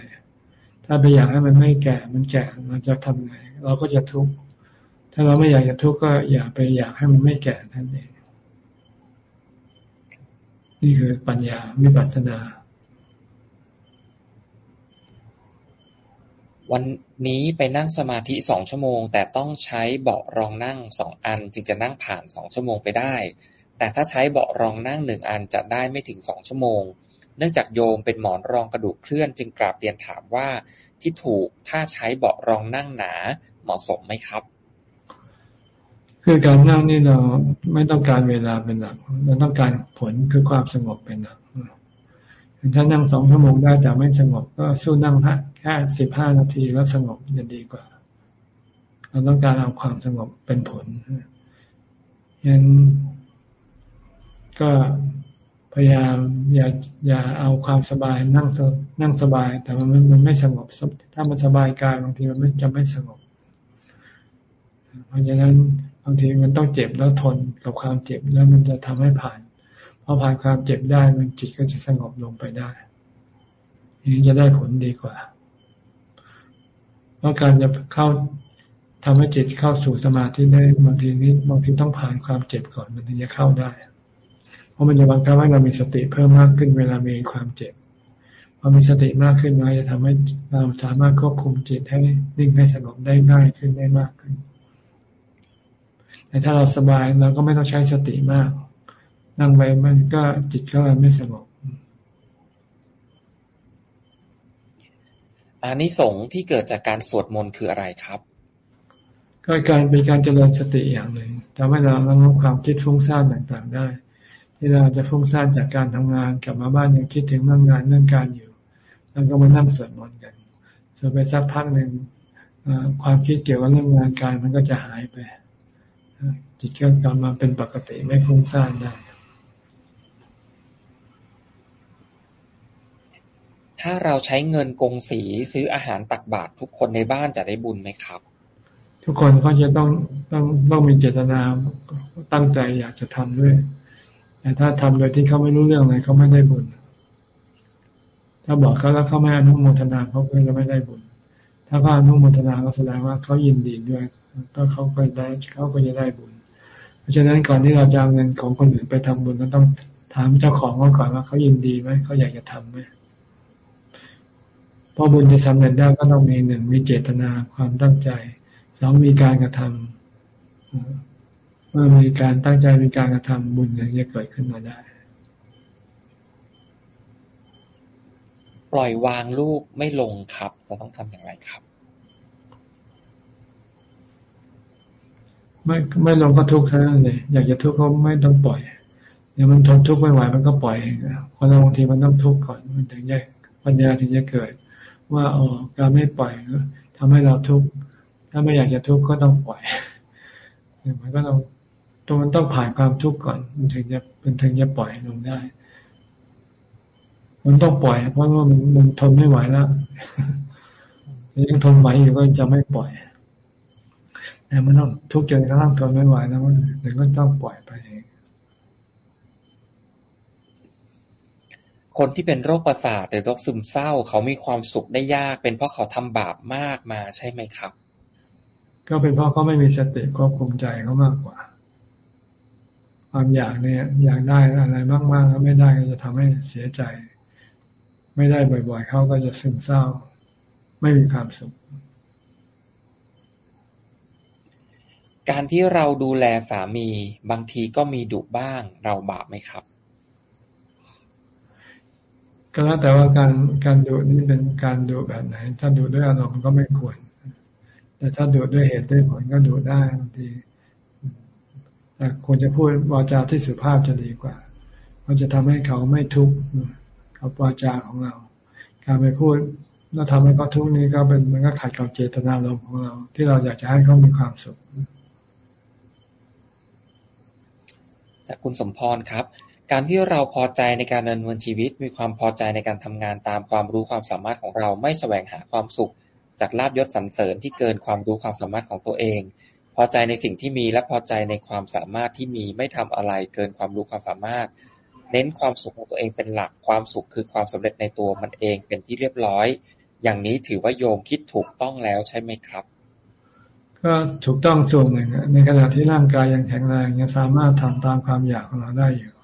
ถ้าไปอยากให้มันไม่แก่มันแก่มันจะทำไง เราก็จะทุกข์ถ้าเราไม่อยากจะทุกข์ก็อย่าไปอยากให้มันไม่แก่นั่นเองนี่คือปัญญาวิปัสสนา วันนี้ไปนั่งสมาธิสองชั่วโมง แต่ต้องใช้เบาะรองนั่งสองอัน จึงจะนั่งผ่านสองชั่วโมงไปได้ แต่ถ้าใช้เบาะรองนั่งหนึ่งอันจะได้ไม่ถึงสองชั่วโมง เนื่องจากโยมเป็นหมอนรองกระดูกเคลื่อนจึงกราบเรียนถามว่าที่ถูกถ้าใช้เบาะรองนั่งหนาเหมาะสมไหมครับ คือการนั่งนี่เราไม่ต้องการเวลาเป็นหลักเราต้องการผลคือความสงบเป็นหลัก ถ้านั่งสองชั่วโมงได้แต่ไม่สงบก็สู้นั่งแค่สิบห้านาทีแล้วสงบจะดีกว่า เราต้องการเอาความสงบเป็นผลยังก็พยายามอย่าอย่าเอาความสบายนั่งนั่งสบาย แต่มันมันไม่สงบ ถ้ามันสบายกายบางทีมันไม่จะไม่สงบ เพราะฉะนั้นบางทีมันต้องเจ็บแล้วทนกับความเจ็บแล้วมันจะทำให้ผ่าน อผ่านความเจ็บได้มันจิตก็จะสงบลงไปได้นี้จะได้ผลดีกว่า เพราะการจะเข้าทำให้จิตเข้าสู่สมาธิได้บางทีนี้บางทีต้องผ่านความเจ็บก่อนมันถึงจะเข้าได้ เพราะมันจะบังคับให้เรามีสติเพิ่มมากขึ้นเวลามีความเจ็บพอมีสติมากขึ้นมาจะทำให้เราสามารถควบคุมจิตให้นิ่งให้สงบได้ง่ายขึ้นได้มากขึ้นแต่ถ้าเราสบายเราก็ไม่ต้องใช้สติมาก นั่งไปมันก็จิตก็ไม่สงบอานิสงส์ที่เกิดจากการสวดมนต์คืออะไรครับ ก็การเป็นการเจริญสติอย่างหนึ่งทำให้เราระงับความคิดฟุ้งซ่านต่างๆได้ ที่เราจะฟุ้งซ่านจากการทำงานกลับมาบ้านยังคิดถึงเรื่องงานเรื่องการอยู่ แล้วก็มานั่งสวดมนต์กันสวดไปสักพักหนึ่งความคิดเกี่ยวกับเรื่องงานการมันก็จะหายไปจิตก็กลับมาเป็นปกติไม่ฟุ้งซ่านได้ ถ้าเราใช้เงินกงสีซื้ออาหารตักบาตรทุกคนในบ้านจะได้บุญไหมครับ ทุกคนก็จะต้องต้องต้องมีเจตนาตั้งใจอยากจะทำด้วย แต่ถ้าทำโดยที่เขาไม่รู้เรื่องอะไรเขาไม่ได้บุญ ถ้าบอกเขาแล้วเขาไม่อนุโมทนาเขาก็จะไม่ได้บุญ ถ้าเขาอนุโมทนาก็แสดงว่าเขายินดีด้วย ก็เขาก็ได้เขาก็จะได้บุญ เพราะฉะนั้นก่อนที่เราจะเอาเงินของคนอื่นไปทำบุญก็ต้องถามเจ้าของเขาก่อนว่าเขายินดีไหมเขาอยากจะทํำไหม พอบุญจะสำเร็จได้ก็ต้องมีหนึ่งมีเจตนาความตั้งใจสองมีการกระทำเมื่อมีการตั้งใจมีการกระทำบุญอย่างนี้เกิดขึ้นมาได้ ปล่อยวางลูกไม่ลงครับเราต้องทำอย่างไรครับ ไม่ไม่ลงก็ทุกข์เท่านั้นเลยอยากจะทุกข์ก็ไม่ต้องปล่อยเดี๋ยวมันทนทุกข์ไม่ไหวมันก็ปล่อยเองเพราะบางทีมันต้องทุกข์ก่อนมันถึงจะปัญญาถึงจะเกิด ว่าอ๋อการไม่ปล่อยทำให้เราทุกข์ถ้าไม่อยากจะทุกข์ก็ต้องปล่อยมันก็ต้องตรงมันต้องผ่านความทุกข์ก่อนมันถึงจะมันถึงจะปล่อยลงได้ มันต้องปล่อย เพราะว่ามันมันทนไม่ไหวแล้วยังทนไหวอยู่ก็จะไม่ปล่อยแต่มันต้องทุกข์จนกระทั่งทนไม่ไหวแล้วมันถึงก็ต้องปล่อยไปเอง คนที่เป็นโรคประสาทหรือโรคซึมเศร้า เขามีความสุขได้ยาก เป็นเพราะเขาทำบาปมากมาใช่ไหมครับ ก็เป็นเพราะเขาไม่มีสติควบคุมใจเขามากกว่า ความอยากเนี่ย อยากได้อะไรมากๆแล้วไม่ได้ก็จะทำให้เสียใจ ไม่ได้บ่อย ๆเขาก็จะซึมเศร้า ไม่มีความสุขการที่เราดูแลสามีบางทีก็มีดุบ้างเราบาปไหมครับ ก็แล้วแต่ว่าการการดุนี่เป็นการดุแบบไหน ถ้าดุด้วยอารมณ์ก็ไม่ควร แต่ถ้าดุด้วยเหตุด้วยผลก็ดุได้บางทีแต่ควรจะพูดวาจาที่สุภาพจะดีกว่ามันจะทำให้เขาไม่ทุกข์กับวาจาของเรา การไปพูดแล้วทำให้เขาทุกข์นี้ก็เป็นมันก็ขัดกับเจตนาเราของเรา ที่เราอยากจะให้เขามีความสุขจากคุณสมพรครับ การที่เราพอใจในการดำเนินชีวิต มีความพอใจในการทำงานตามความรู้ความสามารถของเรา ไม่แสวงหาความสุข จากลาบยศสรรเสริญที่เกินความรู้ความสามารถของตัวเอง พอใจในสิ่งที่มีและพอใจในความสามารถที่มี ไม่ทำอะไรเกินความรู้ความสามารถ เน้นความสุขของตัวเองเป็นหลัก ความสุขคือความสำเร็จในตัวมันเองเป็นที่เรียบร้อย อย่างนี้ถือว่าโยมคิดถูกต้องแล้วใช่ไหมครับก็ถูกต้องส่วนหนึ่งในขณะที่ร่างกายยังแข็งแรงยังสามารถทำตามความอยากของเราได้อยู่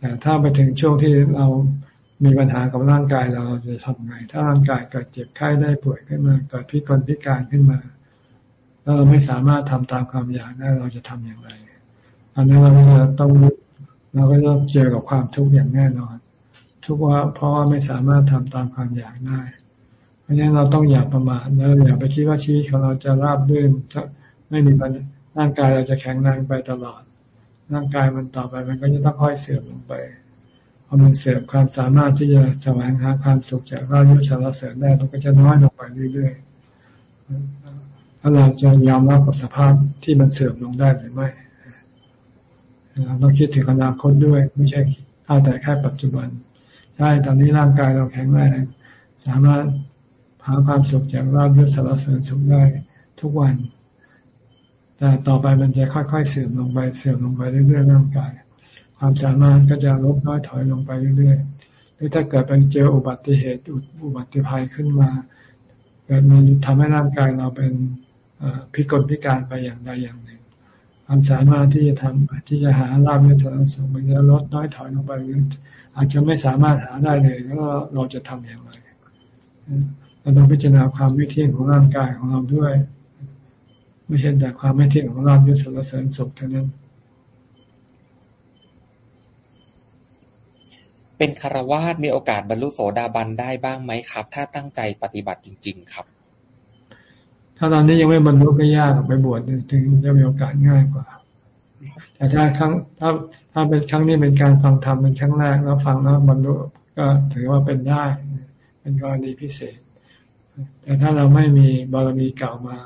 แต่ถ้าไปถึงช่วงที่เรามีปัญหากับร่างกายเราจะทำไง ถ้าร่างกายเกิดเจ็บไข้ได้ป่วยขึ้นมา เกิดพิกลพิการขึ้นมาถ้าเราไม่สามารถทำตามความอยากได้เราจะทำอย่างไรอันนั้นเราจะต้องเราก็ต้องเจอกับความทุกข์อย่างแน่นอน ทุกข์ว่าเพราะว่าไม่สามารถทำตามความอยากได้ เพราะฉะนั้นเราต้องอย่าประมาทแล้วอย่าไปคิดว่าชีวิตของเราจะราบรื่นไม่มีปัญร่างกายเราจะแข็งแรงไปตลอด ร่างกายมันต่อไป มันก็จะต้องค่อยเสื่อมลงไปพอมันเสื่อมความสามารถที่จะแสวงหาความสุขจากรายุสารเสริญได้มันก็จะน้อยลงไปเรื่อยๆถ้าเราจะยอมรับกับสภาพที่มันเสื่อมลงได้หรือไม่เราต้องคิดถึงอนาคตด้วย ไม่ใช่เอาแต่แค่ปัจจุบันใช่ตอนนี้ร่างกายเราแข็งแรงสามารถหาความสุขจากราบยศสารเสริญสุขได้ทุกวัน แต่ต่อไปมันจะค่อยๆเสื่อมลงไปเสื่อมลงไปเรื่อยๆร่างกาย ความสามารถก็จะลดน้อยถอยลงไปเรื่อยๆหรือถ้าเกิดเป็นเจออุบัติเหตุอุบัติภัยขึ้นมาเกิดมันทำให้ร่างกายเราเป็นพิกลพิการไปอย่างใดอย่างหนึ่ง ความสามารถที่จะทำที่จะหาลาภในสารสมมันจะลดน้อยถอยลงไปหรืออาจจะไม่สามารถหาได้เลยแล้วเราจะทำอย่างไรเราต้องพิจารณาความไม่เที่ยงของร่างกายของเราด้วย ไม่เห็นแต่ความไม่เที่ยงของร่างยศสารเสริญสุขเท่านั้น เป็นคารวาสมีโอกาสบรรลุโสดาบันได้บ้างไหมครับ ถ้าตั้งใจปฏิบัติจริง ๆ ครับ ถ้าตอนนี้ยังไม่บรรลุก็ยากไปบวชถึงจะมีโอกาสง่ายกว่า แต่ถ้าครั้งถ้าถ้าเป็นครั้งนี้เป็นการฟังธรรมเป็นครั้งแรกแล้วฟังแล้วบรรลุก็ถือว่าเป็นได้ เป็นกรณีพิเศษ แต่ถ้าเราไม่มีบารมีเก่ามา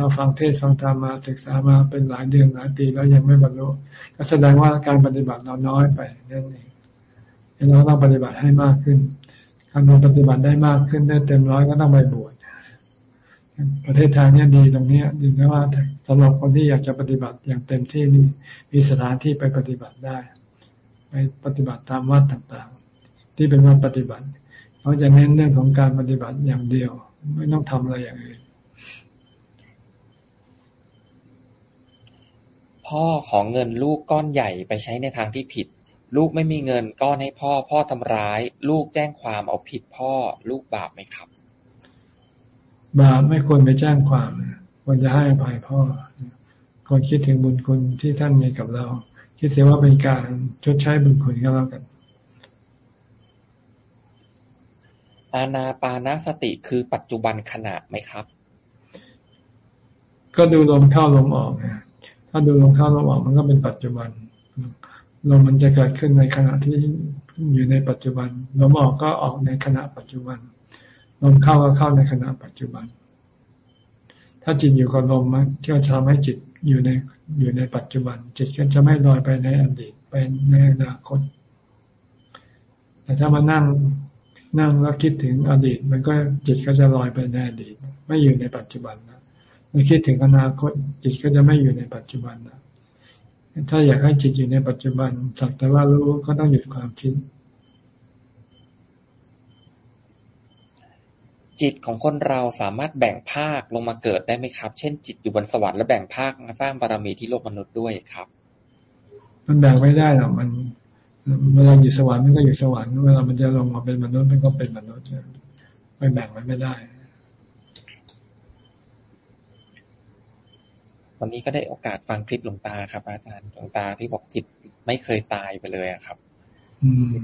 เราฟังเทศฟังธรรมมาศึกษามาเป็นหลายเดือนหลายปีแล้วยังไม่บรรลุก็แสดงว่าการปฏิบัติเราน้อยไปนั่นเองเราต้องปฏิบัติให้มากขึ้นการปฏิบัติได้มากขึ้นได้เต็มร้อยก็ต้องไปบวชประเทศไทยเนี่ยดีตรงนี้ดีนะว่าสำหรับคนที่อยากจะปฏิบัติอย่างเต็มที่นี่มีสถานที่ไปปฏิบัติได้ ไปปฏิบัติตามวัดต่างๆ ที่เป็นวัดปฏิบัติเขาจะเน้นเรื่องของการปฏิบัติอย่างเดียว ไม่ต้องทำอะไรอย่างอื่น พ่อของเงินลูกก้อนใหญ่ไปใช้ในทางที่ผิด ลูกไม่มีเงินก้อนให้พ่อ พ่อทำร้าย ลูกแจ้งความเอาผิดพ่อ ลูกบาปไหมครับ บาปไม่ควรไปแจ้งความควรจะให้อภัยพ่อควรคิดถึงบุญคุณที่ท่านมีกับเรา คิดเสียว่าเป็นการชดใช้บุญคุณก็แล้วกันอาณาปานาสติคือปัจจุบันขณะไหมครับ ก็ดูลมเข้าลมออกนะ ถ้าดูลมเข้าลมออกมันก็เป็นปัจจุบันลมมันจะเกิดขึ้นในขณะที่อยู่ในปัจจุบันลมออกก็ออกในขณะปัจจุบันลมเข้าก็เข้าในขณะปัจจุบัน ถ้าจิตอยู่กับลมมันก็ทำให้จิตอยู่ในอยู่ในปัจจุบัน จิตก็จะไม่ลอยไปในอดีตไปในอนาคต แต่ถ้ามานั่งนั่งแล้วคิดถึงอดีต มันก็จิตก็จะลอยไปในอดีต ไม่อยู่ในปัจจุบัน นะมาคิดถึงอนาคตจิตก็จะไม่อยู่ในปัจจุบันนะถ้าอยากให้จิตอยู่ในปัจจุบันสักแต่ว่ารู้ก็ต้องหยุดความคิด จิตของคนเราสามารถแบ่งภาคลงมาเกิดได้ไหมครับ เช่น จิตอยู่บนสวรรค์แล้วแบ่งภาคมาสร้างบารมีที่โลกมนุษย์ด้วยครับ มันแบ่งไม่ได้หรอกมันเวลาอยู่สวรรค์มันก็อยู่สวรรค์เวลามันจะลงมาเป็นมนุษย์มันก็เป็นมนุษย์ไม่แบ่งมันไม่ได้ วันนี้ก็ได้โอกาสฟังคลิปหลวงตาครับ อาจารย์หลวงตาที่บอกจิตไม่เคยตายไปเลยครับ อืม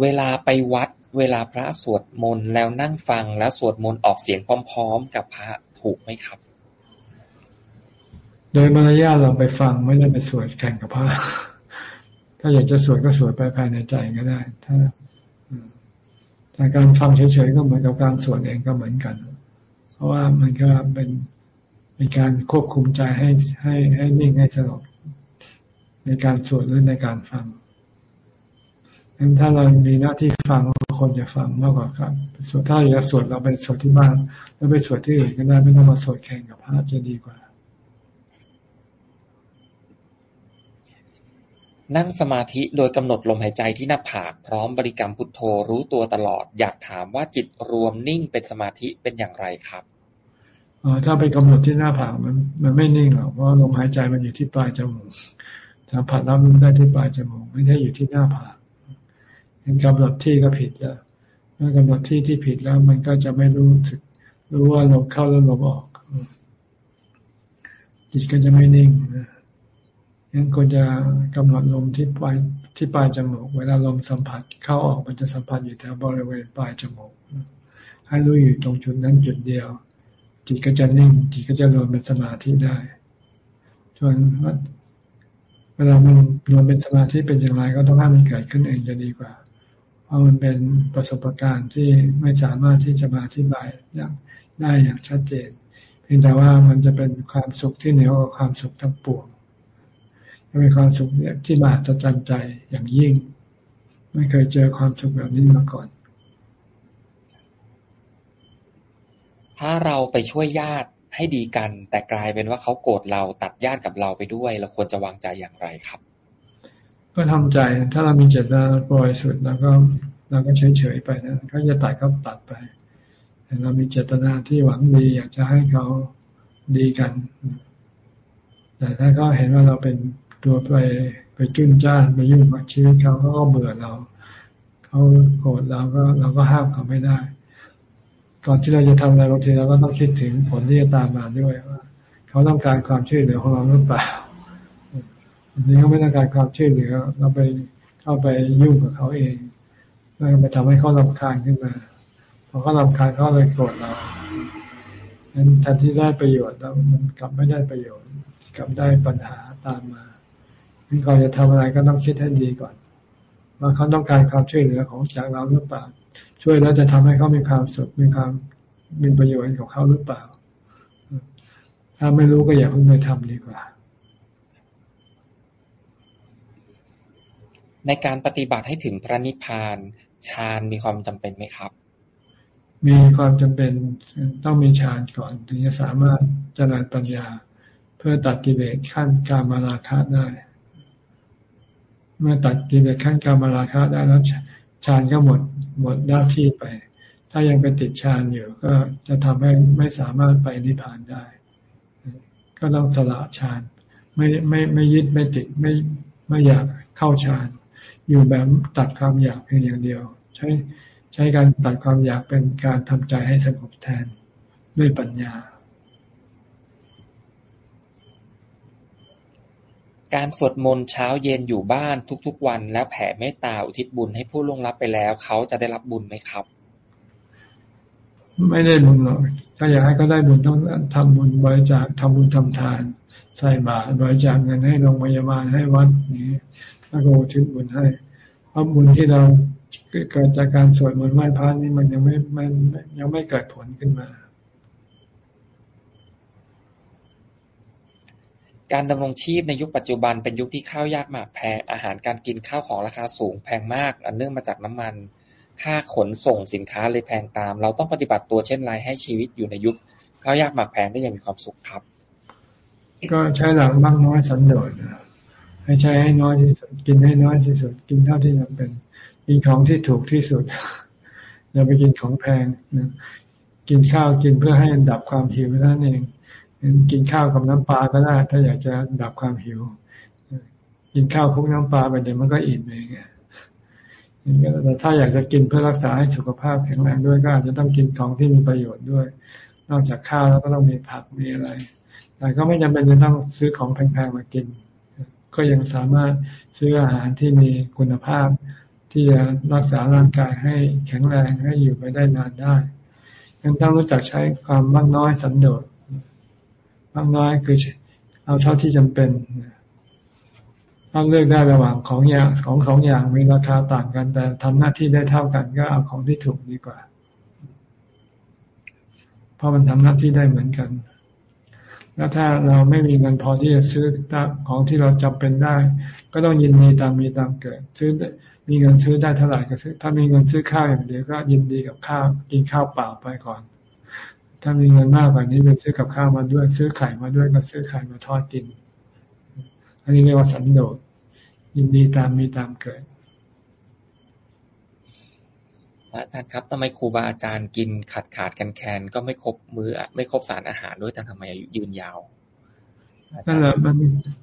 เวลาไปวัด เวลาพระสวดมนต์แล้วนั่งฟังแล้วสวดมนต์ออกเสียงพร้อม ๆ กับพระถูกไหมครับ โดยมารยาทเราไปฟังไม่ได้ไปสวดแข่งกับพระถ้าอยากจะสวดก็สวดไปภายในใจก็ได้ ถ้าแต่การฟังเฉยๆก็เหมือนกับการสวดเองก็เหมือนกัน เพราะว่ามันก็เป็นเป็นการควบคุมใจให้ให้ให้นิ่งให้สงบในการสวดหรือในการฟังงั้นถ้าเรามีหน้าที่ฟังคนจะฟังมากกว่าครับสวดถ้าอยากสวดเราไปสวดที่บ้านแล้วไปสวดที่อื่นก็ได้ไม่ต้องมาสวดแข่งกับพระจะดีกว่า นั่งสมาธิโดยกำหนดลมหายใจที่หน้าผาก พร้อมบริกรรมพุทโธรู้ตัวตลอด อยากถามว่าจิตรวมนิ่งเป็นสมาธิเป็นอย่างไรครับออถ้าไปกำหนดที่หน้าผากมันมันไม่นิ่งหรอกเพราะลมหายใจมันอยู่ที่ปลายจมูกสัมผัสรับรู้ได้ที่ปลายจมูกไม่ได้อยู่ที่หน้าผากเห็นกำหนดที่ก็ผิดแล้วเมื่อกำหนดที่ที่ผิดแล้ว มันก็จะไม่รู้สึก รู้ว่าลมเข้าแล้วลมออกจิตก็จะไม่นิ่ง งั้นควรจะกำหนดลมที่ปลายที่ปลายจมูก เวลาลมสัมผัสเข้าออกมันจะสัมผัสอยู่แถวบริเวณปลายจมูก ให้รู้อยู่ตรงจุดนั้นจุดเดียว จิตก็จะนิ่ง จิตก็จะรวมเป็นสมาธิได้ส่วนเวลามันรวมเป็นสมาธิเป็นอย่างไรก็ต้องให้มันเกิดขึ้นเองจะดีกว่า เพราะมันเป็นประสบการณ์ที่ไม่สามารถที่จะมาอธิบายอย่างได้อย่างชัดเจน เพียงแต่ว่ามันจะเป็นความสุขที่เหนือกว่าความสุขทั้งปวง เป็นความสุขที่มหัศจรรย์ใจอย่างยิ่ง ไม่เคยเจอความสุขแบบนี้มาก่อน ถ้าเราไปช่วยญาติให้ดีกัน แต่กลายเป็นว่าเขาโกรธเราตัดญาติกับเราไปด้วย เราควรจะวางใจอย่างไรครับ ก็ทำใจถ้าเรามีเจตนาบริสุทธิ์แล้วก็เราก็เฉยๆไปนะเขาจะตัดก็ตัดไปแต่เรามีเจตนาที่หวังดีอยากจะให้เขาดีกัน แต่ถ้าเขาเห็นว่าเราเป็น ตัวไปไปจุนจ้านไปยุ่งกับชีวิตเขาเขาก็เบื่อเรา เขาโกรธเราก็เราก็ห้ามเขาไม่ได้ ก่อนที่เราจะทำอะไรบางทีเราก็ต้องคิดถึงผลที่จะตามมาด้วยว่าเขาต้องการความช่วยเหลือของเราหรือเปล่าอันนี้เขาไม่ต้องการความช่วยเหลือ เราไปเข้าไปยุ่งกับเขาเองแล้วไปทำให้เขาลำคาญขึ้นมาพอเขาลำคาญเขาเลยโกรธเรานั้นแทนที่ได้ประโยชน์แล้วมันกลับไม่ได้ประโยชน์กลับได้ปัญหาตามมา ก่อนจะทำอะไรก็ต้องคิดให้ดีก่อน ว่าเขาต้องการความช่วยเหลือของจากเราหรือเปล่า ช่วยแล้วจะทำให้เขามีความสุขมีความมีประโยชน์ของเขาหรือเปล่า ถ้าไม่รู้ก็อย่าเพิ่งไปทำดีกว่า ในการปฏิบัติให้ถึงพระนิพพานฌานมีความจำเป็นไหมครับ มีความจำเป็นต้องมีฌานก่อน ถึงจะสามารถเจริญปัญญา เพื่อตัดกิเลสขั้นการมาราคะได้ เมื่อตัดกิเลสขั้นกรรมราคะได้แล้วฌานก็หมดหมดหน้าที่ไป ถ้ายังไปติดฌานอยู่ก็จะทำให้ไม่สามารถไปนิพพานได้ ก็ต้องสละฌานไม่ไม่ไม่ยึดไม่ติดไม่ไม่อยากเข้าฌานอยู่แบบตัดความอยากเพียงอย่างเดียว ใช้ใช้การตัดความอยากเป็นการทำใจให้สงบแทนด้วยปัญญา การสวดมนต์เช้าเย็นอยู่บ้านทุก ๆ วัน แล้วแผ่เมตตาอุทิศบุญให้ผู้ล่วงลับไปแล้ว เขาจะได้รับบุญไหมครับ ไม่ได้บุญหรอกถ้าอยากให้เขาได้บุญต้องทำบุญบริจาคทำบุญทำทาน ใส่บาตรบริจาคเงินให้โรงพยาบาลให้วัดนี้แล้วก็อุทิศบุญให้เพราะบุญที่เราเกิดจากการสวดมนต์ไหว้พระนี่มันยังไม่มันยังไม่เกิดผลขึ้นมา การดำรงชีพในยุคปัจจุบันเป็นยุคที่ข้าวยากหมากแพง อาหารการกินข้าวของราคาสูงแพงมาก อันเนื่องมาจากน้ำมัน ค่าขนส่งสินค้าเลยแพงตาม เราต้องปฏิบัติตัวเช่นไรให้ชีวิตอยู่ในยุคข้าวยากหมากแพงได้อย่างมีความสุขครับ ก็ใช้หลักมากน้อยสันโดษให้ใช้ให้น้อยที่สุด กินให้น้อยที่สุด กินเท่าที่จำเป็น กินของที่ถูกที่สุดอย่าไปกินของแพงกินข้าวกินเพื่อให้ดับความหิวนั่นเอง กินข้าวกับน้ำปลาก็ได้ ถ้าอยากจะดับความหิว กินข้าวคุกน้ำปลาไปเดี๋ยวมันก็อิ่มเองแต่ถ้าอยากจะกินเพื่อรักษาให้สุขภาพแข็งแรงด้วยก็อาจจะต้องกินของที่มีประโยชน์ด้วย นอกจากข้าวแล้วก็ต้องมีผักมีอะไร แต่ก็ไม่จำเป็นจะต้องซื้อของแพงๆมากิน ก็ยังสามารถซื้ออาหารที่มีคุณภาพ ที่จะรักษาร่างกายให้แข็งแรงให้อยู่ไปได้นานได้ยังต้องรู้จักใช้ความมากน้อยสันโดษ มากน้อยคือเอาเท่าที่จำเป็นต้องเลือกได้ระหว่างของอย่างของสองอย่างมีราคาต่างกัน แต่ทำหน้าที่ได้เท่ากัน ก็เอาของที่ถูกดีกว่า เพราะมันทำหน้าที่ได้เหมือนกัน แล้วถ้าเราไม่มีเงินพอที่จะซื้อของที่เราจำเป็นได้ ก็ต้องยินดีตามมีตามเกิด ซื้อมีเงินซื้อได้เท่าไหร่ก็ซื้อถ้ามีเงินซื้อข้าวอย่างเดียวก็ยินดีกับข้าวกินข้าวเปล่าไปก่อน ถ้ามีเงินมากกว่านี้ไปซื้อกับข้าวมาด้วย ซื้อไข่มาด้วยก็ซื้อไข่มาทอดกิน อันนี้เรียกว่าสันโดษยินดีตามมีตามเกิดอาจารย์ครับทำไมครูบาอาจารย์กินขาดขาดกันแคนก็ไม่ครบมือไม่ครบสารอาหารด้วยแต่ทำไมอายุยืนยาวนั่นแหละมัน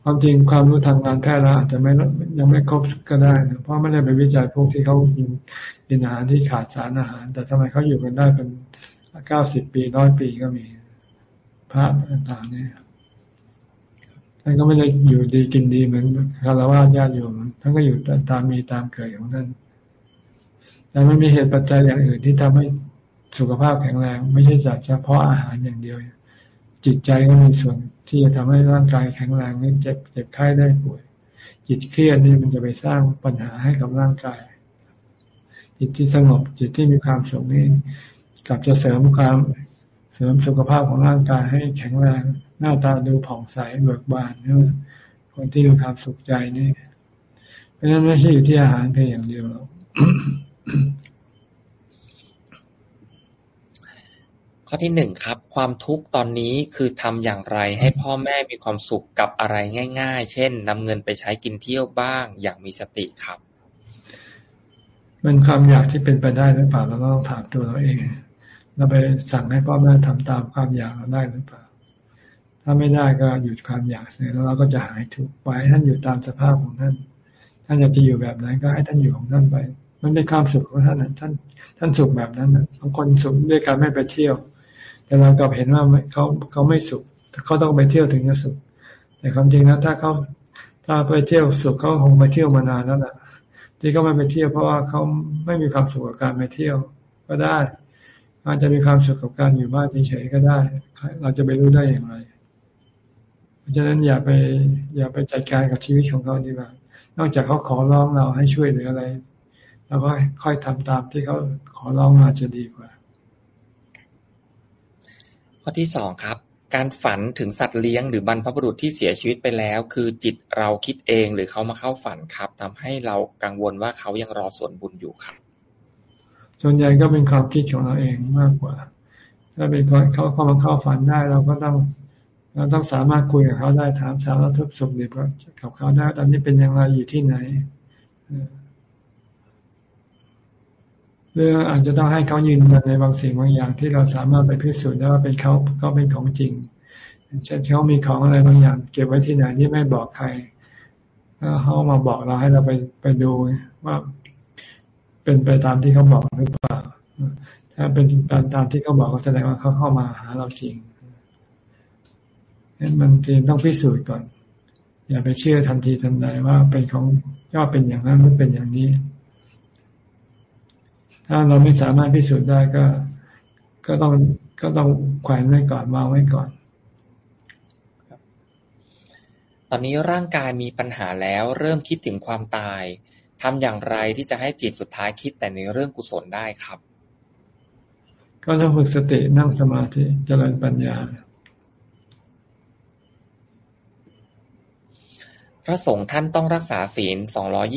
ความจริงความรู้ทางการแพทย์แล้วอาจจะไม่ยังไม่ครบก็ได้นะเพราะไม่ได้ไปวิจัยพวกที่เขากินกินอาหารที่ขาดสารอาหาร แต่ทำไมเขาอยู่กันได้เป็น เก้าสิบปีร้อยปีก็มี พระต่างๆเนี่ยท่านก็ไม่ได้อยู่ดีกินดีเหมือนคารวะญาติโยมท่านก็อยู่ตามมีตามเกิดของท่านแต่มันมีเหตุปัจจัยอย่างอื่นที่ทำให้สุขภาพแข็งแรง ไม่ใช่จากเฉพาะอาหารอย่างเดียว จิตใจก็มีส่วนที่จะทำให้ร่างกายแข็งแรงไม่เจ็บเจ็บไข้ได้ป่วย จิตเครียดนี่มันจะไปสร้างปัญหาให้กับร่างกาย จิตที่สงบจิตที่มีความสุขนี่ กลับจะเสริมความเสริมสุขภาพของร่างกายให้แข็งแรง หน้าตาดูผ่องใสเบิกบานนี่คนที่มีความสุขใจนี่ เพราะฉะนั้นไม่ใช่อยู่ที่อาหารเพียงอย่างเดียวหรอกข้อที่หนึ่งครับ ความทุกข์ตอนนี้คือทำอย่างไรให้พ่อแม่มีความสุขกับอะไรง่าย ๆ เช่นนำเงินไปใช้กินเที่ยวบ้างอย่างมีสติครับ มันความอยากที่เป็นไปได้หรือเปล่าเราต้องถามตัวเราเอง เราไปสั่งให้พ่อแม่ทำตามความอยากเราได้หรือเปล่า ถ้าไม่ได้ก็หยุดความอยากเสียแล้วเราก็จะหายทุกข์ไปให้ท่านอยู่ตามสภาพของท่าน ท่านอยากจะอยู่แบบไหนก็ให้ท่านอยู่ของท่านไป มันเป็นความสุขของท่านท่าน ท่านสุขแบบนั้นบางคนสุขด้วยการไม่ไปเที่ยว แต่เรากลับเห็นว่าเขาเขาไม่สุขเขาต้องไปเที่ยวถึงจะสุข แต่ความจริงนะถ้าเขาถ้าไปเที่ยวสุขเขาคงไปเที่ยวมานานแล้วแหละที่เขาไม่ไปเที่ยวเพราะว่าเขาไม่มีความสุขกับการไปเที่ยวก็ได้ อาจจะมีความสุขกับการอยู่บ้านเฉยๆก็ได้ เราจะไปรู้ได้อย่างไร เพราะฉะนั้นอย่าไปอย่าไปจัดการกับชีวิตของเขาดีกว่านอกจากเขาขอร้องเราให้ช่วยหรืออะไรเราก็ค่อยทำตามที่เขาขอร้องมาจะดีกว่า ข้อที่สองครับ การฝันถึงสัตว์เลี้ยงหรือบรรพบุรุษที่เสียชีวิตไปแล้ว คือจิตเราคิดเองหรือเขามาเข้าฝันครับทำให้เรากังวลว่าเขายังรอส่วนบุญอยู่ครับ ส่วนใหญ่ก็เป็นความคิดของเราเองมากกว่า ถ้าเป็นคนเขาเข้ามาเข้าฝันได้ เราก็ต้องเราต้องสามารถคุยกับเขาได้ถามสารทุกข์สุขดิบกับเขาได้ตอนนี้เป็นอย่างไรอยู่ที่ไหนหรืออาจจะต้องให้เขายืนยันในบางสิ่งบางอย่างที่เราสามารถไปพิสูจน์ได้ว่าเป็นเขาเขาเป็นของจริงเช่นเขามีของอะไรบางอย่าง เก็บไว้ที่ไหนที่ไม่บอกใครเขามาบอกเราให้เราไปไปดูว่า เป็นไปตามที่เขาบอกหรือเปล่า ถ้าเป็นตามตามที่เขาบอกก็แสดงว่าเขาเข้ามาหาเราจริงนั้นมันทีต้องพิสูจน์ก่อน อย่าไปเชื่อทันทีทันใดว่าเป็นของย่อเป็นอย่างนั้นหรือเป็นอย่างนี้ ถ้าเราไม่สามารถพิสูจน์ได้ก็ ก็ต้องก็ต้องแขวนไว้ก่อนวางไว้ก่อน ตอนนี้ร่างกายมีปัญหาแล้ว เริ่มคิดถึงความตาย ทำอย่างไรที่จะให้จิตสุดท้ายคิดแต่ในเรื่องกุศลได้ครับ ก็ต้องฝึกสตินั่งสมาธิเจริญปัญญา พระสงฆ์ท่านต้องรักษาศีล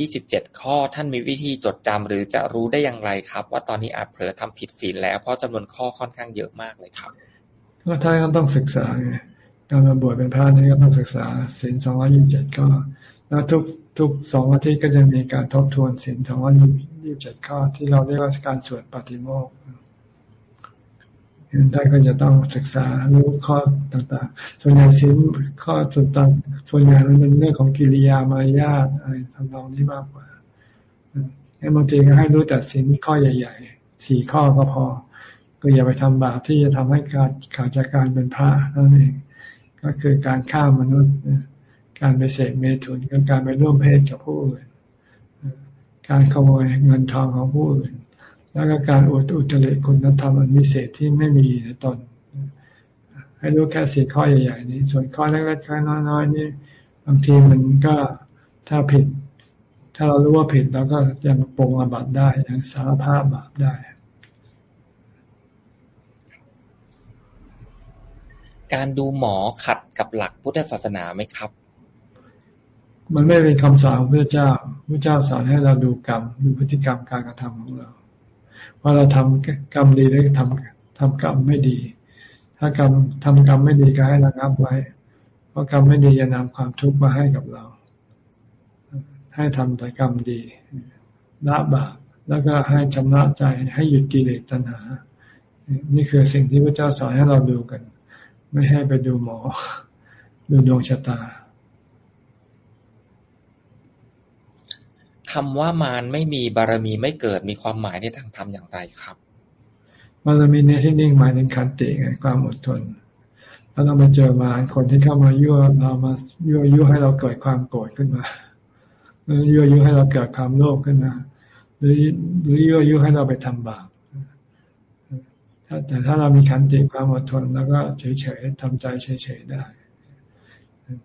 227 ข้อท่านมีวิธีจดจำหรือจะรู้ได้อย่างไรครับ ว่าตอนนี้อาจเผลอทำผิดศีลแล้วเพราะจำนวนข้อค่อนข้างเยอะมากเลยครับก็ท่านก็ต้องศึกษาไงการมาบวชเป็นพระนี่ก็ต้องศึกษาศีล227ข้อ แล้วทุกทุกสองอาทิตย์ก็จะมีการทบทวนศีลสองวันยี่สิบเจ็ดข้อที่เราเรียกว่าการสวดปฏิโมกข์ได้ก็จะต้องศึกษารู้ข้อต่างๆ ส่วนใหญ่ศีลข้อส่วนต่างส่วนใหญ่มันเป็นเรื่องของกิริยามารยาทอะไรทำนองนี้มากกว่าให้บางทีก็ให้รู้แต่ศีลข้อใหญ่ๆสี่ข้อก็พอ ก็อย่าไปทำบาปที่จะทำให้การขาดจากการเป็นพระนั่นเอง ก็คือการฆ่ามนุษย์ การไปเสพเมถุนกับการไปร่วมเพศกับผู้อื่น การขโมยเงินทองของผู้อื่น แล้วก็การอวดอุตริคุณธรรมอันวิเศษที่ไม่มีในตน ให้รู้แค่สี่ข้อใหญ่ๆนี้ ส่วนข้อเล็กๆข้อน้อยๆนี่บางทีมันก็ถ้าผิด ถ้าเรารู้ว่าผิดเราก็ยังปรงอาบัตได้ยังสารภาพบาปได้การดูหมอขัดกับหลักพุทธศาสนาไหมครับ มันไม่เป็นคำสอนของพระเจ้าพระเจ้าสอนให้เราดูกรรมดูพฤติกรรมการกระทำของเรา ว่าเราทำกรรมดีหรือทำทำกรรมไม่ดี ถ้ากรรมทำกรรมไม่ดีก็ให้ระงับไว้ เพราะกรรมไม่ดีจะนำความทุกข์มาให้กับเรา ให้ทำแต่กรรมดีละบาปแล้วก็ให้ชำระใจให้หยุดกิเลสตัณหา นี่คือสิ่งที่พระเจ้าสอนให้เราดูกัน ไม่ให้ไปดูหมอ ดูดวงชะตา คำว่ามารไม่มีบารมีไม่เกิดมีความหมายในทางธรรมอย่างไรครับ บารมีในที่นิ่งหมายถึงขันติไงความอดทนแล้วเราไปเจอมารคนที่เข้ามายั่วเรามายั่วยุให้เราเกิดความโกรธขึ้นมาหรือยั่วยุให้เราเกิดความโลภขึ้นมาหรือหรือยั่วยุให้เราไปทำบาปแต่ถ้าเรามีขันติความอดทน แล้วก็เฉยๆทำใจเฉยๆได้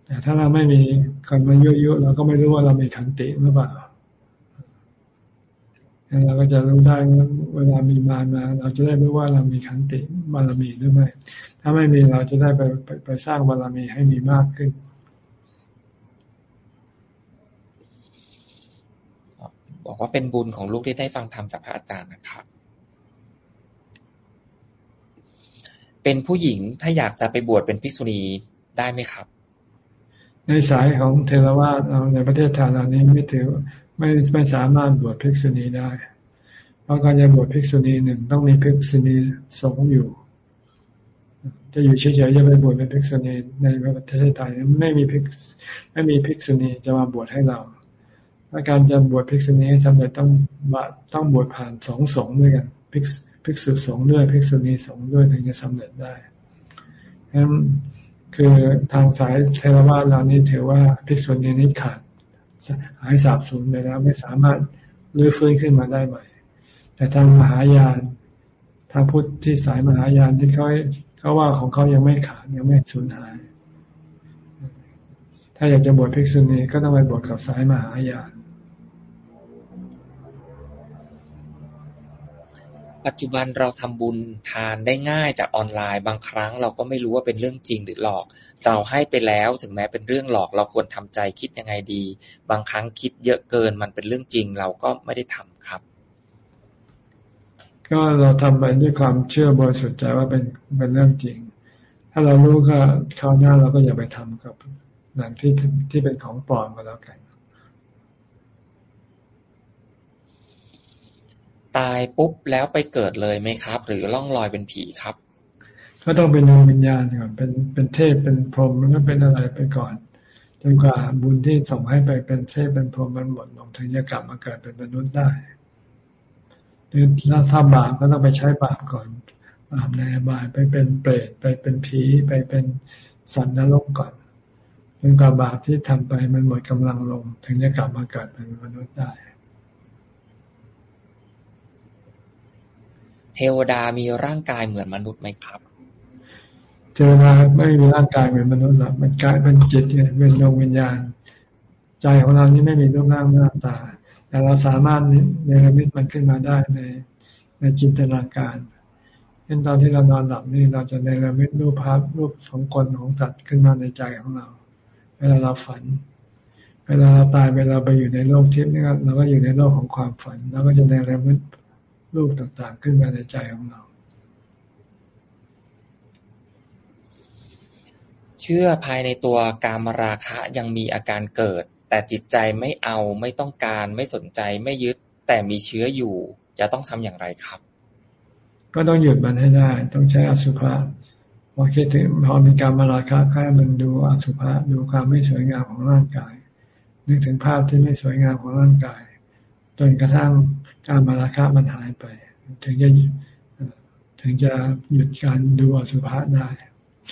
แต่ถ้าเราไม่มีคนมายั่วยุเราก็ไม่รู้ว่าเรามีขันติหรือเปล่า เราก็จะรู้ได้เวลามีมามาเราจะได้รู้ว่าเรามีขันติบารมีหรือไม่ ถ้าไม่มีเราจะได้ไปไปไปสร้างบารมีให้มีมากขึ้นบอกว่าเป็นบุญของลูกที่ได้ฟังธรรมจากพระอาจารย์นะครับ เป็นผู้หญิงถ้าอยากจะไปบวชเป็นภิกษุณีได้ไหมครับ ในสายของเทรวาสในประเทศไทยเรานี้ไม่ถือ ไม่ไม่สามารถบวชภิกษุณีได้ เพราะการจะบวชภิกษุณีหนึ่งต้องมีภิกษุณีสงฆ์อยู่ จะอยู่เฉยๆจะไปบวชเป็นภิกษุณีในประเทศไทยไม่มีภิกไม่มีภิกษุณีจะมาบวชให้เราถ้าการจะบวชภิกษุณีสำเร็จต้องต้องบวชผ่านสองสงฆ์ด้วยกันภิกภิกษุสงฆ์ด้วยภิกษุณีสงฆ์ด้วยถึงจะสำเร็จได้ฉะนั้นคือทางสายเทรวาสเรานี่ถือว่าภิกษุณีนี้ขาด หายสาบสูญไปแล้ว ไม่สามารถรื้อฟื้นขึ้นมาได้ใหม่ แต่ทางมหายานทางพุทธที่สายมหายานที่เขาเขาว่าของเขายังไม่ขาดยังไม่สูญหาย ถ้าอยากจะบวชภิกษุณีก็ต้องไปบวชกับสายมหายาน ปัจจุบันเราทำบุญทานได้ง่ายจากออนไลน์ บางครั้งเราก็ไม่รู้ว่าเป็นเรื่องจริงหรือหลอก เราให้ไปแล้วถึงแม้เป็นเรื่องหลอก เราควรทำใจคิดยังไงดี บางครั้งคิดเยอะเกินมันเป็นเรื่องจริง เราก็ไม่ได้ทำครับ ก็เราทำไปด้วยความเชื่อบริสุทธิ์ใจว่าเป็นเป็นเรื่องจริง ถ้าเรารู้ก็คราวหน้าเราก็อย่าไปทำกับหนังที่ที่เป็นของปลอมมาแล้วกัน ตายปุ๊บแล้วไปเกิดเลยไหมครับ หรือล่องลอยเป็นผีครับ ก็ต้องเป็นดวงวิญญาณก่อนเป็นเป็นเทพเป็นพรหมมันก็เป็นอะไรไปก่อนจนกว่าบุญที่ส่งให้ไปเป็นเทพเป็นพรหมมันหมดลงถึงจะกลับมาเกิดเป็นมนุษย์ได้หรือถ้าทำบาปก็ต้องไปใช้บาปก่อนบาปในบาปไปเป็นเปรตไปเป็นผีไปเป็นสัตว์นรกก่อนจนกว่าบาปที่ทำไปมันหมดกำลังลง ถึงจะกลับมาเกิดเป็นมนุษย์ได้ เทวดามีร่างกายเหมือนมนุษย์ไหมครับ เทวดาไม่มีร่างกายเหมือนมนุษย์หรอกมันกายเป็นจิตเป็นดวงวิญญาณ ใจของเรานี่ไม่มีรูปร่างหน้าตา แต่เราสามารถเนรมิตมันขึ้นมาได้ในในจินตนาการเช่นตอนที่เรานอนหลับนี่เราจะเนรมิตรูปภาพรูปของคนของสัตว์ขึ้นมาในใจของเรา เวลาเราฝัน เวลาเราตายเวลาไปอยู่ในโลกทิพย์นี่เราก็อยู่ในโลกของความฝันเราก็จะเนรมิต รูปต่างๆ ขึ้นมาในใจของเรา เชื่อภายในตัวกามราคะยังมีอาการเกิด แต่จิตใจไม่เอาไม่ต้องการไม่สนใจไม่ยึด แต่มีเชื้ออยู่ จะต้องทำอย่างไรครับ ก็ต้องหยุดมันให้ได้ ต้องใช้อสุภะพอคิดถึงพอมีการมาราคะแค่มันดูอสุภะดูความไม่สวยงามของร่างกาย นึกถึงภาพที่ไม่สวยงามของร่างกาย จนกระทั่ง การมาราคะมันหายไป ถึงจะถึงจะหยุดการดูอสุภะได้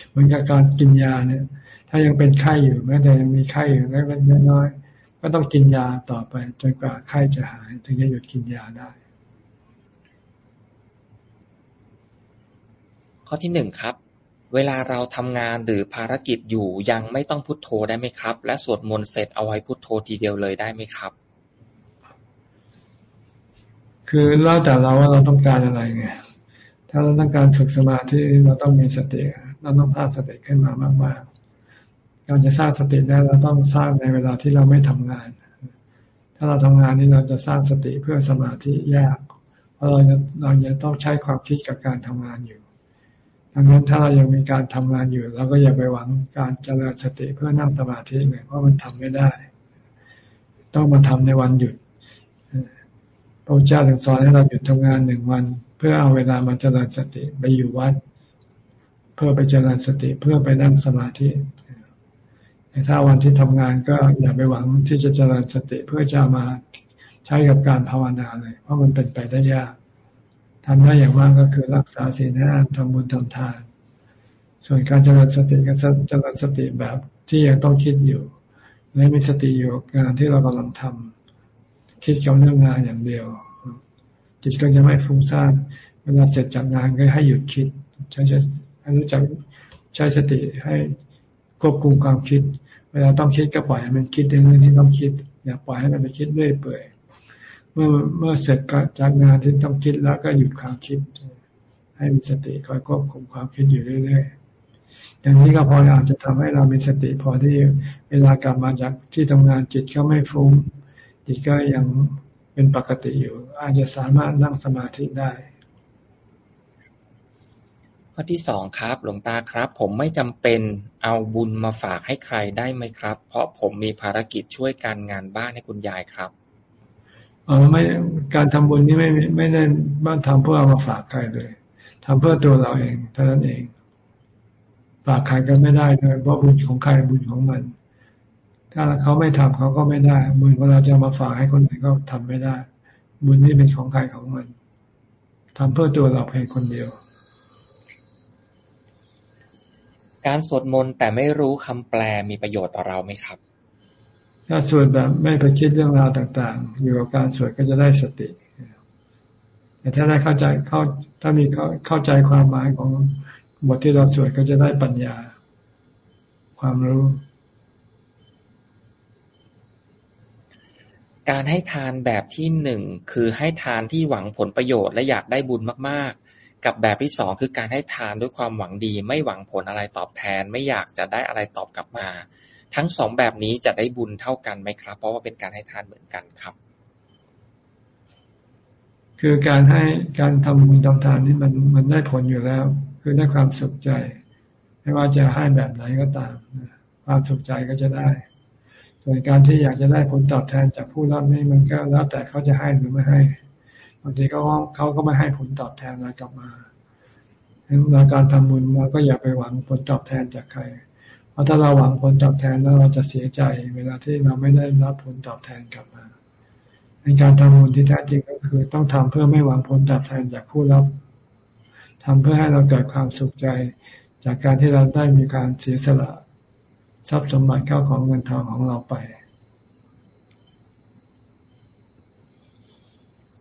เหมือนกับการกินยาเนี่ย ถ้ายังเป็นไข้อยู่แม้แต่ยังมีไข้อยู่เล็กๆน้อยๆก็ต้องกินยาต่อไปจนกว่าไข้จะหาย ถึงจะหยุดกินยาได้ ข้อที่หนึ่งครับ เวลาเราทำงานหรือภารกิจอยู่ยังไม่ต้องพุโทโธได้ไหมครับ และสวดมนต์เสร็จเอาไว้พุโทโธทีเดียวเลยได้ไหมครับ คือเล่าแต่เราว่าเราต้องการอะไรไงถ้าเราต้องการฝึกสมาธิเราต้องมีสติเราต้องสร้างสติขึ้นมามากๆการจะสร้างสติได้เราต้องสร้างในเวลาที่เราไม่ทำงาน ถ้าเราทำงานนี้เราจะสร้างสติเพื่อสมาธิยาก เพราะเราจะเราจะต้องใช้ความคิดกับการทำงานอยู่ดังนั้นถ้าเรายังมีการทำงานอยู่เราก็อย่าไปหวังการเจริญสติเพื่อนั่งสมาธิเลยเพราะมันทำไม่ได้ ต้องมาทำในวันหยุด ระเจ้าถึงสอนให้เราหยุดทำงานหนึ่งวัน เพื่อเอาเวลามาเจริญสติไปอยู่วัด เพื่อไปเจริญสติเพื่อไปนั่งสมาธิแต่ถ้าวันที่ทำงานก็อย่าไปหวังที่จะเจริญสติเพื่อจะมาใช้กับการภาวนาเลย เพราะมันเป็นไปได้ยากทำได้อย่างมากก็คือรักษาศีลห้าทำบุญทำทาน ส่วนการเจริญสติก็เจริญสติแบบที่ยังต้องคิดอยู่ และมีสติอยู่งานที่เรากำลังทำ คิดกับเรื่องงานอย่างเดียว จิตก็จะไม่ฟุ้งซ่านเวลาเสร็จจากงานก็ให้หยุดคิด ใช้ให้รู้จักใช้สติให้ควบคุมความคิด เวลาต้องคิดก็ปล่อยให้มันคิดในเรื่องที่ต้องคิด อย่าปล่อยให้มันไปคิดเรื่อยเปื่อยเมื่อเมื่อเสร็จจากงานที่ต้องคิดแล้วก็หยุดความคิด ให้มีสติคอยควบคุมความคิดอยู่เรื่อยๆอย่างนี้ก็พออาจจะทำให้เรามีสติพอที่เวลากลับมาจากที่ทำงานจิตก็ไม่ฟุ้ง จิตก็ยังเป็นปกติอยู่ อาจจะสามารถนั่งสมาธิได้ข้อที่สองครับ หลวงตาครับ ผมไม่จำเป็นเอาบุญมาฝากให้ใครได้ไหมครับ เพราะผมมีภารกิจช่วยการงานบ้านให้คุณยายครับอ๋อไม่การทำบุญนี่ไม่ไม่ได้บ้านทำเพื่อเอามาฝากใครเลยทำเพื่อตัวเราเองเท่านั้นเอง ฝากใครกันไม่ได้เลยเพราะบุญของใครบุญของมัน ถ้าเขาไม่ทำเขาก็ไม่ได้บุญเวลาจะมาฝากให้คนอื่นก็ทำไม่ได้ บุญนี่เป็นของใครของมันทำเพื่อตัวเราเพียงคนเดียว การสวดมนต์แต่ไม่รู้คำแปลมีประโยชน์ต่อเราไหมครับ ถ้าสวดแบบไม่ไปคิดเรื่องราวต่าง ๆ อยู่กับการสวดก็จะได้สติ แต่ถ้าได้เข้าใจเข้าถ้ามีเข้าใจความหมายของบทที่เราสวดก็จะได้ปัญญา ความรู้ การให้ทานแบบที่หนึ่งคือให้ทานที่หวังผลประโยชน์และอยากได้บุญมากๆ กับแบบที่สองคือการให้ทานด้วยความหวังดี ไม่หวังผลอะไรตอบแทน ไม่อยากจะได้อะไรตอบกลับมา ทั้งสองแบบนี้จะได้บุญเท่ากันไหมครับ เพราะว่าเป็นการให้ทานเหมือนกันครับ คือการให้การทำบุญทำทานนี่มันมันได้ผลอยู่แล้ว คือได้ความสุขใจ ไม่ว่าจะให้แบบไหนก็ตามความสุขใจก็จะได้ ส่วนการที่อยากจะได้ผลตอบแทนจากผู้รับนี่มันก็แล้วแต่เขาจะให้หรือไม่ให้บางทีเขาเขาก็ไม่ให้ผลตอบแทนอะไรกลับมาเราการทำบุญเราก็อย่าไปหวังผลตอบแทนจากใคร เพราะถ้าเราหวังผลตอบแทนแล้วเราจะเสียใจ เวลาที่เราไม่ได้รับผลตอบแทนกลับมาในการทำบุญที่แท้จริงก็คือ ต้องทำเพื่อไม่หวังผลตอบแทนจากผู้รับทำเพื่อให้เราเกิดความสุขใจ จากการที่เราได้มีการเสียสละ ทรัพย์สมบัติเข้าของเงินทองของเราไป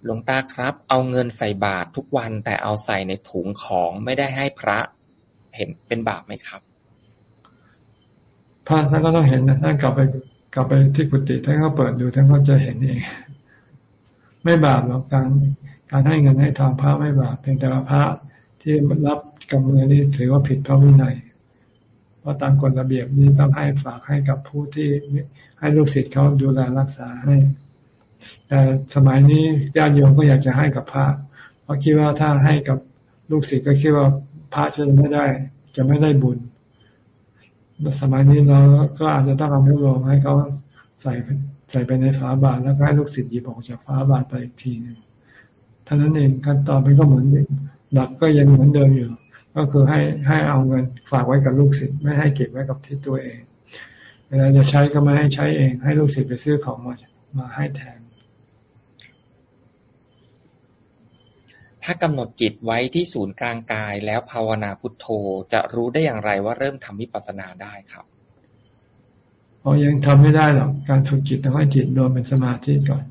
หลวงตาครับ เอาเงินใส่บาตรทุกวันแต่เอาใส่ในถุงของไม่ได้ให้พระเห็นเป็นบาปไหมครับพระท่านก็ต้องเห็นนะท่านกลับไปกลับไปที่กุฏิท่านก็เปิดดูท่านก็จะเห็นเอง ไม่บาปหรอกการการให้เงินให้ทองพระไม่บาปเพียงแต่ว่าพระที่รับกำเนิดนี่ถือว่าผิดพระวินัยเพ ราะตามกฎระเบียบนี้ต้องให้ฝากให้กับผู้ที่ให้ลูกศิษย์เขาดูแลรักษาให้ แต่สมัยนี้ญาติโยมก็อยากจะให้กับพระ เพราะคิดว่าถ้าให้กับลูกศิษย์ก็คิดว่าพระจะไม่ได้ จะไม่ได้บุญ สมัยนี้เราก็อาจจะต้องเอาไม่ลงให้เขาใส่ใส่ไปในฝาบาทแล้วก็ให้ลูกศิษย์หยิบออกจากฝาบาทไปอีกทีนึงท่านั้นเองขั้นตอนมันก็เหมือนหลักก็ยังเหมือนเดิมอยู่ ก็คือให้ให้เอาเงินฝากไว้กับลูกศิษย์ไม่ให้เก็บไว้กับที่ตัวเอง เวลาจะใช้ก็ไม่ให้ใช้เอง ให้ลูกศิษย์ไปซื้อของมามาให้แทน ถ้ากำหนดจิตไว้ที่ศูนย์กลางกายแล้วภาวนาพุทโธจะรู้ได้อย่างไรว่าเริ่มทำวิปัสสนาได้ครับอ๋อยังทำไม่ได้หรอกการฝึกจิตต้องให้จิตรวมเป็นสมาธิก่อน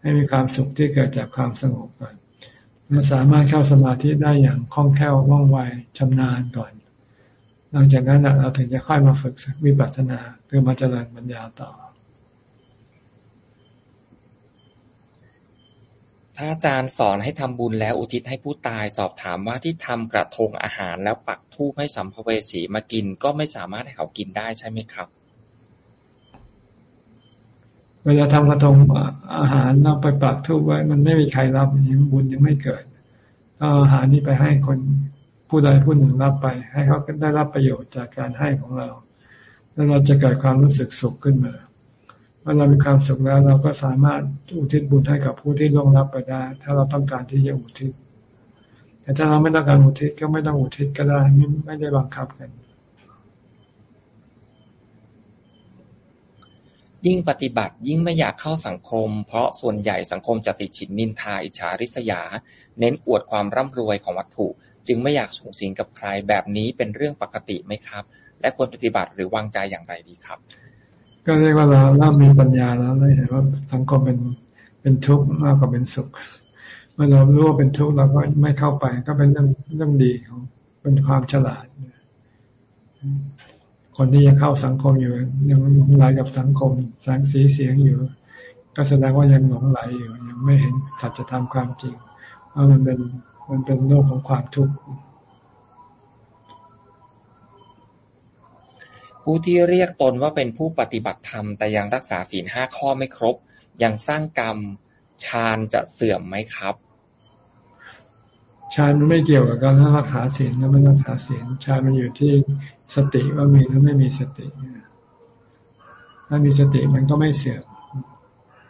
ให้มีความสุขที่เกิดจากความสงบก่อน เราสามารถเข้าสมาธิได้อย่างคล่องแคล่วว่องไวชำนาญก่อน หลังจากนั้นเราถึงจะค่อยมาฝึกวิปัสสนาคือมาเจริญปัญญาต่อ พระอาจารย์สอนให้ทำบุญแล้วอุทิศให้ผู้ตายสอบถามว่าที่ทำกระทงอาหารแล้วปักธูปให้สัมภเวสีมากินก็ไม่สามารถให้เขากินได้ใช่ไหมครับ เวลาทำกระทงอาหารเราไปปักธูปไว้ มันไม่มีใครรับยังบุญยังไม่เกิดเอาอาหารนี้ไปให้คนผู้ใดผู้หนึ่งรับไป ให้เขาได้รับประโยชน์จากการให้ของเรา แล้วเราจะเกิดความรู้สึกสุขขึ้นมาเมื่อเรามีความสุขแล้ว เราก็สามารถอุทิศบุญให้กับผู้ที่ล่วงลับไปได้ ถ้าเราต้องการที่จะอุทิศแต่ถ้าเราไม่ต้องการอุทิศก็ไม่ต้องอุทิศก็ได้ไม่ไม่ได้บังคับกัน ยิ่งปฏิบัติยิ่งไม่อยากเข้าสังคม เพราะส่วนใหญ่สังคมจะติดฉินนินทาอิจฉาริษยา เน้นอวดความร่ำรวยของวัตถุ จึงไม่อยากสูงสิงกับใครแบบนี้เป็นเรื่องปกติไหมครับ และควรปฏิบัติหรือวางใจอย่างไรดีครับ ก็เรียกว่าเราเริ่มมีปัญญาแล้วเลยเห็นว่าสังคมเป็นเป็นทุกข์มากกว่าเป็นสุข เมื่อเรารู้ว่าเป็นทุกข์เราก็ไม่เข้าไป ก็เป็นเรื่องเรื่องดีของเป็นความฉลาด คนที่ยังเข้าสังคมอยู่ยังหลงไหลกับสังคมแสงสีเสียงอยู่ ก็แสดงว่ายังหลงไหลอยู่ ยังไม่เห็นสัจธรรมความจริงว่ามันเป็นมันเป็นโลกของความทุกข์ผู้ที่เรียกตนว่าเป็นผู้ปฏิบัติธรรม แต่ยังรักษาศีลห้าข้อไม่ครบ ยังสร้างกรรมฌานจะเสื่อมไหมครับฌานมันไม่เกี่ยวกับการรักษาศีลและไม่รักษาศีลฌานมันอยู่ที่ สติว่ามีหรือไม่มีสติ ถ้ามีสติมันก็ไม่เสื่อม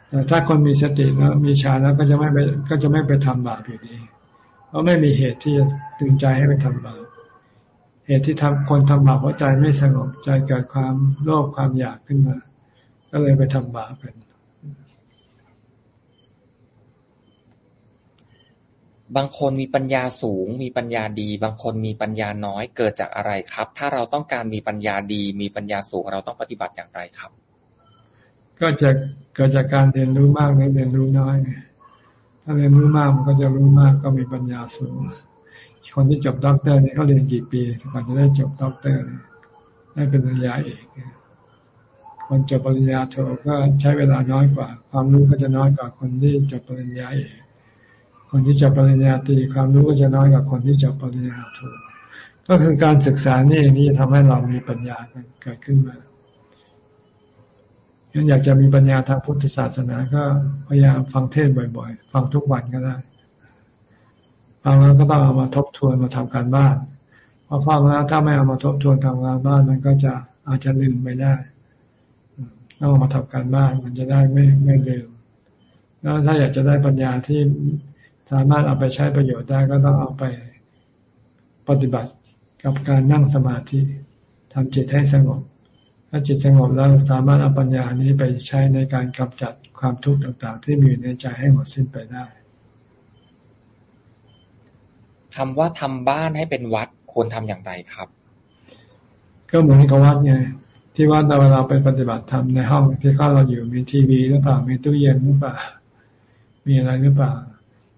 แต่ถ้าคนมีสติแล้วมีฌานแล้วก็จะไม่ไปก็จะไม่ไปทำบาปอยู่ดี เพราะไม่มีเหตุที่จะตึงใจให้ไปทำบาป เหตุที่ทำคนทำบาปเพราะใจไม่สงบใจเกิดความโลภความอยากขึ้นมา ก็เลยไปทำบาปกัน บางคนมีปัญญาสูง มีปัญญาดี บางคนมีปัญญาน้อยเกิดจากอะไรครับ ถ้าเราต้องการมีปัญญาดี มีปัญญาสูงเราต้องปฏิบัติอย่างไรครับ ก็จะเกิดจากการเรียนรู้มากหรือเรียนรู้น้อย ถ้าเรียนรู้มากมันก็จะรู้มากก็มีปัญญาสูง คนที่จบด็อกเตอร์นี่เขาเรียนกี่ปีก่อนจะได้จบด็อกเตอร์ได้เป็นปริญญาเอกคนจบปริญญาโทก็ใช้เวลาน้อยกว่า ความรู้ก็จะน้อยกว่าคนที่จบปริญญาเอก คนที่จบปริญญาตรีความรู้ก็จะน้อยกว่าคนที่จบปริญญาโทก็คือการศึกษานี่นี่ทำให้เรามีปัญญาเกิดขึ้นมางั้นอยากจะมีปัญญาทางพุทธศาสนาก็พยายามฟังเทศบ่อย ๆ ฟังทุกวันก็ได้ฟังแล้วก็ต้องเอามาทบทวนมาทำการบ้านพอฟังแล้วถ้าไม่เอามาทบทวนทำการบ้านมันก็จะอาจจะลืมไปได้ต้องเอามาทำการบ้านมันจะได้ไม่ไม่ลืมแล้วถ้าอยากจะได้ปัญญาที่ สามารถเอาไปใช้ประโยชน์ได้ก็ต้องเอาไปปฏิบัติกับการนั่งสมาธิทำจิตให้สงบ ถ้าจิตสงบแล้วสามารถเอาปัญญานี้ไปใช้ในการกำจัดความทุกข์ต่างๆ ที่มีในใจให้หมดสิ้นไปได้คำว่าทำบ้านให้เป็นวัดควรทำอย่างไรครับ ก็เหมือนกับวัดไงที่วัดเราเวลาไปปฏิบัติธรรมในห้องที่ข้าเราอยู่มีทีวีหรือเปล่ามีตู้เย็นหรือเปล่า มีอะไรหรือเปล่า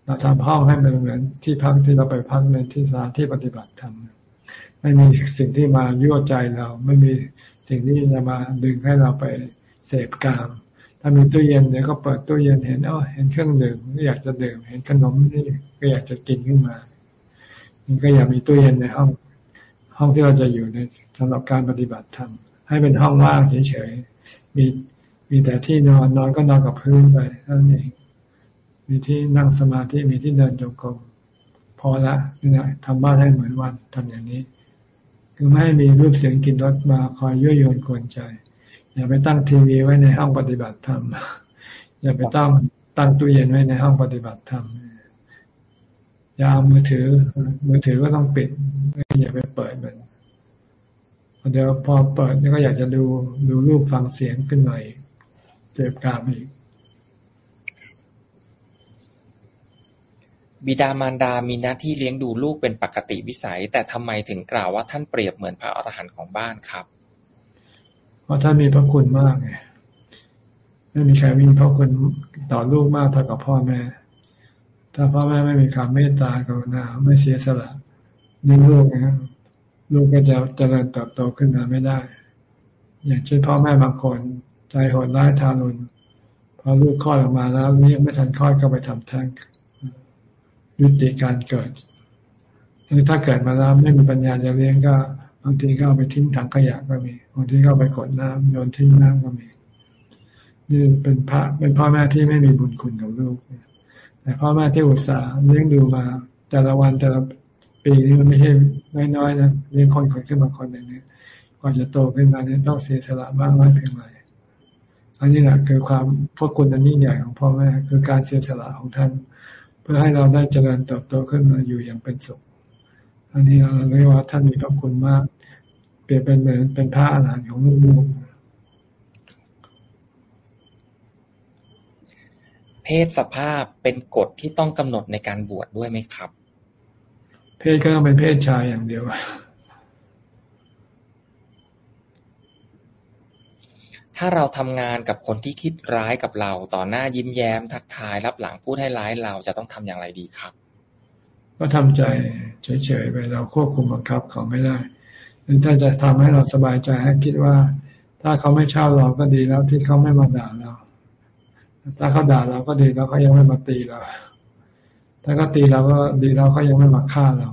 เราทำห้องให้มันเหมือนที่พักที่เราไปพักในที่สถานที่ปฏิบัติธรรมไม่มีสิ่งที่มายั่วใจเรา ไม่มีสิ่งที่จะมาดึงให้เราไปเสพกาม ถ้ามีตู้เย็นเดี๋ยวก็เปิดตู้เย็นเห็นอ๋อเห็นเครื่องดื่มก็อยากจะดื่ม เห็นขนมนี่ก็อยากจะกินขึ้นมานี่ก็อยากมีตู้เย็นในห้อง ห้องที่เราจะอยู่ในสำหรับการปฏิบัติธรรมให้เป็นห้องว่างเฉยๆมีมีแต่ที่นอนนอนก็นอนกับพื้นไปเท่านั้นเอง มีที่นั่งสมาธิมีที่เดินจงกรมพอละนี่นะทำบ้านให้เหมือนวันทำอย่างนี้ คือไม่ให้มีรูปเสียงกินรถมาคอยยั่วยวนกวนใจ อย่าไปตั้งทีวีไว้ในห้องปฏิบัติธรรมอย่าไปตั้งตั้งตู้เย็นไว้ในห้องปฏิบัติธรรมอย่าเอามือถือ มือถือก็ต้องปิดอย่าไปเปิดมันเดี๋ยวพอเปิดนี่ก็อยากจะดูดูรูปฟังเสียงขึ้นหน่อยเจ็บกามอีก บิดามารดามีหน้าที่เลี้ยงดูลูกเป็นปกติวิสัย แต่ทำไมถึงกล่าวว่าท่านเปรียบเหมือนพระอรหันต์ของบ้านครับ เพราะท่านมีพระคุณมากไงไม่มีใครมีพระคุณต่อลูกมากเท่ากับพ่อแม่ ถ้าพ่อแม่ไม่มีความเมตตากรุณาไม่เสียสละนี่ลูกนะลูกก็จะเจริญเติบโตขึ้นมาไม่ได้ อย่างเช่นพ่อแม่บางคนใจโหดร้ายทารุณพอลูกคลอดออกมาแล้วเนี่ไม่ทันคลอดก็ไปทำแท้ง ยุติการเกิดถ้าเกิดมาแล้วไม่มีปัญญาจะเลี้ยงก็บางทีก็เอาไปทิ้งถังขยะก็มีบางทีก็ไปกดน้ำโยนทิ้งน้ำก็มีนี่เป็นพระเป็นพ่อแม่ที่ไม่มีบุญคุณกับลูกแต่พ่อแม่ที่อุตส่าห์เลี้ยงดูมา แต่ละวันแต่ละปีนี่มันไม่ใช่น้อยๆนะเลี้ยงคนคนขึ้นมาคนหนึ่งเนี่ยกว่าจะโตขึ้นมาเนี่ยต้องเสียสละบ้างน้อยเพียงไรอันนี้แหละคือความพวกคุณอันยิ่งใหญ่ของพ่อแม่คือการเสียสละของท่าน พื่อให้เราได้เจริญเติบโตขึ้นมาอยู่อย่างเป็นสุข อันนี้เราเรียกว่าท่านมีพระคุณมาก เปรียบเป็นเหมือนเป็นพระอาหารหันต์ของลูกเพศสภาพเป็นกฎที่ต้องกำหนดในการบวชดด้วยไหมครับ เพศก็ต้องเป็นเพศชายอย่างเดียว ถ้าเราทำงานกับคนที่คิดร้ายกับเรา ต่อหน้ายิ้มแย้ม ทักทายรับหลังพูดให้ร้ายเราจะต้องทำอย่างไรดีครับ ก็ทำใจเฉยๆไปเราควบคุมบังคับเขาไม่ได้ถ้าจะทำให้เราสบายใจให้คิดว่า ถ้าเขาไม่ชอบเราก็ดีแล้วที่เขาไม่มาด่าเรา ถ้าเขาด่าเราก็ดีแล้วเขายังไม่มาตีเราถ้าเขาตีเราก็ดีแล้วเขายังไม่มาฆ่าเรา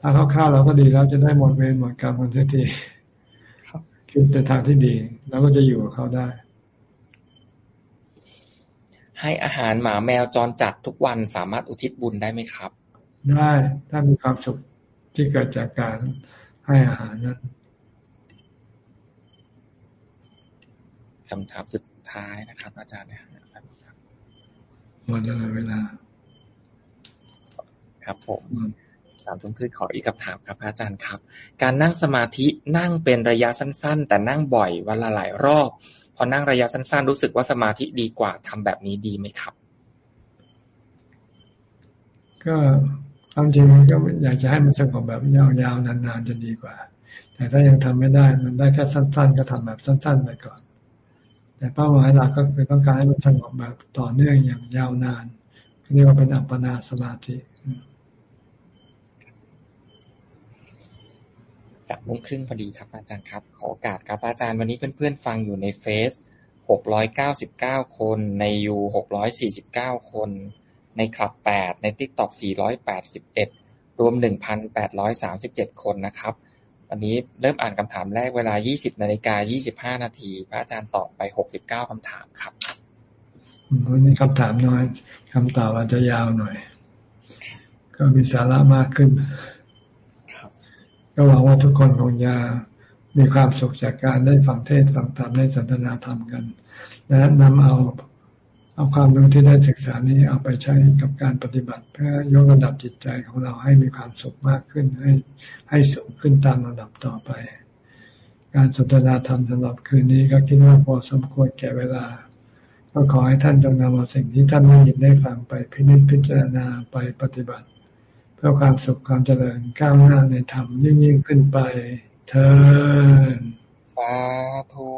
ถ้าเขาฆ่าเราก็ดีแล้วจะได้หมดเวรหมดกรรมกันทีที คิดแต่ทางที่ดีเราก็จะอยู่กับเขาได้ ให้อาหารหมาแมวจรจัดทุกวันสามารถอุทิศบุญได้ไหมครับ ได้ถ้ามีความสุขที่เกิดจากการให้อาหารนั้นคำถามสุดท้ายนะครับ อาจารย์เนี่ยหมดแล้วเวลา ครับผม ถามทุ่มพืชขออีกคำถามครับอาจารย์ครับ การนั่งสมาธินั่งเป็นระยะสั้น ๆ แต่นั่งบ่อยวันละหลายรอบ พอนั่งระยะสั้น ๆ รู้สึกว่าสมาธิดีกว่าทำแบบนี้ดีไหมครับ ก็ความจริงก็อยากจะให้มันสงบแบบยาวๆนานๆจะดีกว่า แต่ถ้ายังทำไม่ได้มันได้แค่สั้น ๆ ก็ทำแบบสั้น ๆ ไปก่อน แต่เป้าหมายหลักก็คือต้องการให้มันสงบแบบต่อเนื่องอย่างยาวนานเรียกว่าเป็นอัปปนาสมาธิ สามโมงครึ่งพอดีครับอาจารย์ครับ ขอโอกาสครับอาจารย์วันนี้เพื่อนๆฟังอยู่ในเฟซหกร้อยเก้าสิบเก้าคนในยูหกร้อยสี่สิบเก้าคน ในคลับแปดในติ๊กต็อกสี่ร้อยแปดสิบเอ็ดรวมหนึ่งพันแปดร้อยสามสิบเจ็ดคนนะครับวันนี้เริ่มอ่านคำถามแรกเวลายี่สิบนาฬิกายี่สิบห้านาที พระอาจารย์ตอบไปหกสิบเก้าคำถามครับวันนี้คำถามน้อย คำตอบอาจจะยาวหน่อย ก็มีสาระมากขึ้น ก็หวังว่าทุกคนคงจะมีความสุขจากการได้ฟังเทศฟังธรรมได้สนทนาธรรมกัน และนำเอาเอาความรู้ที่ได้ศึกษานี้เอาไปใช้กับการปฏิบัติ เพื่อยกระดับจิตใจของเราให้มีความสุขมากขึ้น ให้ให้สูงขึ้นตามระดับต่อไป การสนทนาธรรมสำหรับคืนนี้ก็คิดว่าพอสมควรแก่เวลา ก็ขอให้ท่านจงนำเอาสิ่งที่ท่านได้ยินได้ฟังไปพิจิตพิจารณาไปปฏิบัติ เพื่อความสุขความเจริญก้าวหน้าในธรรมยิ่งยิ่งขึ้นไปเถิดสาธุ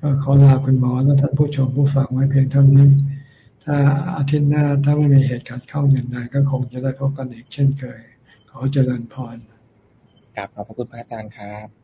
ก็ขอลาคุณหมอและท่านผู้ชมผู้ฟังไว้เพียงเท่านี้ ถ้าอาทิตย์หน้าถ้าไม่มีเหตุการณ์เข้าอย่างใดก็คงจะได้พบกันอีกเช่นเคย ขอเจริญพรกลับขอบพระคุณพระอาจารย์ครับ